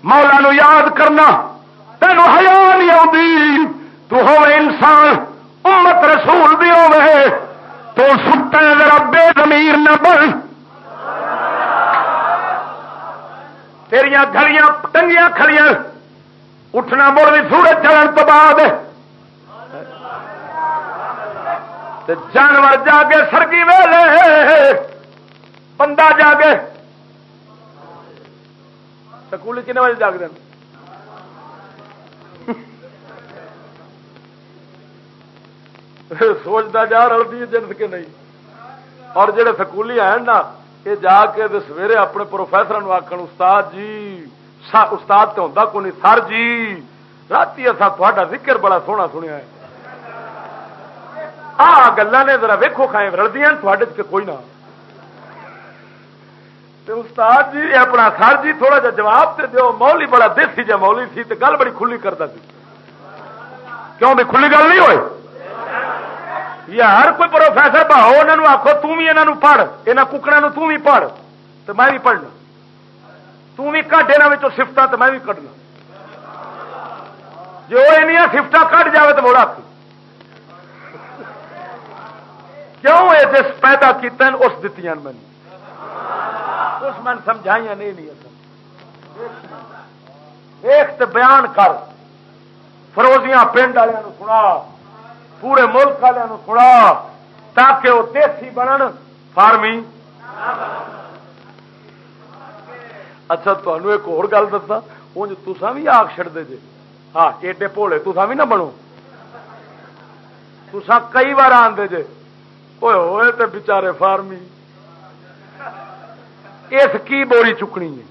مولا نو یاد کرنا۔ تینوں ہیا نہیں آتی تو ہو انسان، امت رسول بھی ہوے۔ تو ستا ذرا بے زمیر نہ بن۔ تیریا گھڑیاں، ٹنگیاں کھڑیاں۔ اٹھنا مڑ بھی سورج چڑھن تو بعد جانور جا کے سرگی ویلے، بندہ جا کے سکول کنے بجے جاگ دیں سوچتا جا رلتی جنس کے نہیں۔ اور جڑے سکولی ہیں نا، یہ جا کے سویرے اپنے پروفیسر آخر استاد جی استاد تو ہوں کو نہیں سر جی رات اصا ذکر بڑا سونا سنیا ہے۔ آ گلا نے ذرا ویکو کھائے رلدی تھے کوئی نہ۔ استاد جی اپنا سر جی تھوڑا جا جواب تے دیو۔ مولی بڑا دیسی جا مولی سی تے گل بڑی کھلی کرتا سی۔ کیوں بھی کھلی گل نہیں ہوئی یا ہر کوئی پروفیسر بہو انہوں آخو تھی یہاں پڑھ یہاں ککڑا تھی پڑھ تو میں بھی پڑھنا۔ تھی کٹ یہاں سفت تو میں بھی کھنا جو یہ سفت کٹ جائے تو بولا کیوں یہ جس پیدا کیا اس دیتی میں اس من سمجھائیاں نہیں نہیں ایک تو بیان کر۔ فروزیاں پنڈ والوں سنا۔ پورے ملک والوں سنا۔ تاکہ وہ دیسی بنن۔ فارمی۔ اچھا تمہیں ایک اور گل دسا انج تسا بھی آگ چڑ دے جے۔ ہاں ایڈے بھولے تسا بھی نہ بنو۔ تسا کئی بار آدھے جے۔ ہوئے ہوئے تے بچارے فارمی اس کی بوری چکنی ہے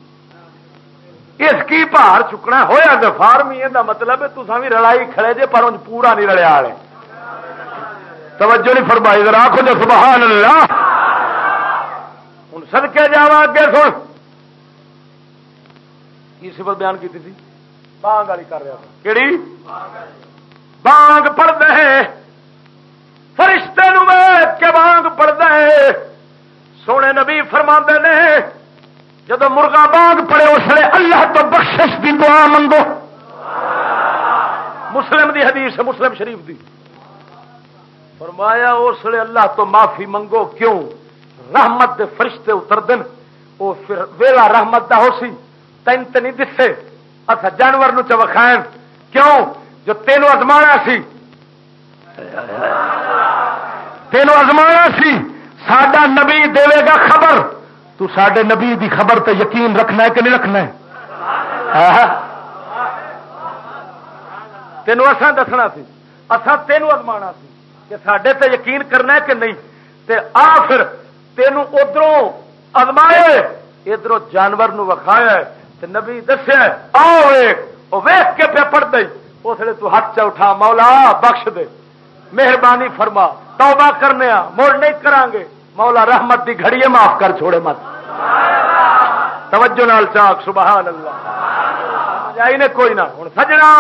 اس کی بھار چکنا ہوا تو فارمی کا مطلب ہے تصا بھی رلائی کھڑے جے پر پورا نہیں رلیا والے توجہ نہیں فرمائی ذرا آخو جو سبحان اللہ ہوں سدکے جا اگے سن کی سفت بیان کی تھی بانگ والی کر رہا تھا کہڑی بانگ پڑھتے ہیں فرشتے کے بانگ پڑھتے ہیں سونے نبی فرما نے جب مرغا بانگ پڑے اس لیے اللہ تو بخشش کی دعا منگو۔ مسلم دی حدیث مسلم شریف دی۔ فرمایا اس لیے اللہ تو معافی منگو، کیوں؟ رحمت دے فرشتے اتر دن وہ ویلا رحمت دا ہو سی، تین نہیں دسے۔ اچھا جانور نو چوکھائن کیوں؟ جو تینوں ازمانا سی۔ تینوں ازمانا سی۔ سڈا نبی دے گا خبر۔ تو سڈے نبی دی خبر تے یقین رکھنا ہے کہ نہیں رکھنا ہے؟ تینوں اصا دسنا سی۔ اصا تینوں ازمانا سی کہ سڈے تے یقین کرنا ہے کہ نہیں؟ تے آ پھر تینوں ادھر ازمائے ادھر جانور نو وکھایا تے نبی دسیا آؤ وہ ویخ کے پہ پڑ دئی اس لیے تو ہاتھ چ اٹھا، مولا بخش دے۔ مہربانی فرما۔ توبہ کرنے مڑ نہیں کران گے۔ مولا رحمت دی گھڑی معاف کر چھوڑے مت۔ توجہ نال چاک، سبحان اللہ۔ جائی نے کوئی نہ۔ ہوں سجنا۔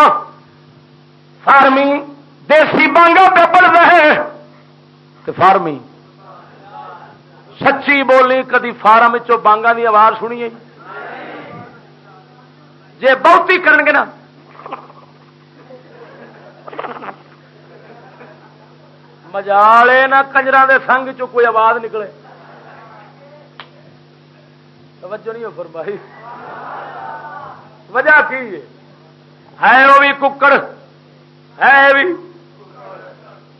فارمی دیسی بانگا پہ پڑ رہے فارمی۔ سچی بولنی کدی فارم بانگا دی آواز سنی جی بہتی کرن گے نا۔ مجالے نہ کنجر دے سنگ چ کوئی آواز نکلے توجہ نہیں ہو بھائی وجہ کی ہے وہ بھی ککڑ ہے بھی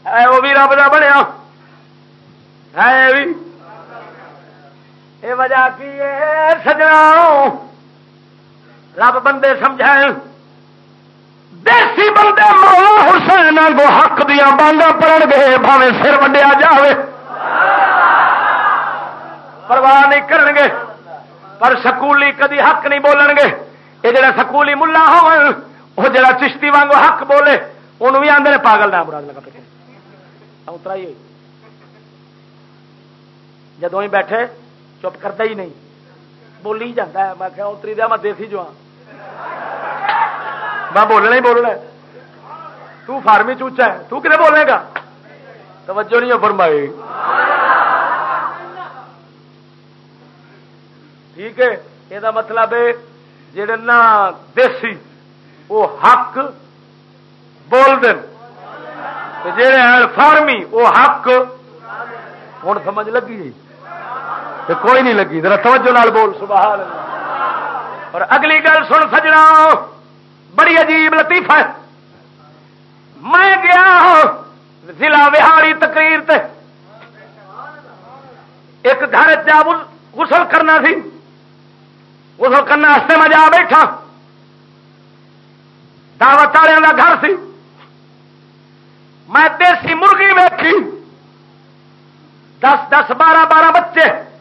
ہے وہ بھی رب کا بنیا ہے بھی یہ وجہ کی ہے سجنا رب بندے سمجھائیں دیسی بندے مولا حسین کو حق دیا بانگا پڑ گئے بھاوے سر وڈیا جائے پرواہ نہیں کرن گے، پر سکولی کدی حق نہیں بولن گے۔ یہ جڑا سکولی ملا ہو وہ جڑا چشتی وانگو حق بولے انہوں بھی آدھے پاگل نہ براد لگا پہ اترا ہی جدو ہی بیٹھے، چپ کرتا ہی نہیں۔ بولی جاتا ہے۔ میں کہ اتری دیا میں دیسی جو ہاں میں بولنا ہی بولنا تو فارمی چوچا ہے تو کتنے بولے گا توجہ نہیں فرمائی ٹھیک ہے یہ مطلب ہے جڑے نا دیسی وہ حق بول دیں جڑے ہیں فارمی وہ حق ہوں سمجھ لگی جی کوئی نہیں لگی ذرا توجہ نال بول سبحان اللہ اور اگلی گل سن سجنا بڑی عجیب لطیفہ ہے۔ میں گیا ضلع بہاری تقریر تے۔ ایک گھر جا غسل کرنا سی۔ غسل کرنے میں جا بیٹھا۔ دعوت والوں کا گھر سی۔ میں دیسی مرغی ویکھی۔ دس دس، بارہ بارہ بچے۔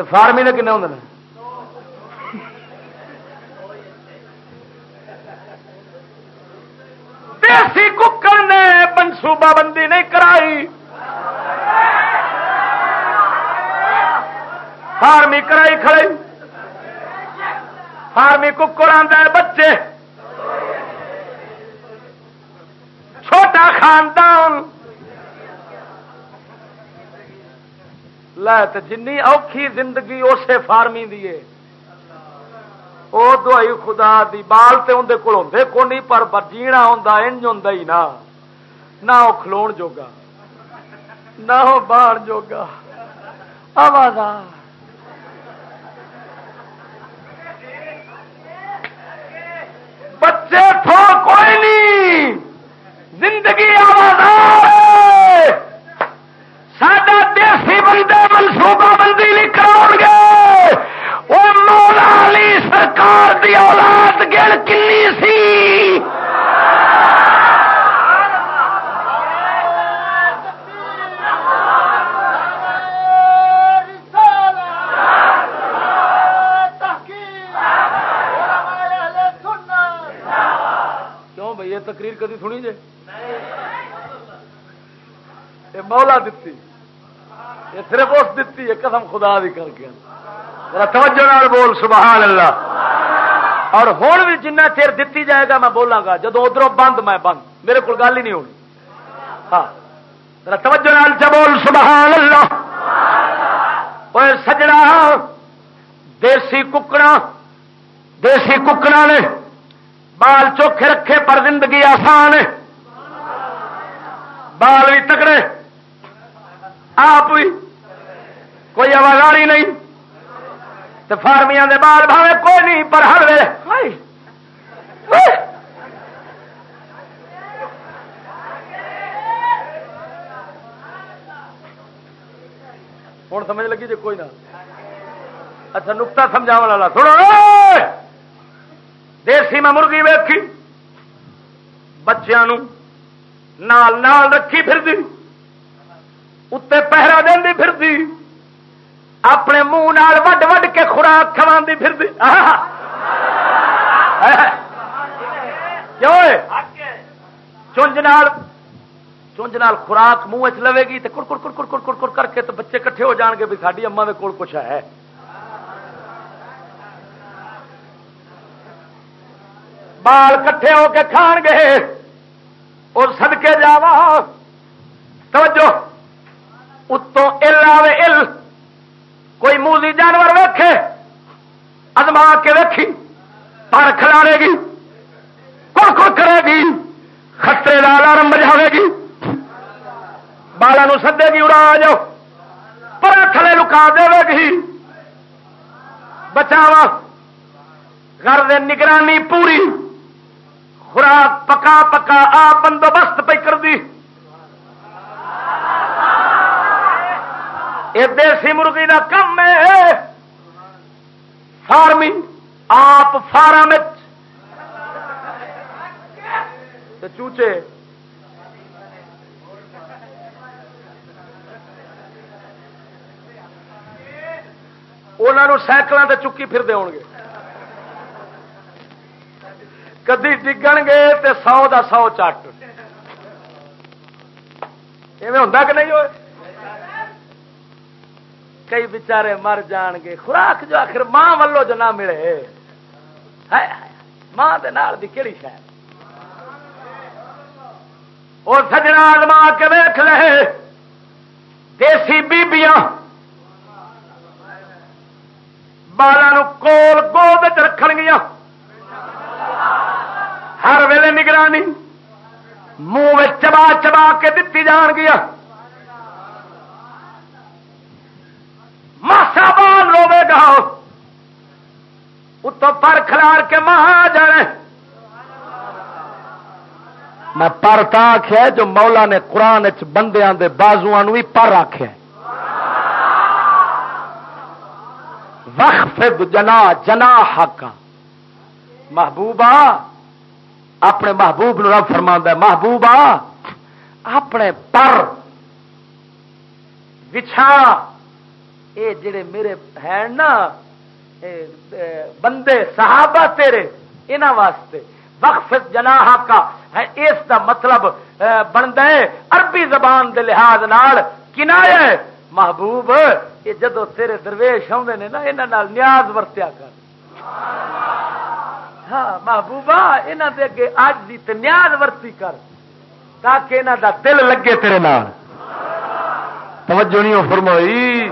تو فارمی نے کنے ہوں دیسی ککر نے منصوبہ بندی نہیں کرائی۔ فارمی کرائی کھڑی فارمی ککر آدھا بچے۔ چھوٹا خاندان لے جن اوکھی زندگی اسے فارمی دیے وہ دوائی خدا دی بال تے اندر کول ہوندے کو نہیں، پر جینا ہوندا، انج ہوندا ہی نا۔ نہ وہ کھلون جوگا، نہ وہ باہر جوگا۔ آواز بچے تھو کوئی نہیں۔ زندگی آواز سڈا دیسی بندے منصوبہ بندی نہیں کرو گے۔ وہ مولا علی سرکار دی اولاد گڑ کنی سی؟ کیوں بھائی یہ تقریر کدی سنی جے؟ مولا دیتی۔ یہ صرف اس دیتی ہے قسم خدا دی کر کے۔ توجہ نال بول، سبحان اللہ۔ اور ہوں بھی جنہ چیر دیتی جائے گا میں بولاں گا جب ادھر بند میں بند۔ میرے کو گل ہی نہیں ہونی۔ ہاں۔ توجہ نال بول، سبحان اللہ۔ سجنا دیسی ککڑا دیسی ککڑا نے بال چوکھے رکھے پر زندگی آسان ہے۔ بال بھی تکڑے آپ بھی کوئی آوازاری نہیں تو فارمیا دے بال بھاوے کوئی نہیں، پر ہر ویلے ہوں سمجھ لگی جی کوئی نہ۔ اچھا نکتا سمجھا والا، سنو۔ دیسی میں مرغی ویکھی بچیا نال نال رکھی پھر دی۔ اتنے پہرا دینی پھر دی اپنے منہ نال وڈ وڈ کے خوراک کھوا پھر دی چونج نال چونج نال خوراک منہ چ لوے گی تو کڑ کڑ کڑ کڑ کڑ کڑ کر کے تو بچے کٹھے ہو جان گے بھی ساری اما کے کول کچھ ہے بال کٹھے ہو کے کھان گے اور سدکے جاوا توجہ اتوں ال آوے ال۔ کوئی موزی جانور ویکھے ادما کے ویکھی، پر کھلارے گی کڑ کڑ کرے گی، خطرے کا الارم بجاوے گی۔ بالا سدے گی، اڑا آ جاؤ۔ پر تھلے لکا دے گی۔ بچاوا۔ گھر دے نگرانی پوری۔ خوراک پکا پکا آ بندوبست پہ کر دی۔ یہ دیسی مرغی کا کم ہے۔ فارمنگ آپ فارم چوچے۔ انہوں سائکلوں سے چکی پھر دے گے۔ کدی ڈگن گے تو سو دا سو چٹ۔ ایویں ہوں کہ نہیں ہوئے؟ کئی بچارے مر جان گے۔ خوراک جو آخر ماں ولو جو نہ ملے۔ ماں دی کہڑی شاید اور سجنا آدما کے ویخ لے۔ دیسی بیبیاں بالا کول گود رکھ گیا ہر ویلے نگرانی منہ چبا چبا کے دتی جان گیا بال گا اتو پر کھلار کے مہا جانے میں پر تا آخیا جو مولا نے قرآن بندیاں دے بازو بھی پر آخیا وقف جنا جنا حق محبوبہ، اپنے محبوب نو رب فرما محبوبہ، اپنے پر بچھا اے جڑے میرے ہیں نا بندے، صحابہ تیرے انہوں واسطے۔ وقف جناح کا ہے، اس دا مطلب بنتا ہے، عربی زبان دے لحاظ نال کنایا ہے۔ محبوب، یہ جدو تیرے درویش آدھے نے نا یہاں نیاز ورتیا کر۔ ہاں محبوبہ یہاں دے اگے اج دی نیاز ورتی کر۔ تاکہ یہاں دا دل لگے تیرے نال۔ توجہ نہیں فرمائی۔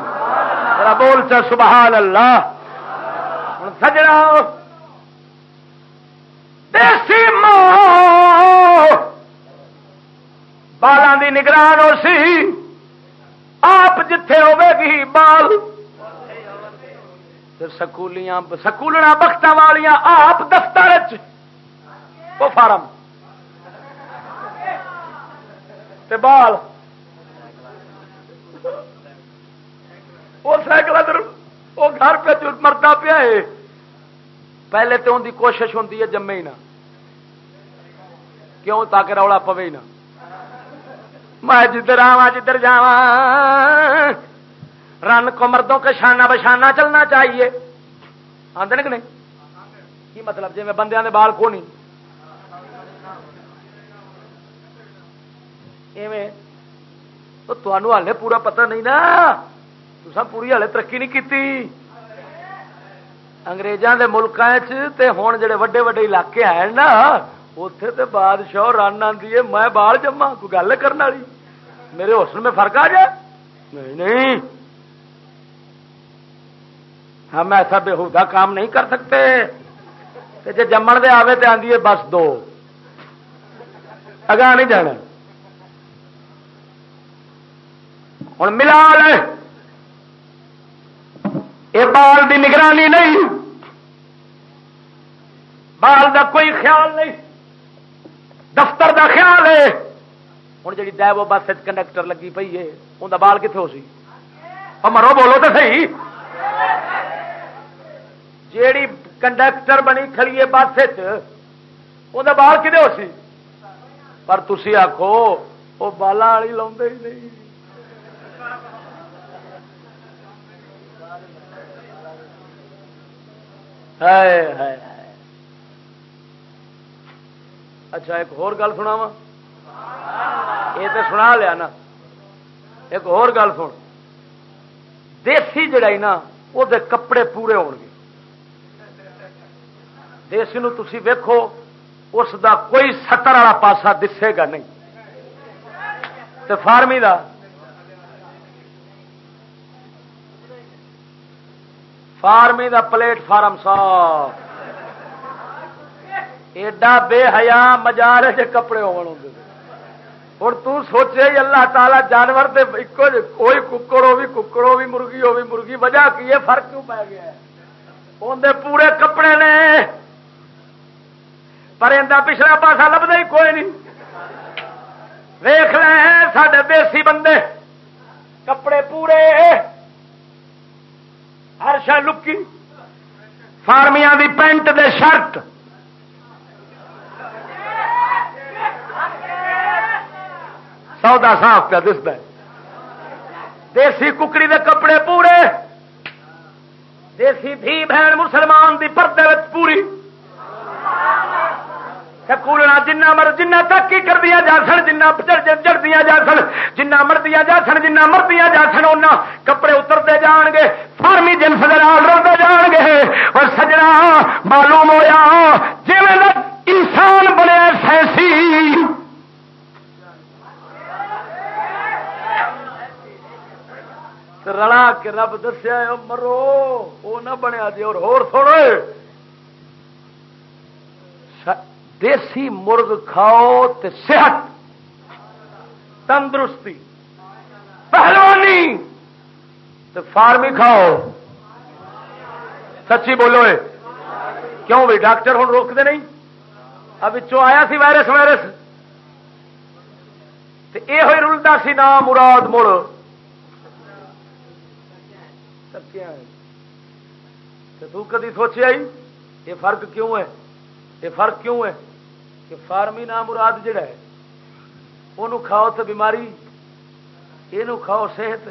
بول چا سبحان اللہ۔ ہوں سجنا۔ دیسی ماں۔ دی نگران ہو سی آپ جتھے ہوے گی بال۔ سکولیاں سکولنا بخت والیاں آپ دفتر وہ فارم۔ بال۔ وہ سائیکل ادھر، وہ گھر پہ مرتا پیا ہے، پہلے تو ان کی کوشش ہوتی ہے جمے ہی نہ۔ کیوں؟ تاکہ رولا پوے ہی نہ۔ میں جدھر آوا جدھر جا رن کو مردوں کے شانہ بشانہ چلنا چاہیے۔ آدھے کہ نہیں؟ کی مطلب؟ جی میں بندے نے بال کو نہیں تو ہالے پورا پتہ نہیں نا۔ تو پوری ہالے ترقی نہیں کی اگریزوں کے ملک ہوں جڑے وڈے وڈے علاقے ہیں نا اتے تو بادشاہ رن آتی ہے، میں بال جما کوئی گل کرنے والی؟ میرے حسن میں فرق آ جائے؟ نہیں نہیں۔ ہاں، ہم ایسا بےحدہ کام نہیں کر سکتے۔ جی جمن دے آوے تو آدھی ہے، بس دو۔ اگاں نہیں جانا۔ ہوں ملا لے یہ بال کی نگرانی نہیں۔ بال دا کوئی خیال نہیں۔ دفتر دا خیال ہے۔ ہوں جی ڈیو بس کنڈکٹر لگی پی ہے ان بال کتنے ہو سی؟ ہاں، مرو بولو تو صحیح۔ جیڑی کنڈکٹر بنی کھڑی ہے بس ان بال کتنے ہو سی؟ پر تھی آخو وہ بالا والی لا ہی نہیں۔ اچھا ایک اور گل سنا وا یہ تو سنا لیا نا۔ ایک اور گل سن۔ دیسی جڑائی نا وہ کپڑے پورے ہو گے۔ دیسی نو تھی ویکو اس دا کوئی ستر والا پاسا دسے گا نہیں۔ تو فارمی دا فارمی دا پلیٹ فارم صاف. ایڈا بے حیا مزار کپڑے ہوں ہوں سوچے اللہ تعالی جانور دے کوئی ککڑ ہو بھی ککڑ ہو بھی مرغی ہو بھی مرغی، وجہ کی ہے؟ فرق کیوں پی گیا اندر پورے کپڑے نے. پر اندر پچھلا پاسا لبدا ہی کوئی نہیں. ویخ لے سڈے دیسی بندے کپڑے پورے ہر شہ لکی۔ فارمیا دی پینٹ دے شرٹ۔ سودا صاف پہ دستا دیسی ککڑی دے کپڑے پورے۔ دیسی دھی بہن مسلمان دی پردے پوری۔ سکولنا جنہ مر جنہ ترقی کر دیا جا سن، جنہ چڑھدیا جا سن، جنہ مردیا جا سن، جنہ مردیا جا سن ان کپڑے اترتے جان گے، فارمی جنس روتے جان گے، اور سجنا معلوم ہوا جی انسان بنے سینسی رلا کے رب دسیا مرو وہ نہ بنیا جی اور ہور دیسی مرغ کھاؤ تے صحت، تندرستی، پہلوانی، تے فارمی کھاؤ۔ سچی بولو کیوں بھائی ڈاکٹر ہوں روکتے نہیں؟ اب آیا سی وائرس وائرس۔ یہ ہوئی رلتا سی نام مراد مڑ تو کدی سوچیا یہ فرق کیوں ہے یہ فرق کیوں ہے کہ فارمی نام مراد جڑا ہے وہ کھاؤ تو بیماری یہ کھاؤ صحت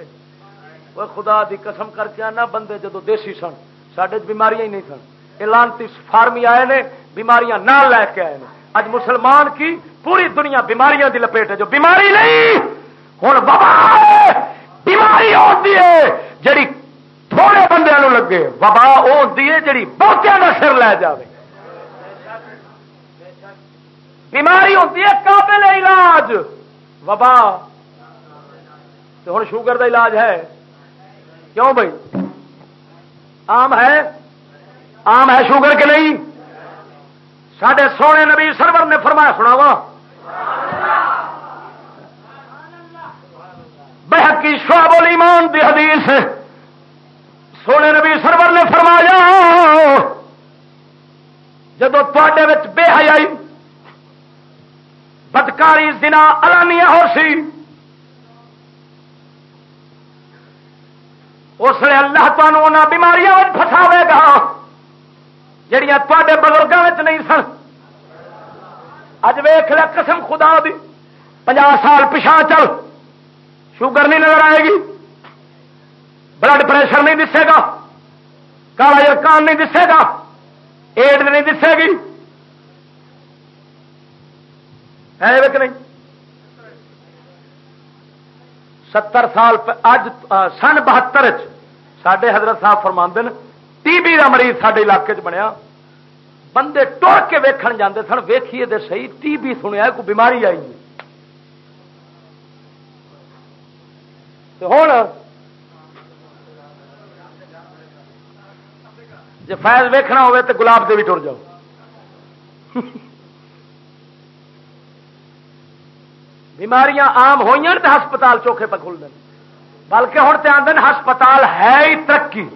وہ خدا دی قسم کر کے آنا بندے جدو دیسی سن سڈے بیماریاں ہی نہیں سن۔ یہ لانتی فارمی آئے نے، بیماریاں نہ لے کے آئے اج مسلمان کی پوری دنیا بیماریاں دی لپیٹ ہے، جو بیماری نہیں ہوں بابا بیماری ہوتی ہے، جڑی تھوڑے بندے لگے، وبا ہوتی ہے جی بہتیا کا سر لے جائے بیماری ہوتی ہے، قابل علاج۔ وبا۔ ہوں شوگر کا علاج ہے۔ کیوں بھائی؟ آم ہے؟ آم ہے شوگر کے نہیں؟ سڈے سونے نبی سرور نے فرمایا سناوا بحقی شعب الایمان دی حدیث۔ سونے نبی سرور نے فرمایا جب تے بے حیائی بدکاری دنا الانیہ ہو سی اس لیے اللہ تمہوں بیماریاں فساوے گا جہیا تے بزرگوں نہیں سن۔ اج ویخ لیا قسم خدا دی پناہ سال پچھا چل، شوگر نہیں نظر آئے گی، بلڈ پریشر نہیں دسے گا، کالا یرکان نہیں دسے گا ایڈ نہیں دسے گی۔ ہے کہ نہیں? ستر سال اج سن بہتر سڈے حضرت صاحب فرماند ٹی بی کا مریض سڈے علاقے چ بنیا۔ بندے ٹر کے ویکھن جاندے سن، ویکھیے دے صحیح، ٹی بی سنیا کوئی بیماری آئی ہوں جی فیض ویکھنا ہوئے تو گلاب دے بھی ٹر جاؤ۔ بیماریاں آم ہوئی تو ہسپتال چوکھے پہ کھل دیں بلکہ ہوں تو آدھے ہسپتال ہے ہی ترقی۔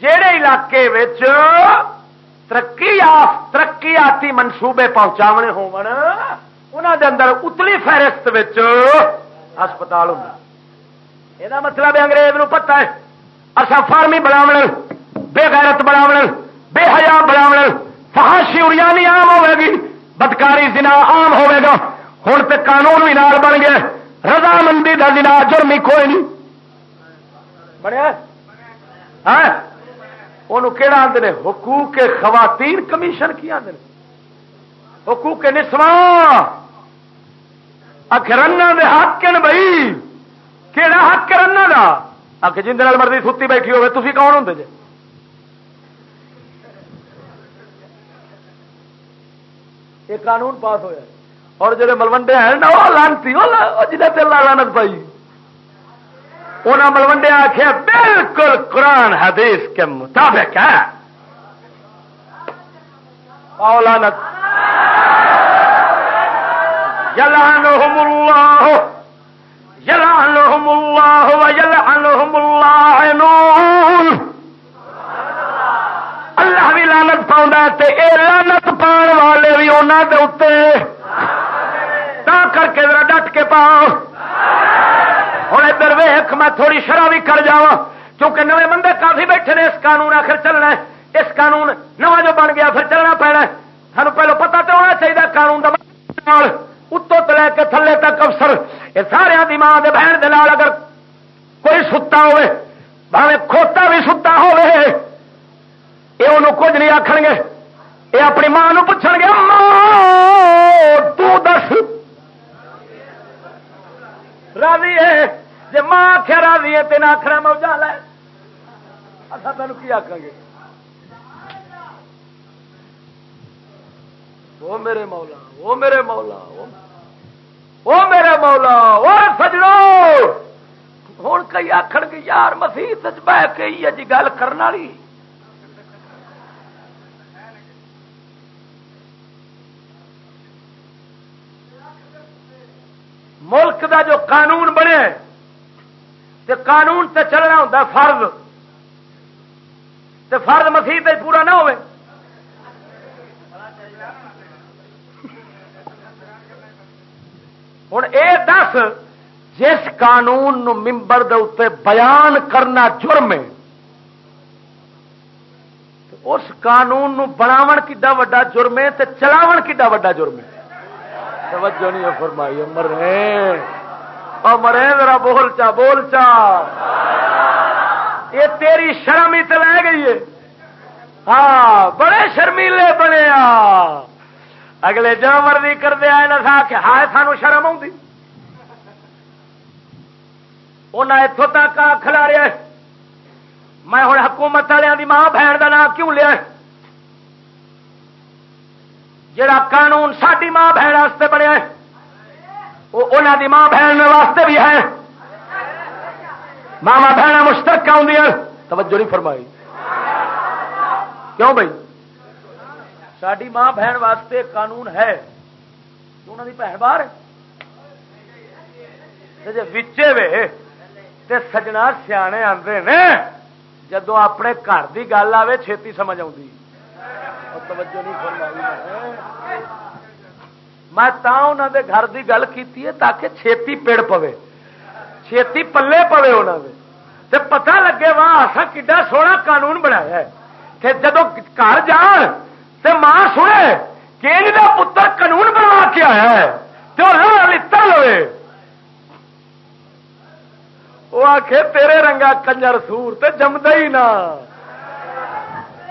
جہے علاقے ترقی ترقی آتی منصوبے پہنچاونے اندر اتلی فہرست ہسپتال ہوں۔ یہ مطلب انگریز نو پتا ہے اصا فارمی بناو بے غیرت بناو بے حیا بناو فہاشی اریانی عام ہوے گی۔ بدکاری زنا عام ہوے گا۔ ہوں تو قانون بھی نال بن گیا۔ رضامندی کا زنا جرمی کوئی نہیں۔ بنیا کہڑا آدھے حقوق خواتین کمیشن کی آدھے حقوق نسواں۔ اخرنا دے حق بھائی کہڑا حق کرنا کا آ کے جن مرضی ستی بیٹھی ہوے تھی کون ہوں جی یہ قانون پاس ہوا اور جڑے ملوڈے ہیں نا، وہ لانتی جنہیں تیل لانت پائی۔ انہیں ملوڈے آخیا بالکل قرآن، حدیث کے مطابق ہے۔ لانت یلعنہم اللہ یلعنہم اللہ، و یلعنہم اللہ اللہ بھی لانت پاؤں اے لانت پان والے بھی انہوں کے اتنے کر کے ذرا ڈٹ کے پاؤ۔ ہوں ادھر ویخ میں تھوڑی شرح بھی کر جا کیونکہ نئے بندے کافی بیٹھے نے، اس قانون آخر چلنا ہے۔ اس قانون نواں جو بن گیا پھر چلنا پینا سانو پہلو پتا تو ہونا چاہیے قانون اتو تو لے کے تھلے تک افسر۔ یہ سارے دی ماں دے بہن دے اگر کوئی ستا ہوئے، بھاوے کھوتا بھی ستا ہوئے۔ یہ انہوں کچھ نہیں آخ گے۔ یہ اپنی ماں پوچھ گیا تس راضی ہے؟ جی ماں آخیا راضی ہے تین آخر موجہ لے۔ اصا تین کی آخ گے؟ وہ میرے مولا وہ میرے مولا وہ میرے مولا وہ سجڑو۔ ہوں کئی آخر گے، یار، مسیح بہ کے جی گل کرنے والی ملک دا جو قانون بنے تے قانون تے چلنا ہوتا فرض۔ تے فرض مسیح تے پورا نہ ہوئے ہوں اے دس، جس قانون نو ممبر دے اتنے بیان کرنا جرم ہے اس قانون نو بناو کڈا وا جرم ہے، تے چلاو کڈا وا جرم ہے۔ توجہ نہیں فرمائی مرے مرے ذرا بول چا بول چا۔ یہ تیری شرم ہی تو لے گئی ہے۔ ہاں بڑے شرمیلے بنے آ۔ اگلے جو مرضی کرتے آئے نہ سا کہ ہائے سانو شرم آئی انہیں اتوں تک کھلا رہا میں ہوں حکومت والوں کی ماں بہن کا نام کیوں لیا جڑا قانون ساری ماں بہن واسطے بنیا وہ انہوں دی ماں بہن واسطے بھی ہے۔ ماوا بہن مشترک آدی توجہ نہیں فرمائی۔ کیوں بھائی؟ ساری ماں بہن واسطے قانون ہے۔ انہوں کی بہن باہر جی وچے وے، تے سجنا سیانے آتے نے جدو اپنے گھر کی گل آئے چھتی سمجھ آئی توجہ نہیں فرمائی میں تا انہوں دے گھر دی گل کی تاکہ چھتی پیڑ پوے۔ چھتی پلے پوے انہوں نے تے پتہ لگے وہاں اصا کڈا سونا قانون بنایا ہے۔ کہ جدو گھر جان، تے ماں سنے کہ ان پتر قانون بنا کے آیا ہے تو لڑ لوے۔ وہ آخ تیرے رنگا کنجر سور تے جمد ہی نہ۔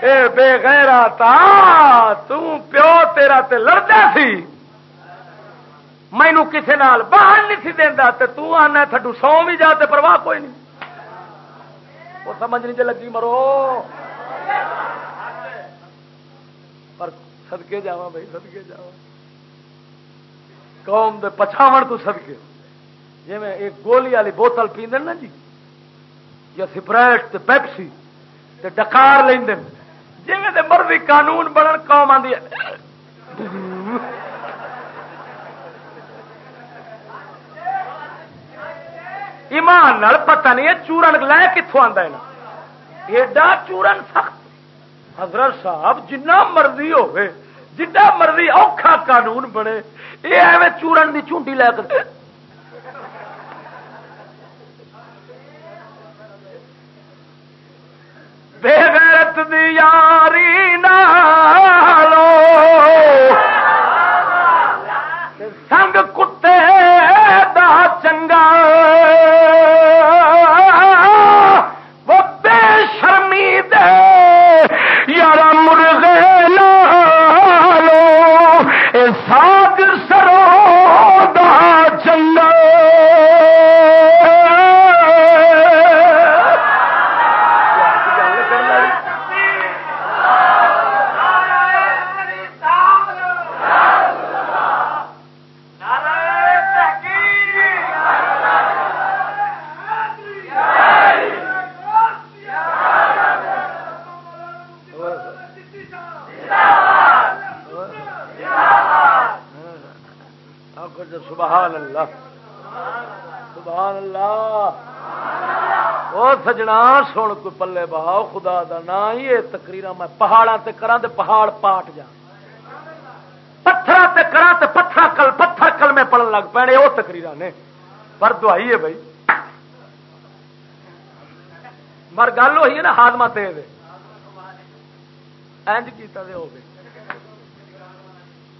اے بے غیرا تا پیو تیرا تے لڑتا سی۔ مینو کسی نال باہر نہیں سی دینا تے تو آنا تھڈو سو بھی جا تے پرواہ کوئی نہیں۔ وہ سمجھ نہیں لگی مرو۔ پر سدکے جا بھائی سدکے جا قوم دے پچھاو تو سدکے جی میں ایک گولی والی بوتل پیند نا جی یا سپرائٹ پیپسی ڈکار لین جی مرضی قانون بنن قوم آدھی ایمان پتہ نہیں ہے چورن لے کتوں آتا ہے ایڈا چورن سخت۔ حضرت صاحب، جنہ مرضی ہوے جنہ مرضی اوکھا قانون بنے یہ ایویں چورن دی چونڈی لے کر بے غیرت دی یاری نالو۔ سنگ وہ سجنا، سن کوئی پلے بہاؤ، خدا دا نا ہی یہ تقریر میں پہاڑا تے کرا تے پہاڑ پاٹ جا۔ پتھر تے کرا تے پتھر کل پتھر کل میں پڑھن لگ پینے وہ تقریر نے۔ پر دہائی ہے بھائی۔ مر گل ہوئی ہے نا ہاتما تے اینج کیتا دے ہو گئے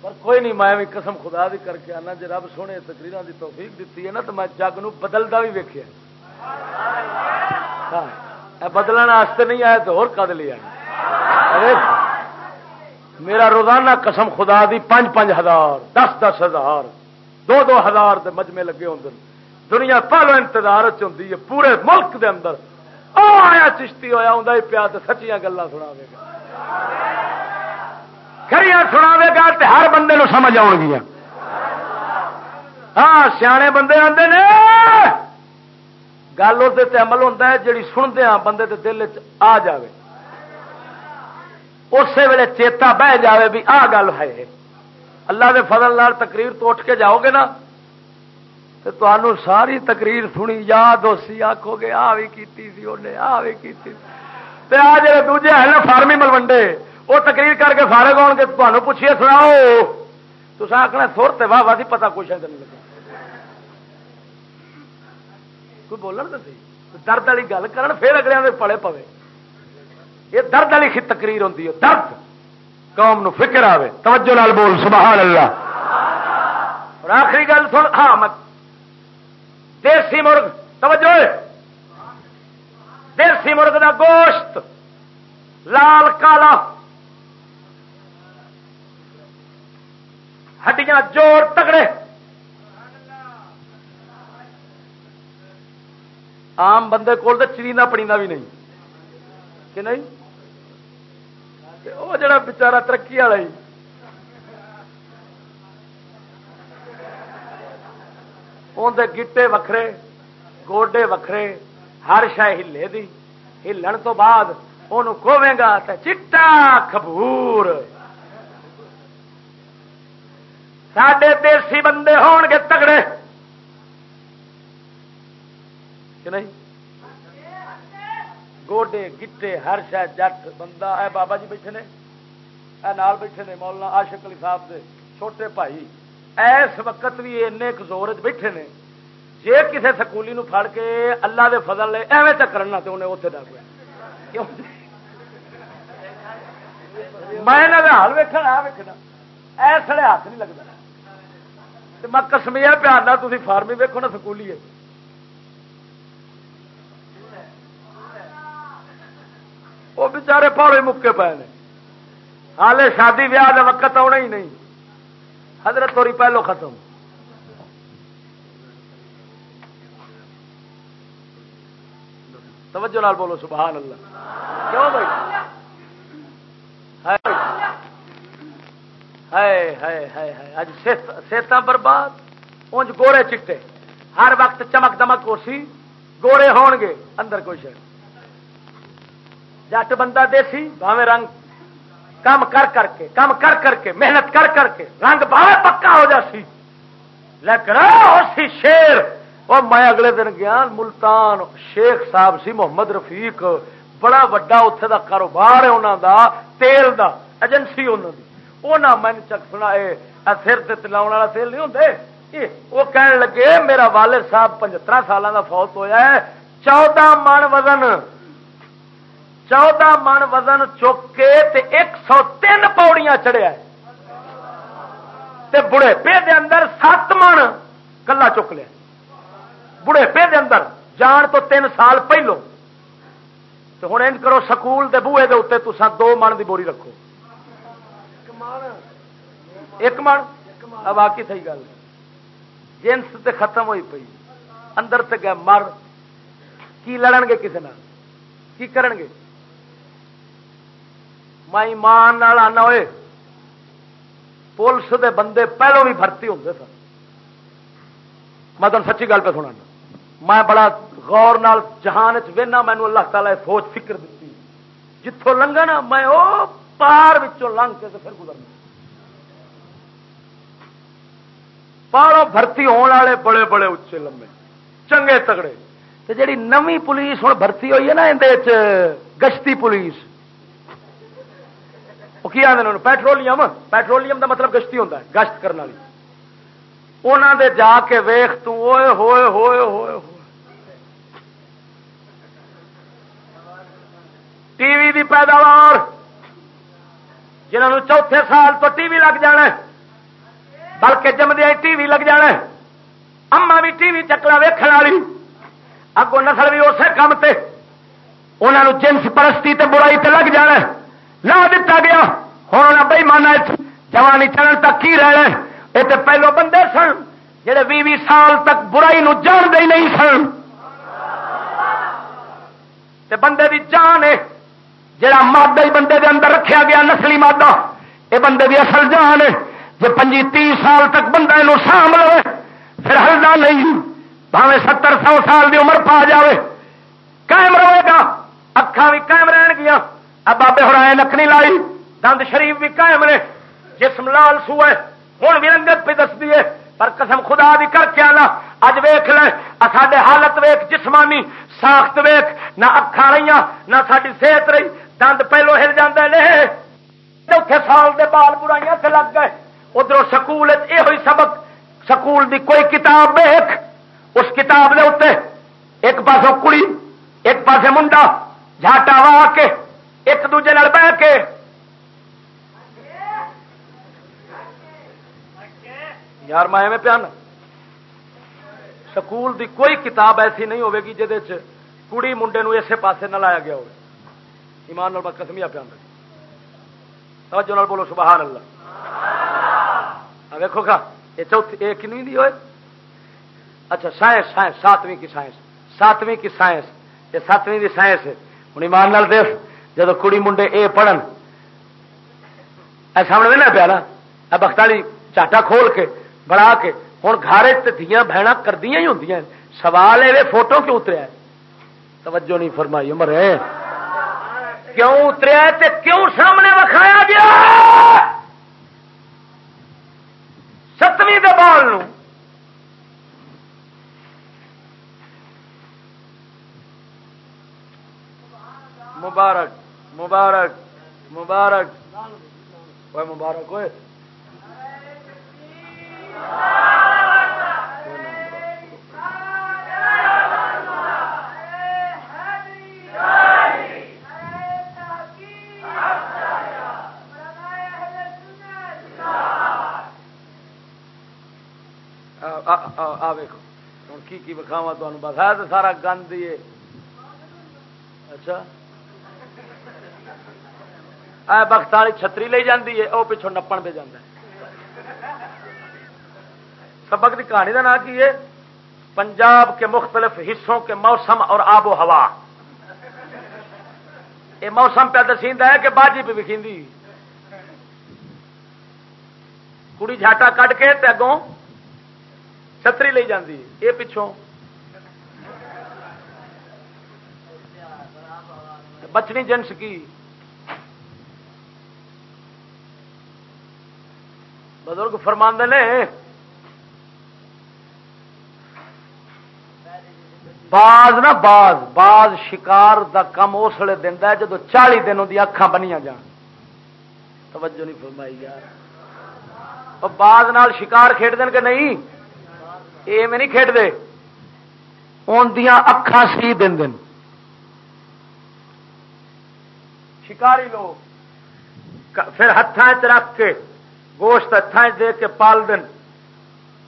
پر کوئی نہیں، میں بھی قسم خدا دی کر کے آنا جی رب سونے تقریر کی توفیق دیتی ہے نا، تو میں جگ نو بدلتا بھی ویکیا ہاں بدلنے نہیں آیا تو ہو کد لیا میرا روزانہ قسم خدا دی پانچ پانچ ہزار، دس دس ہزار، دو دو ہزار دے مجمے لگے ہوں دنیا پہلو انتظار چی پورے ملک دے اندر۔ او آیا چشتی ہوا ہوں پیا تو سچیاں گلا سنا گا۔ سنا گا تو ہر بندے نو سمجھ آن گیا ہاں سیانے بندے آتے نے گل اس عمل ہوتا ہے جی سندیا ہاں بندے کے دل چ آ جائے اسی ویلے چیتا بہ جائے بھی آ گل ہے۔ اللہ کے فضل لال تقریر تو اٹھ کے جاؤ گے نا۔ تو تمہوں ساری تقریر سنی، یاد ہو سی آخو گے آ بھی کی آ بھی آ جڑے دوجے ہیں نا، فارمی ملوڈے وہ تقریر کر کے فارغ ہو گے تمہیں پوچھیے، سناؤ۔ تو آخنا سر تو واہ واہ پتا کچھ نہیں لگا۔ کوئی بولن تو سی؟ درد والی گل کر پھر اگلے پڑے پوے۔ یہ درد والی تقریر ہوتی ہے۔ درد! قوم نو فکر آئے توجہ لال بول، سبحان اللہ۔ اور آخری گل سن ہاں مت دیسی مرغ۔ توجہ! دیسی مرغ دا گوشت۔ لال، کالا۔ ہڈیاں جوڑ، تگڑے۔ آم بندے کول تو چرینا پڑینا بھی نہیں۔ کہ نہیں؟ وہ جڑا بچارا ترقی والا ہی۔ اندر گیٹے وکھرے، گوڈے وکھرے، ہر شہ ہلے دی۔ ہلن تو بعد کوے گا تو چٹا کبور سڈے دیسی بندے ہون گے تگڑے۔ کہ نہیں؟ گوڈے گٹے، ہر شہ جٹ، بندہ، اے بابا جی بیٹھے نے، اے نال بیٹھے نے، مولانا آشق علی صاحب دے چھوٹے بھائی، ایس وقت بھی ایک زور بیٹھے نے جی کسی سکولی نو پھڑ کے اللہ دے فضل لے، ایویں چکرنا تو انہیں اتنے ڈر گیا۔ میں حال ویکن آ ویکنا ایسے ہاتھ نہیں لگتا میں کسمیا پیار نہ تھی فارمی ویکو نا سکولی ہے وہ بچارے پاڑے مکے پے نے۔ ہالے شادی ویاہ کا وقت آنا ہی نہیں۔ حضرت توری پہلو ختم۔ توجہ نال بولو، سبحان اللہ۔ کیوں بھائی؟ سیتا برباد۔ انج گورے چٹے۔ ہر وقت چمک دمک ہو سی۔ گورے ہون گے، اندر کوئی شہر جٹ بندہ دیسی بھاوے رنگ کام کر کر کے کام کر کر کے، محنت کر کر کے، رنگ بھاوے پکا ہو جاسی۔ لیکن سی شیر اور میں اگلے دن گیا، ملتان شیخ صاحب سی محمد رفیق، بڑا وڈا اتے دا کاروبار ہے انہوں دا، تیل دا، ایجنسی انہوں دی۔ وہ نہ میں چک سنا سر تلاؤ والا تیل نہیں ہوتے وہ کہنے لگے، میرا والد صاحب پچہتر سالوں کا فوت ہوا ہے، چودہ من وزن چودہ من وزن چک کے تے ایک سو تین پوڑیاں چڑھیا تے بڑھے پے دے اندر سات من کلا چک لیا۔ بڑھے پے دے اندر، جان تو تین سال پہلو۔ تو ہوں ان کرو سکول دے بوے دے اتنے تو دو من دی بوری رکھو۔ ایک من؟ واقعی تھی گل۔ جنس تے ختم ہوئی پی اندر تے گئے مر۔ کی لڑن گے کسی کی کرن گے؟ میں ایمان آنا ہوئے، پولیس دے بندے پہلو بھی بھرتی ہوتے سن۔ میں تم سچی گل پہ سنا میں بڑا غور نال جہان چہنا مینو اللہ تعالی سوچ فکر دیتی جتوں لنگا نا میں وہ پار لنگ کے پھر گزرنا۔ پاروں بھرتی ہونے والے بڑے بڑے اچے لمبے، چنگے تگڑے۔ جیڑی نوی پولیس ہوں بھرتی ہوئی ہے نا اندر گشتی پولیس وہ کیا پیٹرولیم پیٹرولیم دا مطلب گشتی ہوتا ہے، گشت کرنے والی۔ انہوں دے جا کے ویخ ہوئے ہوئے ہوئے ہوئے۔ ٹی وی دی پیداوار جنہوں چوتھے سال تو ٹی وی لگ جانا بلکہ جمدیا ٹی وی لگ جانا اما بھی ٹی وی چکلا ویکن والی۔ اگوں نسل بھی اسی کام انہوں جنس پرستی تے برائی تے لگ جانا لا دتا گیا۔ ہوں بئی مانا جوانی چلن تک کی رہنا یہ تو پہلو بندے سن جہے بھی بھی سال تک برائی نو جانتے ہی نہیں سن۔ تے بندے دی جان ہے۔ جڑا مادہ ہی بندے دے اندر رکھیا گیا، نسلی مادہ یہ بندے دی اصل جان ہے۔ جی پنجی تی سال تک بندہ یہ سانب لو پھر ہلدا نہیں۔ بھاوے ستر سو سال دی عمر پا جاوے۔ قائم رہے گا۔ اکھان بھی قائم رہن گیا۔ اب بابے ہرائے نکنی لائی دند شریف بھی قائم نے۔ جسم لال سو ہوں بھی رنگت پہ دس دیے پر قسم خدا دی کر کے آنا، اج ویخ لے ساڈے حالت ویخ جسمانی ساخت ویخ نہ اکھا رہی نہ ساری صحت رہی۔ دند پہلو ہل جاندے نے۔ چوتھے سال دے بال برائیاں سے لگ گئے۔ ادھر سکول یہ ہوئی سبق، سکول دی کوئی کتاب ویخ اس کتاب دے اتنے ایک پاسوں کڑی، ایک پاسے منڈا، جھاٹا وا کے ایک دوجے بہ کے۔ یار میں پیان سکول دی کوئی کتاب ایسی نہیں ہوگی جہد کڑی منڈے نو اسے پاسے نہ لایا گیا ہو ایمان نال پیان توجہ نال بولو، سبحان اللہ۔ ویکو گا یہ چوتھی، یہ کنویں دی ہوئے اچھا سائنس سائنس، ساتویں کی سائنس۔ ساتویں کی سائنس، یہ ساتویں کی سائنس ہے۔ ہوں ایمان نال دیکھ۔ جب کڑی منڈے اے پڑھن، اے سامنے نہ پیا نا بختالی چاٹا کھول کے بڑا کے ہوں گھر دیا بہن کردیا ہی ہوں سوال یہ فوٹو کیوں اتریا توجہ نہیں فرمائی، عمر ہے۔ کیوں اتریا کیوں سامنے وکھایا گیا؟ ستویں دبال مبارک۔ مبارک مبارک۔ مبارک ہوئے؟ کی بخاوا تمہیں بس ہے تو سارا گند ہی اچھا۔ بخت والی چھتری لے جاتی ہے وہ پچھوں نپن پہ جانا سبق کی کہانی کا نام کی ہے، پنجاب کے مختلف حصوں کے موسم اور آب و ہوا۔ یہ موسم پہ دسیندا ہے کہ باجی پہ وکھی کڑی جھاٹا کٹ کے اگوں چھتری لے جاندی یہ پچھوں بچنی جنس کی۔ بزرگ فرماندے نے، باز نا باز باز شکار دا کم اس لیے دینا جدو چالی دنوں دی اکھان بنیا جان۔ توجہ نہیں فرمائی یار۔ باز نال شکار کھیڈ دین کہ نہیں؟ یہ میں نہیں کھیڈتے ان دیا اکھان سی دن دن۔ شکاری لوگ پھر ہاتھوں چ رکھ کے گوشت ہاتھوں دے کے پال دن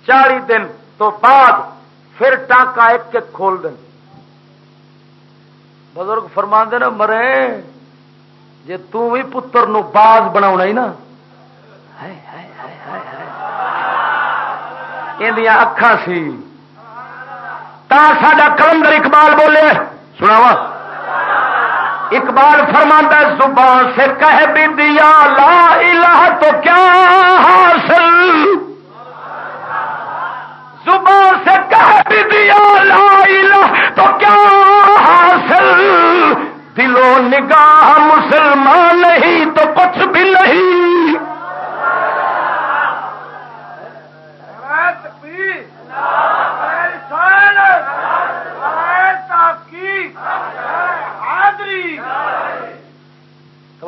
چالی دن، تو بعد پھر ٹانکا ایک ایک کھول دیں بزرگ فرما نا، مرے جی تھی پتر نو باز بنا ہی نا۔ اکھان سی۔ تا سا کلندر اقبال بولے سنا اقبال اقبال ہے، زبان سے کہہ بھی دیا، لا الہ تو کیا حاصل؟ زبان سے کہہ بھی دیا، لا الہ تو کیا حاصل؟ دلو نگاہ مسلمان نہیں تو کچھ بھی نہیں۔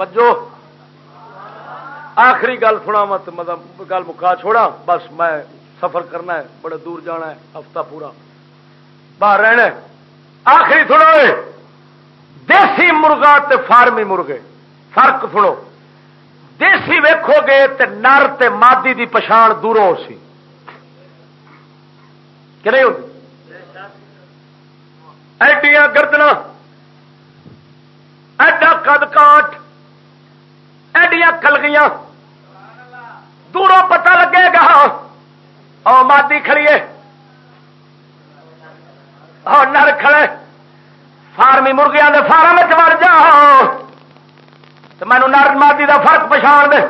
توجہ۔ آخری گل سنا مت مطلب گل مکا چھوڑا بس میں سفر کرنا ہے، بڑے دور جانا ہے، ہفتہ پورا۔ باہر رہنا آخری سنو دیسی مرغا تے فارمی مرغے۔ فرق سنو۔ دیسی ویکو گے تے نر تے مادی دی پچھان دوروں سی۔ کہ نہیں ہوتی؟ ایڈیاں گردنا۔ ایڈا قد کاٹ ایڈیاں کلگیاں دوروں پتہ لگے گا۔ او مادی کھڑیے۔ اور نر کھڑے۔ فارمی مرغیاں دے فارم مر جا۔ تو مینو نر مادی دا فرق پچھاڑ دے۔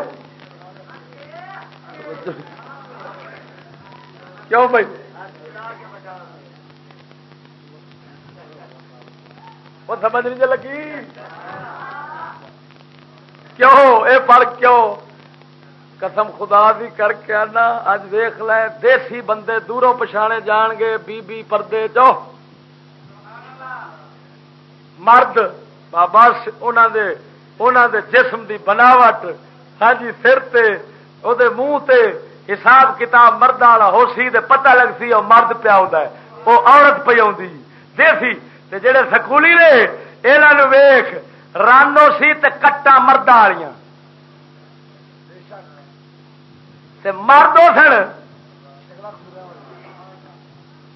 کیوں بھائی؟ وہ سمجھ نہیں جی لگی۔ کیوں؟ اے فرق کیوں؟ قسم خدا بھی کر کے آنا اج ویخ لے، دیسی بندے دوروں پچھانے جان گے، بی بی پردے چو مرد، بابا دے دے جسم دی بناوٹ ہاں جی سر تے او دے منہ تے، حساب کتاب مرد والا ہو سی دے پتہ لگ سی اور مرد پیا ہوتا ہے وہ عورت پہ آتی دیسی، تے جڑے سکولی نے یہاں ویخ رانو سی تے کٹا مرد والیاں مردو سن۔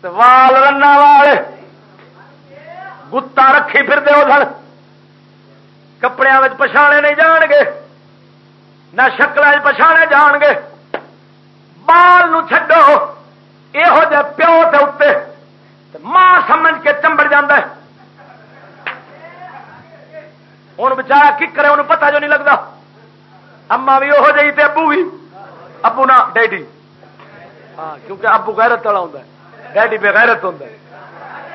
وال رنا والے گتا رکھی پھر دے سن۔ کپڑے پچھانے نہیں جان گے۔ نہ شکل پچھانے جان گے۔ بال چڈو یہو جہ پیو کے اتنے ماں سمجھ کے چمبڑ جا ہوں بچارا کی کرے انہوں پتا جو نہیں لگتا۔ اما بھی وہ جی ابو بھی۔ ابو نا ڈیڈی۔ ہاں کیونکہ ابو غیرت والا ہوں ڈیڈی بے غیرت ہوں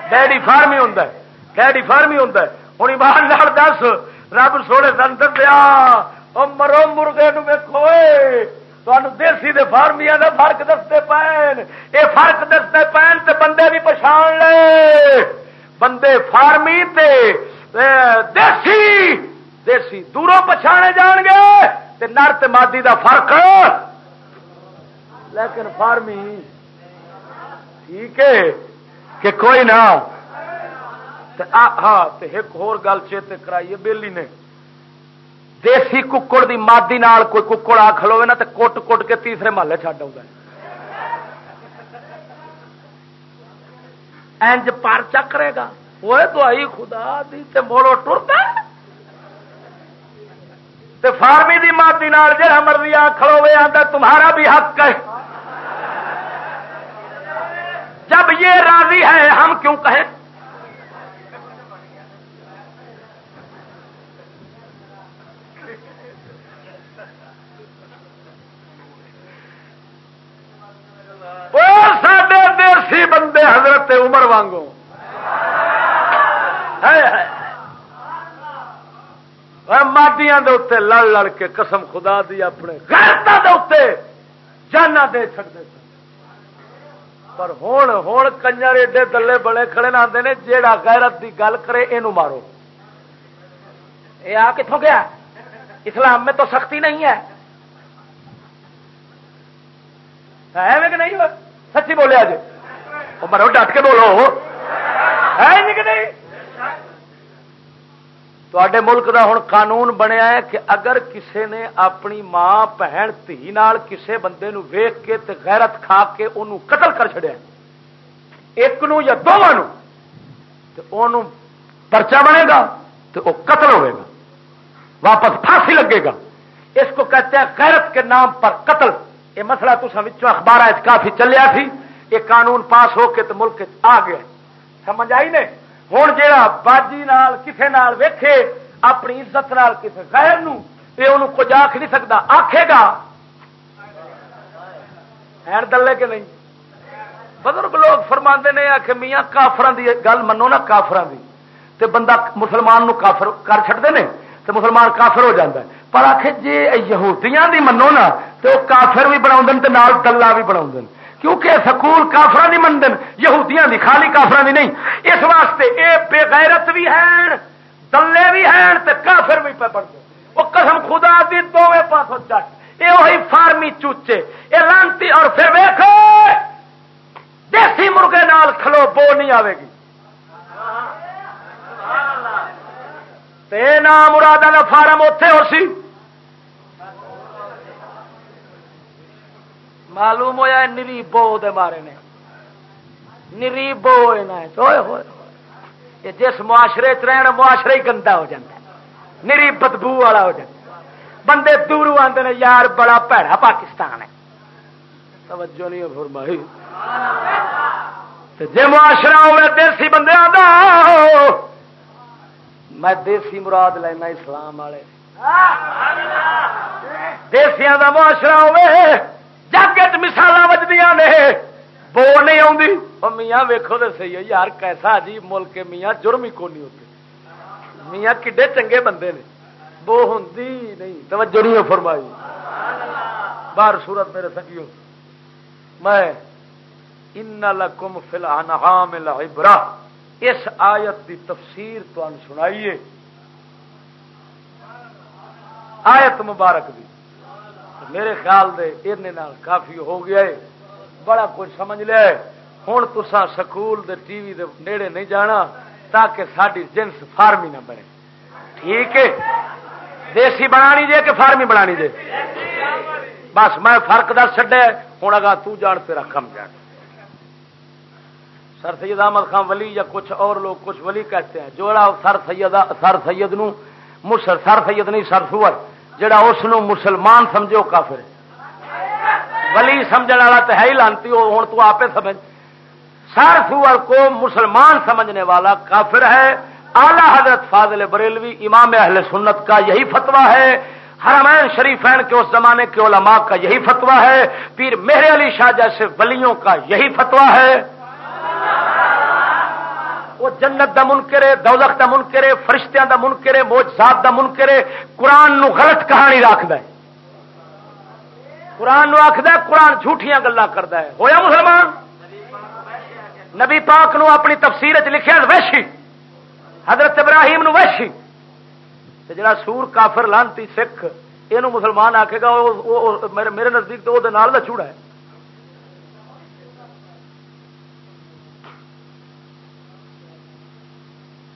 ڈیڈی فارمی ہوں ڈیڈی فارمی ہوں ہوں ایمان لال دس، رب سونے سن دیا۔ مرو مرغے ویکو دیسی دے فارمیا کا فرق دستے پین۔ یہ فرق دستے پین تے بندے بھی پچھان لے۔ بندے فارمی تے دیسی! دیسی دوروں پچھانے جان گے تے نر تے مادی دا فرق۔ لیکن فارمی ٹھیک ہے کہ کوئی نہ ہاں ایک گل چیت کرائیے بےلی نے۔ دیسی ککڑ دی مادی نال کوئی ککڑ آ کھلوے نا تو کٹ کٹ کے تیسرے محلے چڈ اینج پار چکرے گا۔ وہ تو آئی خدا دی تے موڑو ٹرتا فارمی دی مادی نال جہاں مرضی آ کھلوے آتا تمہارا بھی حق ہے۔ جب یہ راضی ہے، ہم کیوں کہیں؟ سڈے دیسی بندے حضرت عمر وانگو مادیاں دے لڑ لڑ کے قسم خدا دی اپنے دے جانا دے سکتے پر ہوں ہوں کنجر ایڈے دلے بڑے کھڑے نہ آتے ہیں جیڑا غیرت دی گل کرے یہ مارو یہ آ کتوں گیا اسلام میں تو سختی نہیں ہے ایویں کہ نہیں سچی بولیا جی مرو ڈٹ کے بولو ہے کہ نہیں تے ملک دا ہوں قانون بنیا ہے کہ اگر کسے نے اپنی ماں بہن تھی کسے بندے نو ویخ کے تے غیرت کھا کے انہوں قتل کر چڑیا ایک نو یا دونوں پرچا بنے گا تو وہ قتل ہوئے گا واپس پھانسی لگے گا اس کو کہتے ہیں غیرت کے نام پر قتل یہ مسئلہ تو اخبار کافی چلیا تھی یہ قانون پاس ہو کے تو ملک آ گیا سمجھ آئی نے ہوں جا باجی نال کسے نال ویکھے، اپنی عزت نال کسے غیر نو یہ انہوں کچھ آخ نہیں سکتا آخے گا؟ ہے دلے کہ نہیں؟ بزرگ لوگ فرما نے آ کہ میاں کافران کی گل منو نا کافران کی تے بندہ مسلمان نو کافر کر چڑتے ہیں تو مسلمان کافر ہو جاتا ہے۔ پر آخ جی یہودیاں دی منو نا تو کافر بھی بنا دلہ بھی بنا کیونکہ سکول کافر نہیں منتے یہودیاں دی خالی کافر نہیں۔ اس واسطے اے بے غیرت بھی ہیں، دلے بھی ہیں کافر بھی پہ پڑتے۔ وہ قسم خدا دی دونوں پاسوں چٹ یہ وہی فارمی چوچے یہ لانتی اور پھر ویخو دیسی مرغے نال کھلو بو نہیں آئے گی۔ نام مرادہ کا فارم اتے ہو سی۔ معلوم ہوا نری بو دے مارے نے۔ نری بو ہوئے۔ ہوئے جس معاشرے چ رہن، معاشرے ہی گندا ہو جاتا ہے۔ نری بدبو والا ہو جاتا بندے دور آتے ہیں یار بڑا پیڑا پاکستان ہے۔ توجہ نہیں فرمائی۔ جی معاشرہ ہوئے دیسی بندے میں دیسی مراد لینا اسلام والے۔ دیسیا کا معاشرہ ہوے جگ مثال بجدیا نے بو نہیں آتی میاں ویکو تو سی ہے یار کیسا عجیب ملک میاں جرم ہی کونی ہوتے میاں کڈے چنگے بندے نے بو ہوں نہیں توجہ نہیں فرمائی بار سورت میرے سنگیوں میں ان لکم فی الانعام العبرہ اس آیت دی تفسیر تو سنائیے آیت مبارک دی میرے خیال دے نال کافی ہو گیا ہے۔ بڑا کچھ سمجھ لیا ہے۔ ہوں تسا سکول دے ٹی وی دے نیڑے نہیں جانا تاکہ ساری جنس فارمی نہ بنے۔ ٹھیک ہے۔ دیسی بنانی جے کہ فارمی بنانی جے؟ بس میں فرق دس چڈیا ہوں اگا تان تیرا کم جان۔ سر سید احمد خان ولی یا کچھ اور لوگ کچھ ولی کہتے ہیں۔ جوڑا سر سید سر سید نو۔ سر سید نہیں، سر سور۔ جڑا اس مسلمان سمجھو کافر ولی سمجھ والا تو ہے ہی لانتی ہوں تو آپ سمجھ۔ سر سور کو مسلمان سمجھنے والا کافر ہے۔ اعلی حضرت فاضل بریلوی امام اہل سنت کا یہی فتوا ہے۔ حرمین شریفین کے اس زمانے کے علماء کا یہی فتوا ہے۔ پیر مہر علی شاہ جیسے ولیوں کا یہی فتوا ہے۔ وہ جنت دا منکرے دولت دا منکرے فرشتیاں دا منکرے موجزات دا منکرے قرآن نو غلط کہانی رکھد قرآن نو آخد قرآن جھوٹیاں گلا کرد ہویا مسلمان؟ نبی پاک نو اپنی تفسیر چ لکھا ویشی حضرت ابراہیم نو ویشی جڑا سور کافر لانتی سکھ یہ مسلمان آکھے گا میرے نزدیک تو وہ چوڑا ہے۔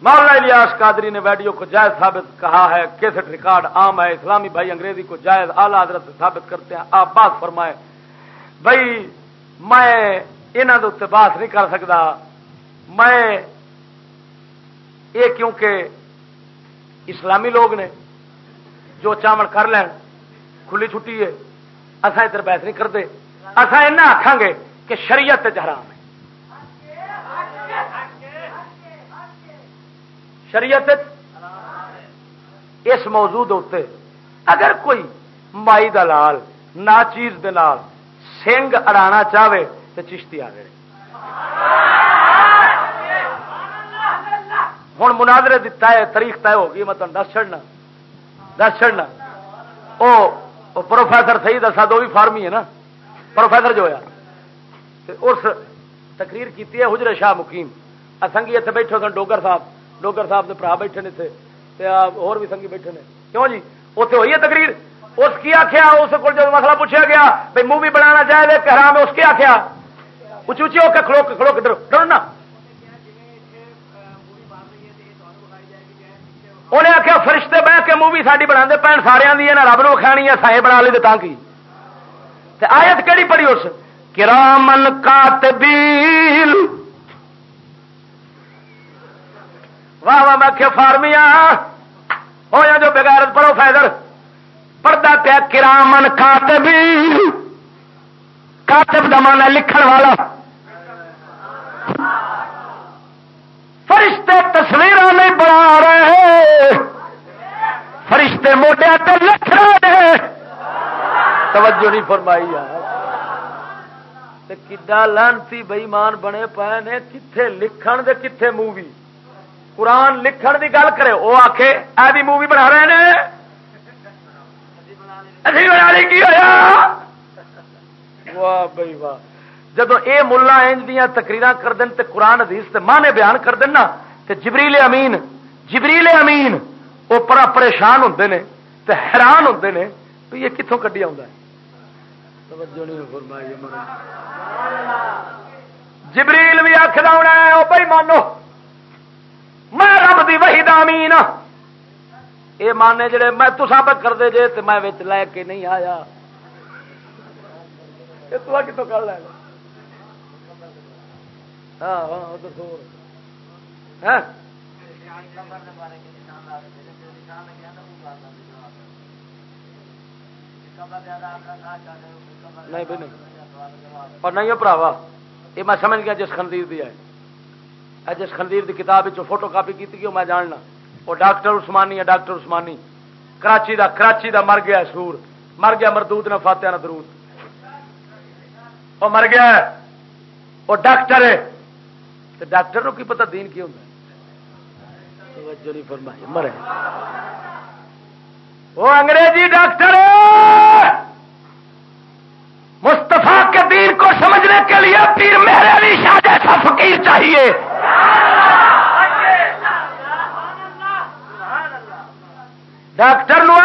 مولانا الیاس قادری نے ویڈیو کو جائز ثابت کہا ہے، کیسٹ ریکارڈ عام ہے، اسلامی بھائی انگریزی کو جائز اعلی حضرت ثابت کرتے ہیں۔ آپ بات فرمائے بھائی، میں یہاں کے بات نہیں کر سکتا۔ میں یہ کیونکہ اسلامی لوگ نے جو چاول کر لین، کھلی چھٹی ہے اصا ادھر بحث نہیں کرتے۔ اصا ایسا آخان گے کہ شریعت حرام ہے۔ شریعت اس موضوع اتنے اگر کوئی مائی دلال نا چیز سنگ اڑا چاہے تو چشتی آ گئے ہوں مناظرے کی طے، تاریخ طے ہوگی میں تمہیں دس چڑنا دس چڑنا وہ پروفیسر صحیح دسا دو بھی فارمی ہے نا۔ پروفیسر جو ہوا اس تقریر کی ہے حجر شاہ مقیم۔ سنگھی اتنے بیٹھے سن ڈوگر صاحب۔ ڈوگر صاحب کے برا بیٹھے نے اتنے اور بھی سنگھی بیٹھے نے کیوں جی اتنے ہوئی ہے تقریر اس کی آخیا اس کو جب مسئلہ پوچھا گیا بھائی مووی بنانا چاہے کہ حرام ہے اس کی آخیا اچھی اچھی ہو کے کھڑو کھڑو کے ڈرنا انہیں آخیا فرشتے بہ کے مووی ساری بنا دے بھن سارے دی رب نو کھانی ہے سائیں بنا لی تو کی آیت کہڑی پڑی اس کرامن کاتبیل واہ واہ میں کیا فارمیا ہو یا جو بغیرت پڑھو فیدر پڑھتا پیا کرامن کاتبیل کاتب دمانا لکھن والا۔ فرشتے تصویر نہیں بنا رہے۔ فرشتے موٹے تو لکھ رہے توجہ نہیں فرمائی یار۔ کڈا لانتی بئیمان بنے پے نے کتنے لکھن دے کتنے مووی؟ قرآن لکھن دی گل کرے وہ آخ ایسی مووی بنا رہے ہیں ابھی بنا لی کی ہوا واہ بھائی واہ۔ جب یہ ملا انج دیا تکریر کر دین تے قرآن حدیث تے ماں نے بیان کر دینا تے جبریل امین جبریل امین وہ پرا پریشان ہوں نے، تے حیران ہوں نے بھی یہ کتوں کڈی آ جبریل بھی آخر آنا وہ بھائی مانو۔ میں رب دی وہی دامین یہ ہاں۔ مانے جڑے میں تو سابت کر دے جے تے میں لے کے نہیں آیا۔ یہ تو کتوں کر لے گا؟ ہاں ہاں, ہاں، تو ہاں؟ نہیں بھی نہیں۔ اور نہیں پراوا یہ میں سمجھ گیا جس خندیر دی ہے۔ جس خندیر دی کتاب فوٹو کاپی کی میں جاننا۔ وہ ڈاکٹر عثمانی ہے، ڈاکٹر عثمانی۔ کراچی دا کراچی دا مر گیا سور۔ مر گیا مردود نہ فاتح نہ درود۔ وہ مر گیا وہ ڈاکٹر ہے۔ تو ڈاکٹر نو کی پتا دین کی ہوتا فرمائی مرے وہ انگریزی ڈاکٹر مستفا کے دین کو سمجھنے کے لیے پیر میرے علی شاہ جیسا فقیر چاہیے۔ ڈاکٹر نو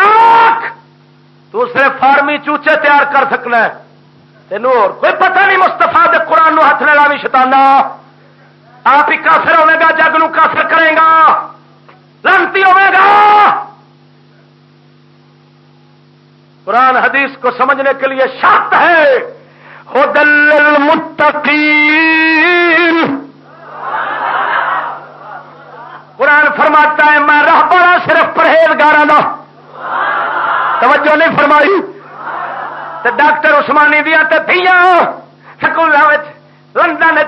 تو صرف فارمی چوچے تیار کر سکنا تین کوئی پتہ نہیں مستفا دے قرآن نو ہاتھ لڑا بھی شتانا آپ ہی کافر ہوے گا، جگ نو کافر کرے گا۔ لانتی ہوے گا۔ قرآن حدیث کو سمجھنے کے لیے شرط ہے۔ ہدل المتقین قرآن فرماتا ہے، میں رہ پڑا ہاں، صرف پرہیزگار توجہ نہیں فرمائی؟ تو ڈاکٹر عثمانی دیا تو دیا سکولوں لندن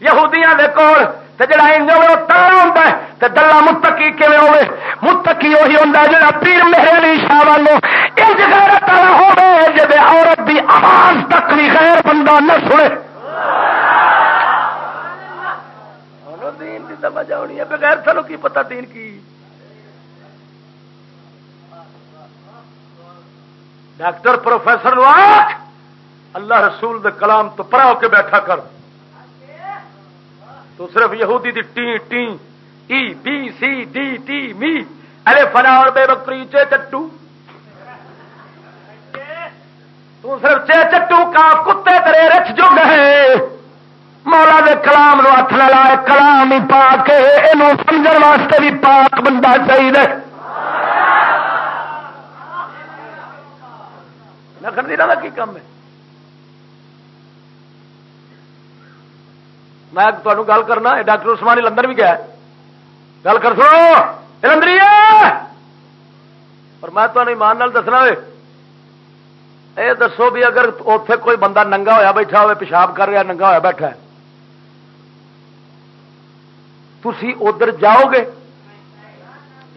یہودیاں دے کول۔ جڑا انجن تلا ہوتا ہے تو دلہ متقی کیون ہوے متقی وہی ہوتا ہے جڑا پیر میرے علی شاہ والوں انج غیرت والا ہوے جب عورت دی آواز تک بھی غیر بندہ نہ سنے دین کی سمجھ آنی ہے بغیر سنو کی پتہ دین کی؟ ڈاکٹر پروفیسر اللہ رسول دے کلام تو پرا ہو کے بیٹھا کر۔ تو صرف یہودی دی T T, E, B, C, D, T, می۔ ارے فنا اور بے بکری، چے چٹو۔ تو صرف چے چٹو کا کتے ترے رچ جو گئے مولا دے کلام نو ہاتھ لڑا کلام ہی پا کے یہ سمجھ واسطے بھی پاک بندہ چاہیے نخر دینا کی کام ہے؟ میں تمہیں گل کرنا ڈاکٹر عثمانی لندن بھی گیا گل کر سو لندری اور میں تمہیں ایمان دسنا یہ دسو بھی اگر اتے کوئی بندہ ننگا ہوا بیٹھا ہوئے، پیشاب کر رہا ننگا ہوا بیٹھا ہے۔ تھی ادھر جاؤ گے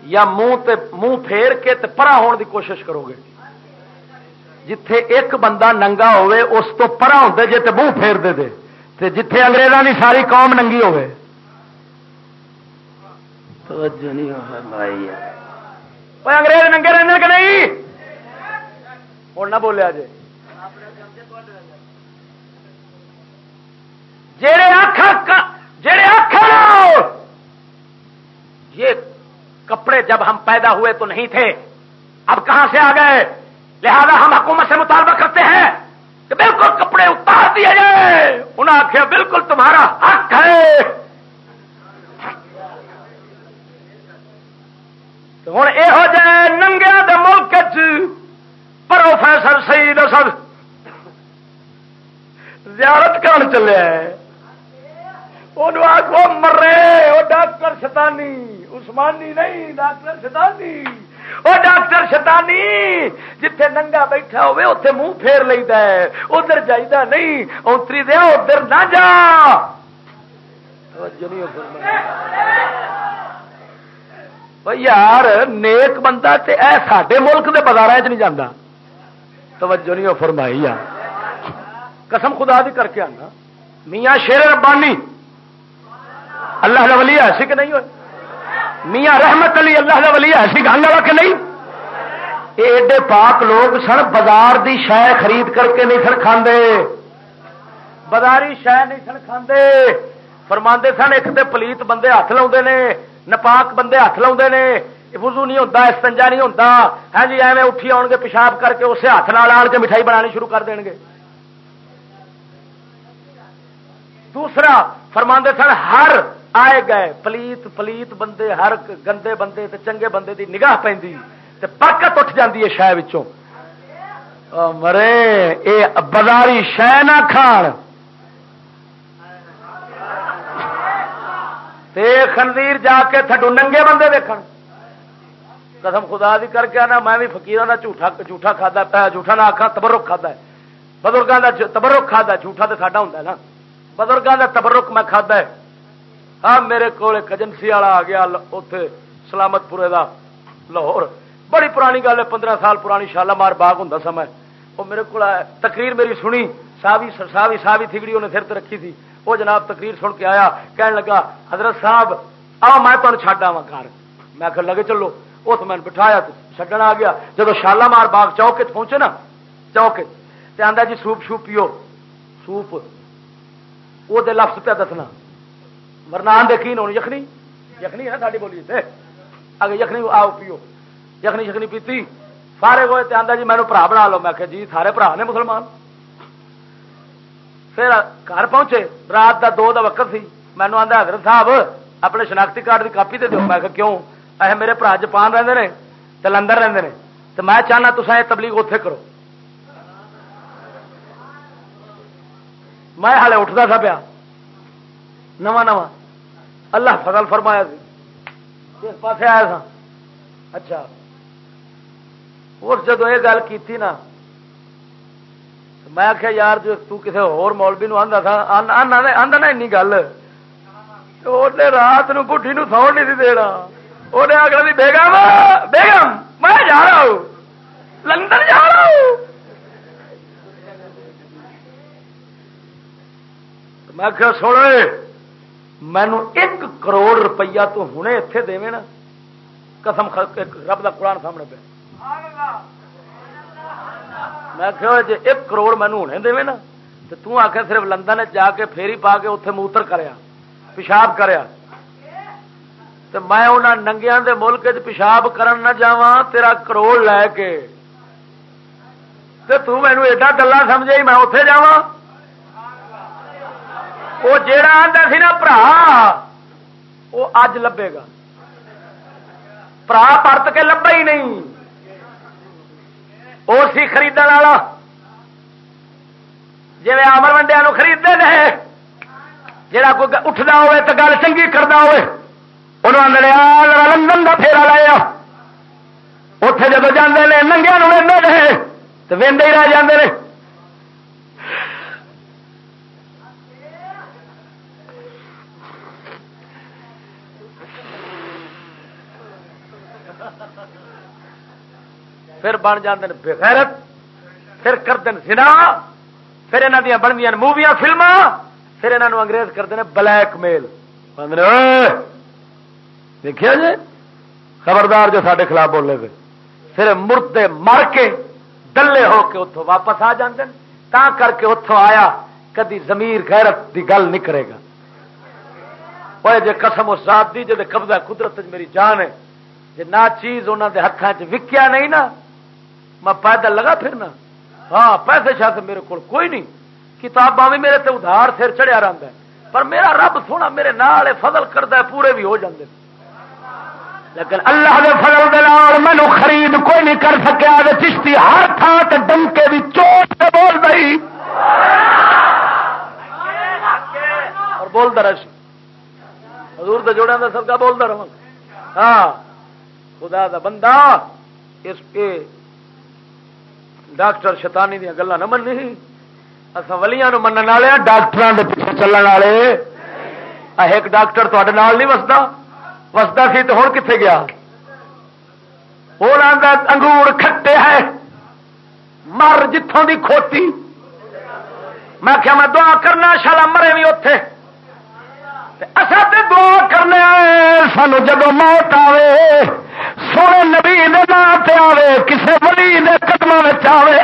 یا منہ منہ پھیر کے پرا ہون دی کوشش کرو گے؟ جتھے ایک بندہ ننگا ہوئے اس تو پرا ہوں جی تو منہ پھیر دے دے۔ جتھے انگریزوں کی ساری قوم ننگی ہوئے انگریز ننگے رہنے کہ نہیں؟ ہوں نہ بولیا جی جڑے آخ جڑے آخ یہ کپڑے جب ہم پیدا ہوئے تو نہیں تھے، اب کہاں سے آ گئے؟ لہذا ہم حکومت سے مطالبہ کرتے ہیں کہ بالکل کپڑے اتار دیے جائے انہیں آخیا بالکل تمہارا حق ہے۔ ہوں یہ ہو جائے ننگیا دے ملک پروفیسر سید اسد زیارت کرن چلے۔ آخو مرے وہ ڈاکٹر شتانی عثمانی نہیں ڈاکٹر شتانی وہ ڈاکٹر شتانی جتھے ننگا بیٹھا ہوئے اتے منہ پھیر لینا ہے ادھر جائیدا نہیں اتری دیا ادھر نہ جا یار نیک بندہ تے اے ساڈے ملک کے بازار چ نہیں جانا توجہ نہیں فرمائی آ قسم خدا دی کر کے آنا میاں شیر ربانی اللہ کا ولی ایسی کہ نہیں ہوئے؟ میاں رحمت علی، اللہ کا ولی ایسی گل والا کہ نہیں؟ ایڈے پاک لوگ سن، بازار دی شہ خرید کر کے نہیں سن کھاندے۔ بازاری شہ نہیں سن کھاندے۔ فرما سن، ایک تے پلیت بندے ہاتھ لا نپاک بندے ہاتھ لا وضو نہیں ہوتا استنجا نہیں ہوتا ہے ہاں جی ایویں اٹھی آؤ گے، پیشاب کر کے اسے ہاتھ نال آن کے مٹھائی بنانی شروع کر دیں گے۔ دوسرا فرما سن، ہر آئے گئے، پلیت پلیت بندے، ہر گندے بندے تے چنگے بندے دی نگاہ پہ برکت اٹھ جاتی ہے شہ مرے، اے بازاری شہ نہ کھان تے خنزیر جا کے تھڈو ننگے بندے دیکھ قسم خدا دی کر کے آنا، میں بھی فکیر جھوٹا جھوٹا کھا جھوٹا نہ آخا تبرک کھا ہے۔ بزرگوں کا تبرک کھا جھوٹا تو ساڈا ہوں نا۔ بزرگوں کا تبرک میں کھا ہے۔ ہاں میرے کو ایجنسی والا آ گیا اتے سلامت پورے کا لاہور۔ بڑی پرانی گل ہے، پندرہ سال پرانی شالامار باغ ہوں سمے وہ میرے کو تقریر میری سنی، ساوی ساوی ساوی تھگڑی انہیں سر رکھی تھی۔ وہ جناب تقریر سن کے آیا کہنے لگا، حضرت صاحب آ میں تمہیں چڈ آوا گھر۔ میں کہ لگے، چلو۔ اس میں بٹھایا چڈن آ گیا۔ جب شالامار باغ چوک پہنچے نا، چوک آدھا جی سوپ شوپ پیو۔ سوپ وہ لفظ پہ دسنا۔ ورنہ آدھے کی ہونی، یخنی؟ یخنی ہے نا ساری بولی سے اگر یخنی آؤ پیو۔ یخنی شخنی پیتی۔ سارے ہوئے تو آدھا جی مینو برا بنا لو۔ میں کہ جی سارے برا نے مسلمان۔ پھر گھر پہنچے۔ رات دا دو دا وقت سی۔ مینو آدھا حضرت صاحب، اپنے شناختی کارڈ کی کاپی دے دو میں کہ کیوں؟ اے میرے برا جپان رہتے ہیں تو لندن رہتے ہیں تو میں چاہنا تو یہ تبلیغ اتے کرو۔ میں ہالے اٹھتا سا پیا۔ نواں نواں۔ اللہ فضل فرمایا سی۔ اس پاس آیا سا اچھا۔ اور جدو یہ گل کی نا، میں آخیا یار، جو تسے ہولوی نو آدھا تھا آدھا نا این گل۔ رات نو بڑھی نو سو نہیں دینا۔ انہیں آگے بیگم بیگم، میں جا رہا ہوں۔ لندن جا رہا ہوں۔ میں کیا سونے مینو ایک کروڑ روپیہ تو ہوں اتے دے نا۔ قسم رب کا قرآن سامنے پہ۔ میں کہ جی ایک کروڑ مینو ہونے دے نا، تو تک صرف لندن جا کے پھیری پا کے اتنے موتر کریا پیشاب کریا تو میں انہوں ننگیا دے ملک پیشاب کرن نہ جا تیرا کروڑ لے کے۔ تو مینو ایڈا گلا سمجھے، میں اتے جا وہ جا آتا سی نا برا وہ اج لبے گا۔ برا پرت کے لبا ہی نہیں۔ وہ سی خرید والا۔ جی آمر ونڈیا خریدتے ہیں جا کوئی اٹھتا ہوے تو گل چنگی کرتا ہوے انہوں نے لندن کا پھیرا لایا اتے جب جانے ننگیا رہے تو وہدے ہی رہ جاتے ہیں پھر بن جاتے ہیں بغیرت، پھر کرتے ہیں سنا پھر یہاں دیا بن گیا موویاں فلما پھر یہاں انگریز کرتے ہیں بلیک میل۔ دیکھا جی؟ خبردار جو سارے خلاف بولے گئے پھر مردے مر کے دلے ہو کے اتوں واپس آ جاتے ہیں تا کر کے اتوں آیا، کدی زمیر غیرت دی گل نہیں کرے گا۔ وہ جی قسم اس ذات دی جی قبضہ قدرت میری جان ہے جی نہ چیز انہوں کے ہاتھوں وکیا نہیں نا میں پیدل لگا پھرنا۔ ہاں پیسے شاید میرے کو کوئی نہیں۔ کتاباں بھی میرے تے ادھار سر چڑھیا رہتا ہے۔ پر میرا رب سونا میرے نال فضل کرتا ہے، پورے بھی ہو جاندے لیکن اللہ دے فضل دے نال مینو خرید کوئی نہیں کر سکیا چشتی ہر تھان تے ڈنکے بھی چوٹ سے بول رہی۔ اور بول دے حضور دے جوڑا سب کا بولتا رہا ہاں خدا دا بندہ اس کے ڈاکٹر شیطانی دیا گلا نہ منی اصا ولیا من والے ہاں، ڈاکٹر کے پیچھے چلن والے۔ ایک ڈاکٹر تے نہیں وستا وستا سی تو ہوں کتنے گیا؟ وہ انگور کھٹے ہے۔ مر جتوں دی کھوتی۔ میں کیا میں دعا کرنا، شالا مرے بھی اتے اصا تو دعا کرنے سانو جب موت آئے سونے نبی نام سے آئے کسی ولی نے قدم آئے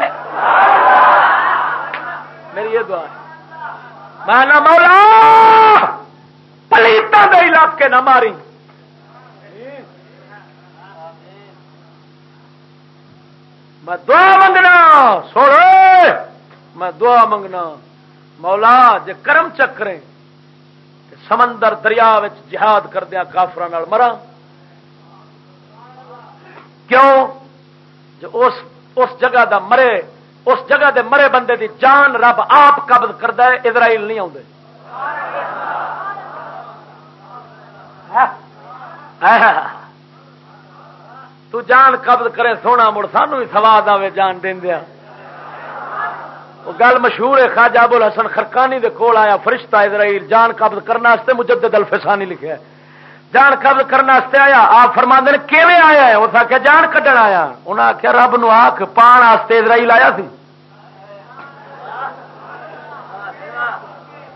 میری یہ دعا میں نہ مولا! پلیتا دے علاقے نہ ماری۔ میں دعا منگنا سوڑے میں دعا منگنا۔ مولا، جے کرم چکرے سمندر دریا جہاد کردیا کافر مرا۔ کیوں؟ جو اس اس جگہ دا مرے اس جگہ دے مرے بندے دی جان رب آپ قبض کرد اسرائیل نہیں آتے تو جان قبض کرے سونا مڑ، سانو بھی سواد آئے جان دیا۔ وہ گل مشہور ہے، خواجہ ابو الحسن خرکانی دے کول آیا، فرشتہ اسرائیل جان قبض کرنے مجدد الفسانی لکھا ہے جان قبض کرنے آیا۔ آپ فرما دین کیویں آیا ہے؟ اس آخیا جان کڈن آیا۔ انہیں آخیا رب نو آخ پان واسطے اسرائیل آیا سی۔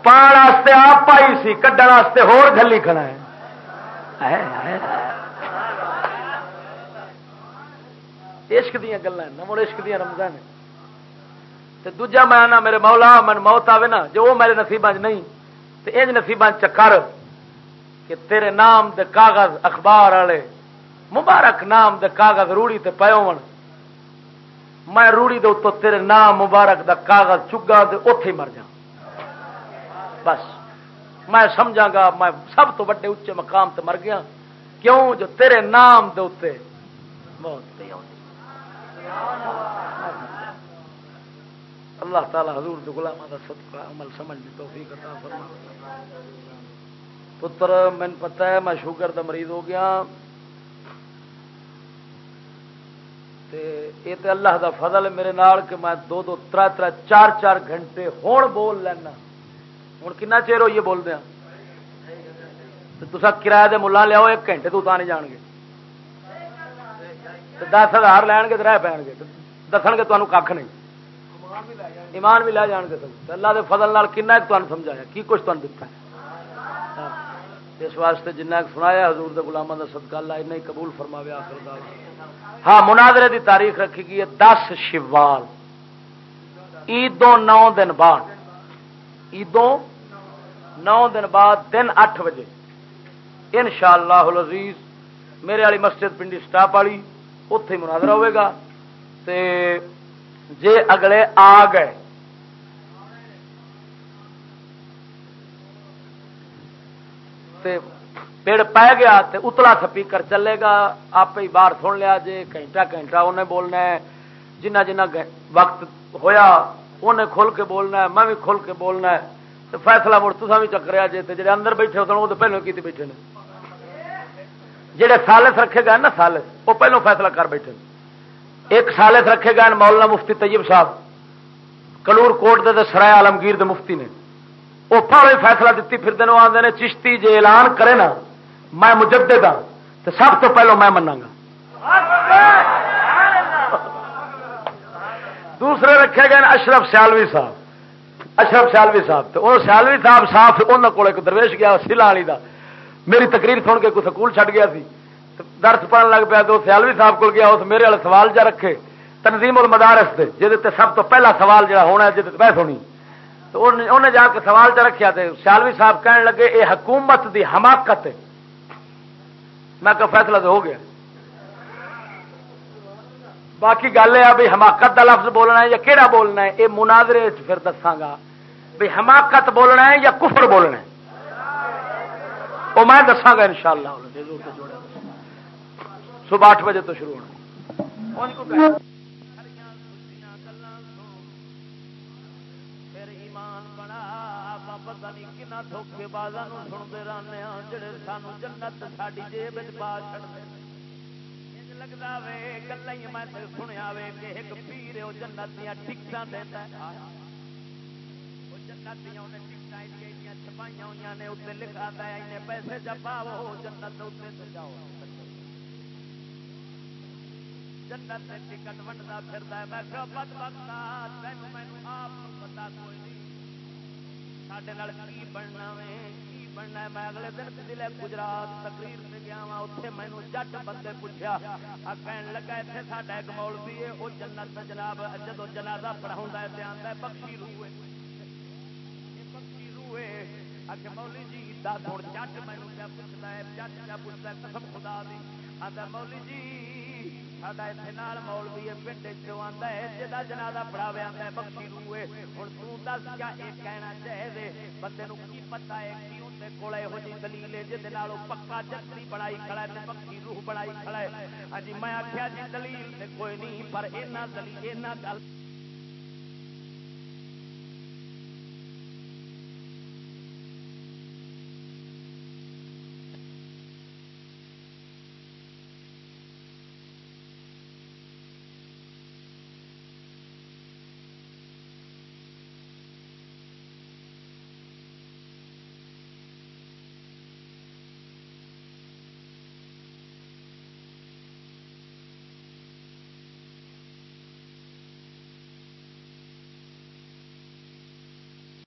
پان واسطے آپ پائی سی، کڈن واسطے ہور گلی کھڑا ہے۔ عشق دیا گلیں مڑ عشق دیا رمضان دوجا میں آنا، میرے مولا، من موت آوے نا، جو وہ میرے نصیبان نہیں تو یہ نصیبان چکر۔ کہ تیرے نام دے کاغذ اخبار والے مبارک نام دے کاغذ روڑی تے پیو میں روڑی دے اتو تیرے نام مبارک دا کاغذ چگا دے اتے مر جا بس، میں سمجھا گا، میں سب تو بڑے اچے مقام تے مر گیا۔ کیوں؟ جو تیرے نام دے اتنے موت پہ اللہ تعالی حضور دے غلامہ دا صدقہ، عمل سمجھ دی توفیق عطا فرما پتر میں پتہ ہے، میں شوگر دا مریض ہو گیا۔ تے یہ تے اللہ دا فضل ہے میرے نال کہ میں دو دو تر تر چار چار گھنٹے ہون بول لینا۔ ہوں کنا چیر ہوئی بول دیا؟ تصا کرایہ دے ملا لیاؤ ایک گھنٹے تو نہیں جان گے۔ دس ہزار لین گے تو رہ پے گے۔ دس گے تمہیں کھ نہیں۔ ایمان بھی لے جان گے اللہ دے فضل نال کن سمجھایا، کی کچھ تمہیں دتا ہے؟ ہاں۔ اس واسطے جنہ سنایا، حضور دے غلاموں کا صدقہ اللہ اتنا قبول فرماوے، آخر ہاں مناظرے دی تاریخ رکھی گئی ہے دس شوال۔ عیدوں نو دن بعد۔ عیدوں نو دن بعد، دن اٹھ بجے۔ ان شاء اللہ میرے والی مسجد پنڈی سٹاپ والی اتے مناظرہ ہوئے گا۔ تے جے اگلے آ گئے پیڑ پی گیا تے اتلا تھپی کر چلے گا آپ ہی باہر سن لیا جے، گھنٹہ گھنٹہ انہیں بولنا ہے، جنہ جنہ وقت ہویا، انہیں کھل کے بولنا ہے، میں بھی کھل کے بولنا ہے۔ تو فیصلہ مڑ تصا بھی چکریا جی جی اندر بیٹھے ہوتے وہ تو پہلو کی بیٹھے نے؟ جہے سالس رکھے گئے نا سالس، وہ پہلو فیصلہ کر بیٹھے ایک سالس رکھے گئے مولانا مفتی طیب صاحب، کلور کوٹ دے سرائے عالمگیر دے مفتی نے۔ وہ فیصلہ دیتی، پھر دنوں آتے ہیں چشتی جی اعلان کرے نا، میں مجدد ہاں تو سب تو پہلو میں منا گا۔ دوسرے رکھے گئے اشرف سیالوی صاحب۔ اشرف سیالوی صاحب، تو وہ سیالوی صاحب صاف انہوں کو درویش گیا، سلا والی کا میری تقریر سن کے کوئی سکول چھٹ گیا سی۔ درس پڑھن لگ پیا، تو سیالوی صاحب کو گیا، اس میرے والے سوال جا رکھے، تنظیم المدارس سے جہد سب تو پہلا سوال جا ہونا ہے جہد بحث ہونی تو انہیں جا کے سوال چ رکھا تو سیالوی صاحب کہنے لگے یہ حکومت دی حماقت ہے۔ میں کہ فیصلہ تو ہو گیا۔ باقی گل یہ بھی حماقت کا لفظ بولنا ہے یا کہڑا بولنا ہے؟ یہ مناظرے پھر دساگا بھی حماقت بولنا ہے یا کفر بولنا ہے؟ وہ میں دساگا ان شاء اللہ صبح آٹھ بجے تو شروع ہونا۔ نہیں کنا دھوکھے بازا سنتے رہنے ہاں جڑے سان جنت ساری جیب پا چڑھتے لگتا وے گلا ہی میں سنیا وے کہ ایک پیر وہ جنت دیا ٹکٹ دیتا جنت دیا ٹکٹ چھپائی ہوئی نے اتنے لکھا ہے پیسے جب پاو جنت اتنے جاؤ۔ جنت ٹکٹ ونڈتا پھرتا ہے، میں بد بختا تین مینو آپ پتا کوئی نہیں۔ سڈے کی بننا وے کی بننا میں اگلے دن ضلع گجرات تقریر سے گیا وا اتنے مینو جٹ بندے پوچھا کہن لگا اتنے ساڈا ایک مول بھی ہے وہ جنت جناب جدو جنازہ پڑھاؤں ہے آتا ہے بخشی روئے بخشی روئے آخر مولی جی دس ہوں جٹ مینو کیا پوچھتا ہے جٹ کیا پوچھتا ہے قسم خدا دی آتا مولی جی ساڈا اتنے مول بھی پنڈ چاہتا ہے جا جنازہ پڑھاوے آتا ہے بخشی روئے ہوں تس کیا یہ کہنا چاہیے بندے کی پتا ہے کی اندر کول یہو جی دلیل ہے جہد پکا جتری بڑائی کھڑا ہے پکی روح بڑائی کھڑا ہے ہاں جی میں آخیا جی دلیل کوئی نہیں پر اینا دلیل اینا گل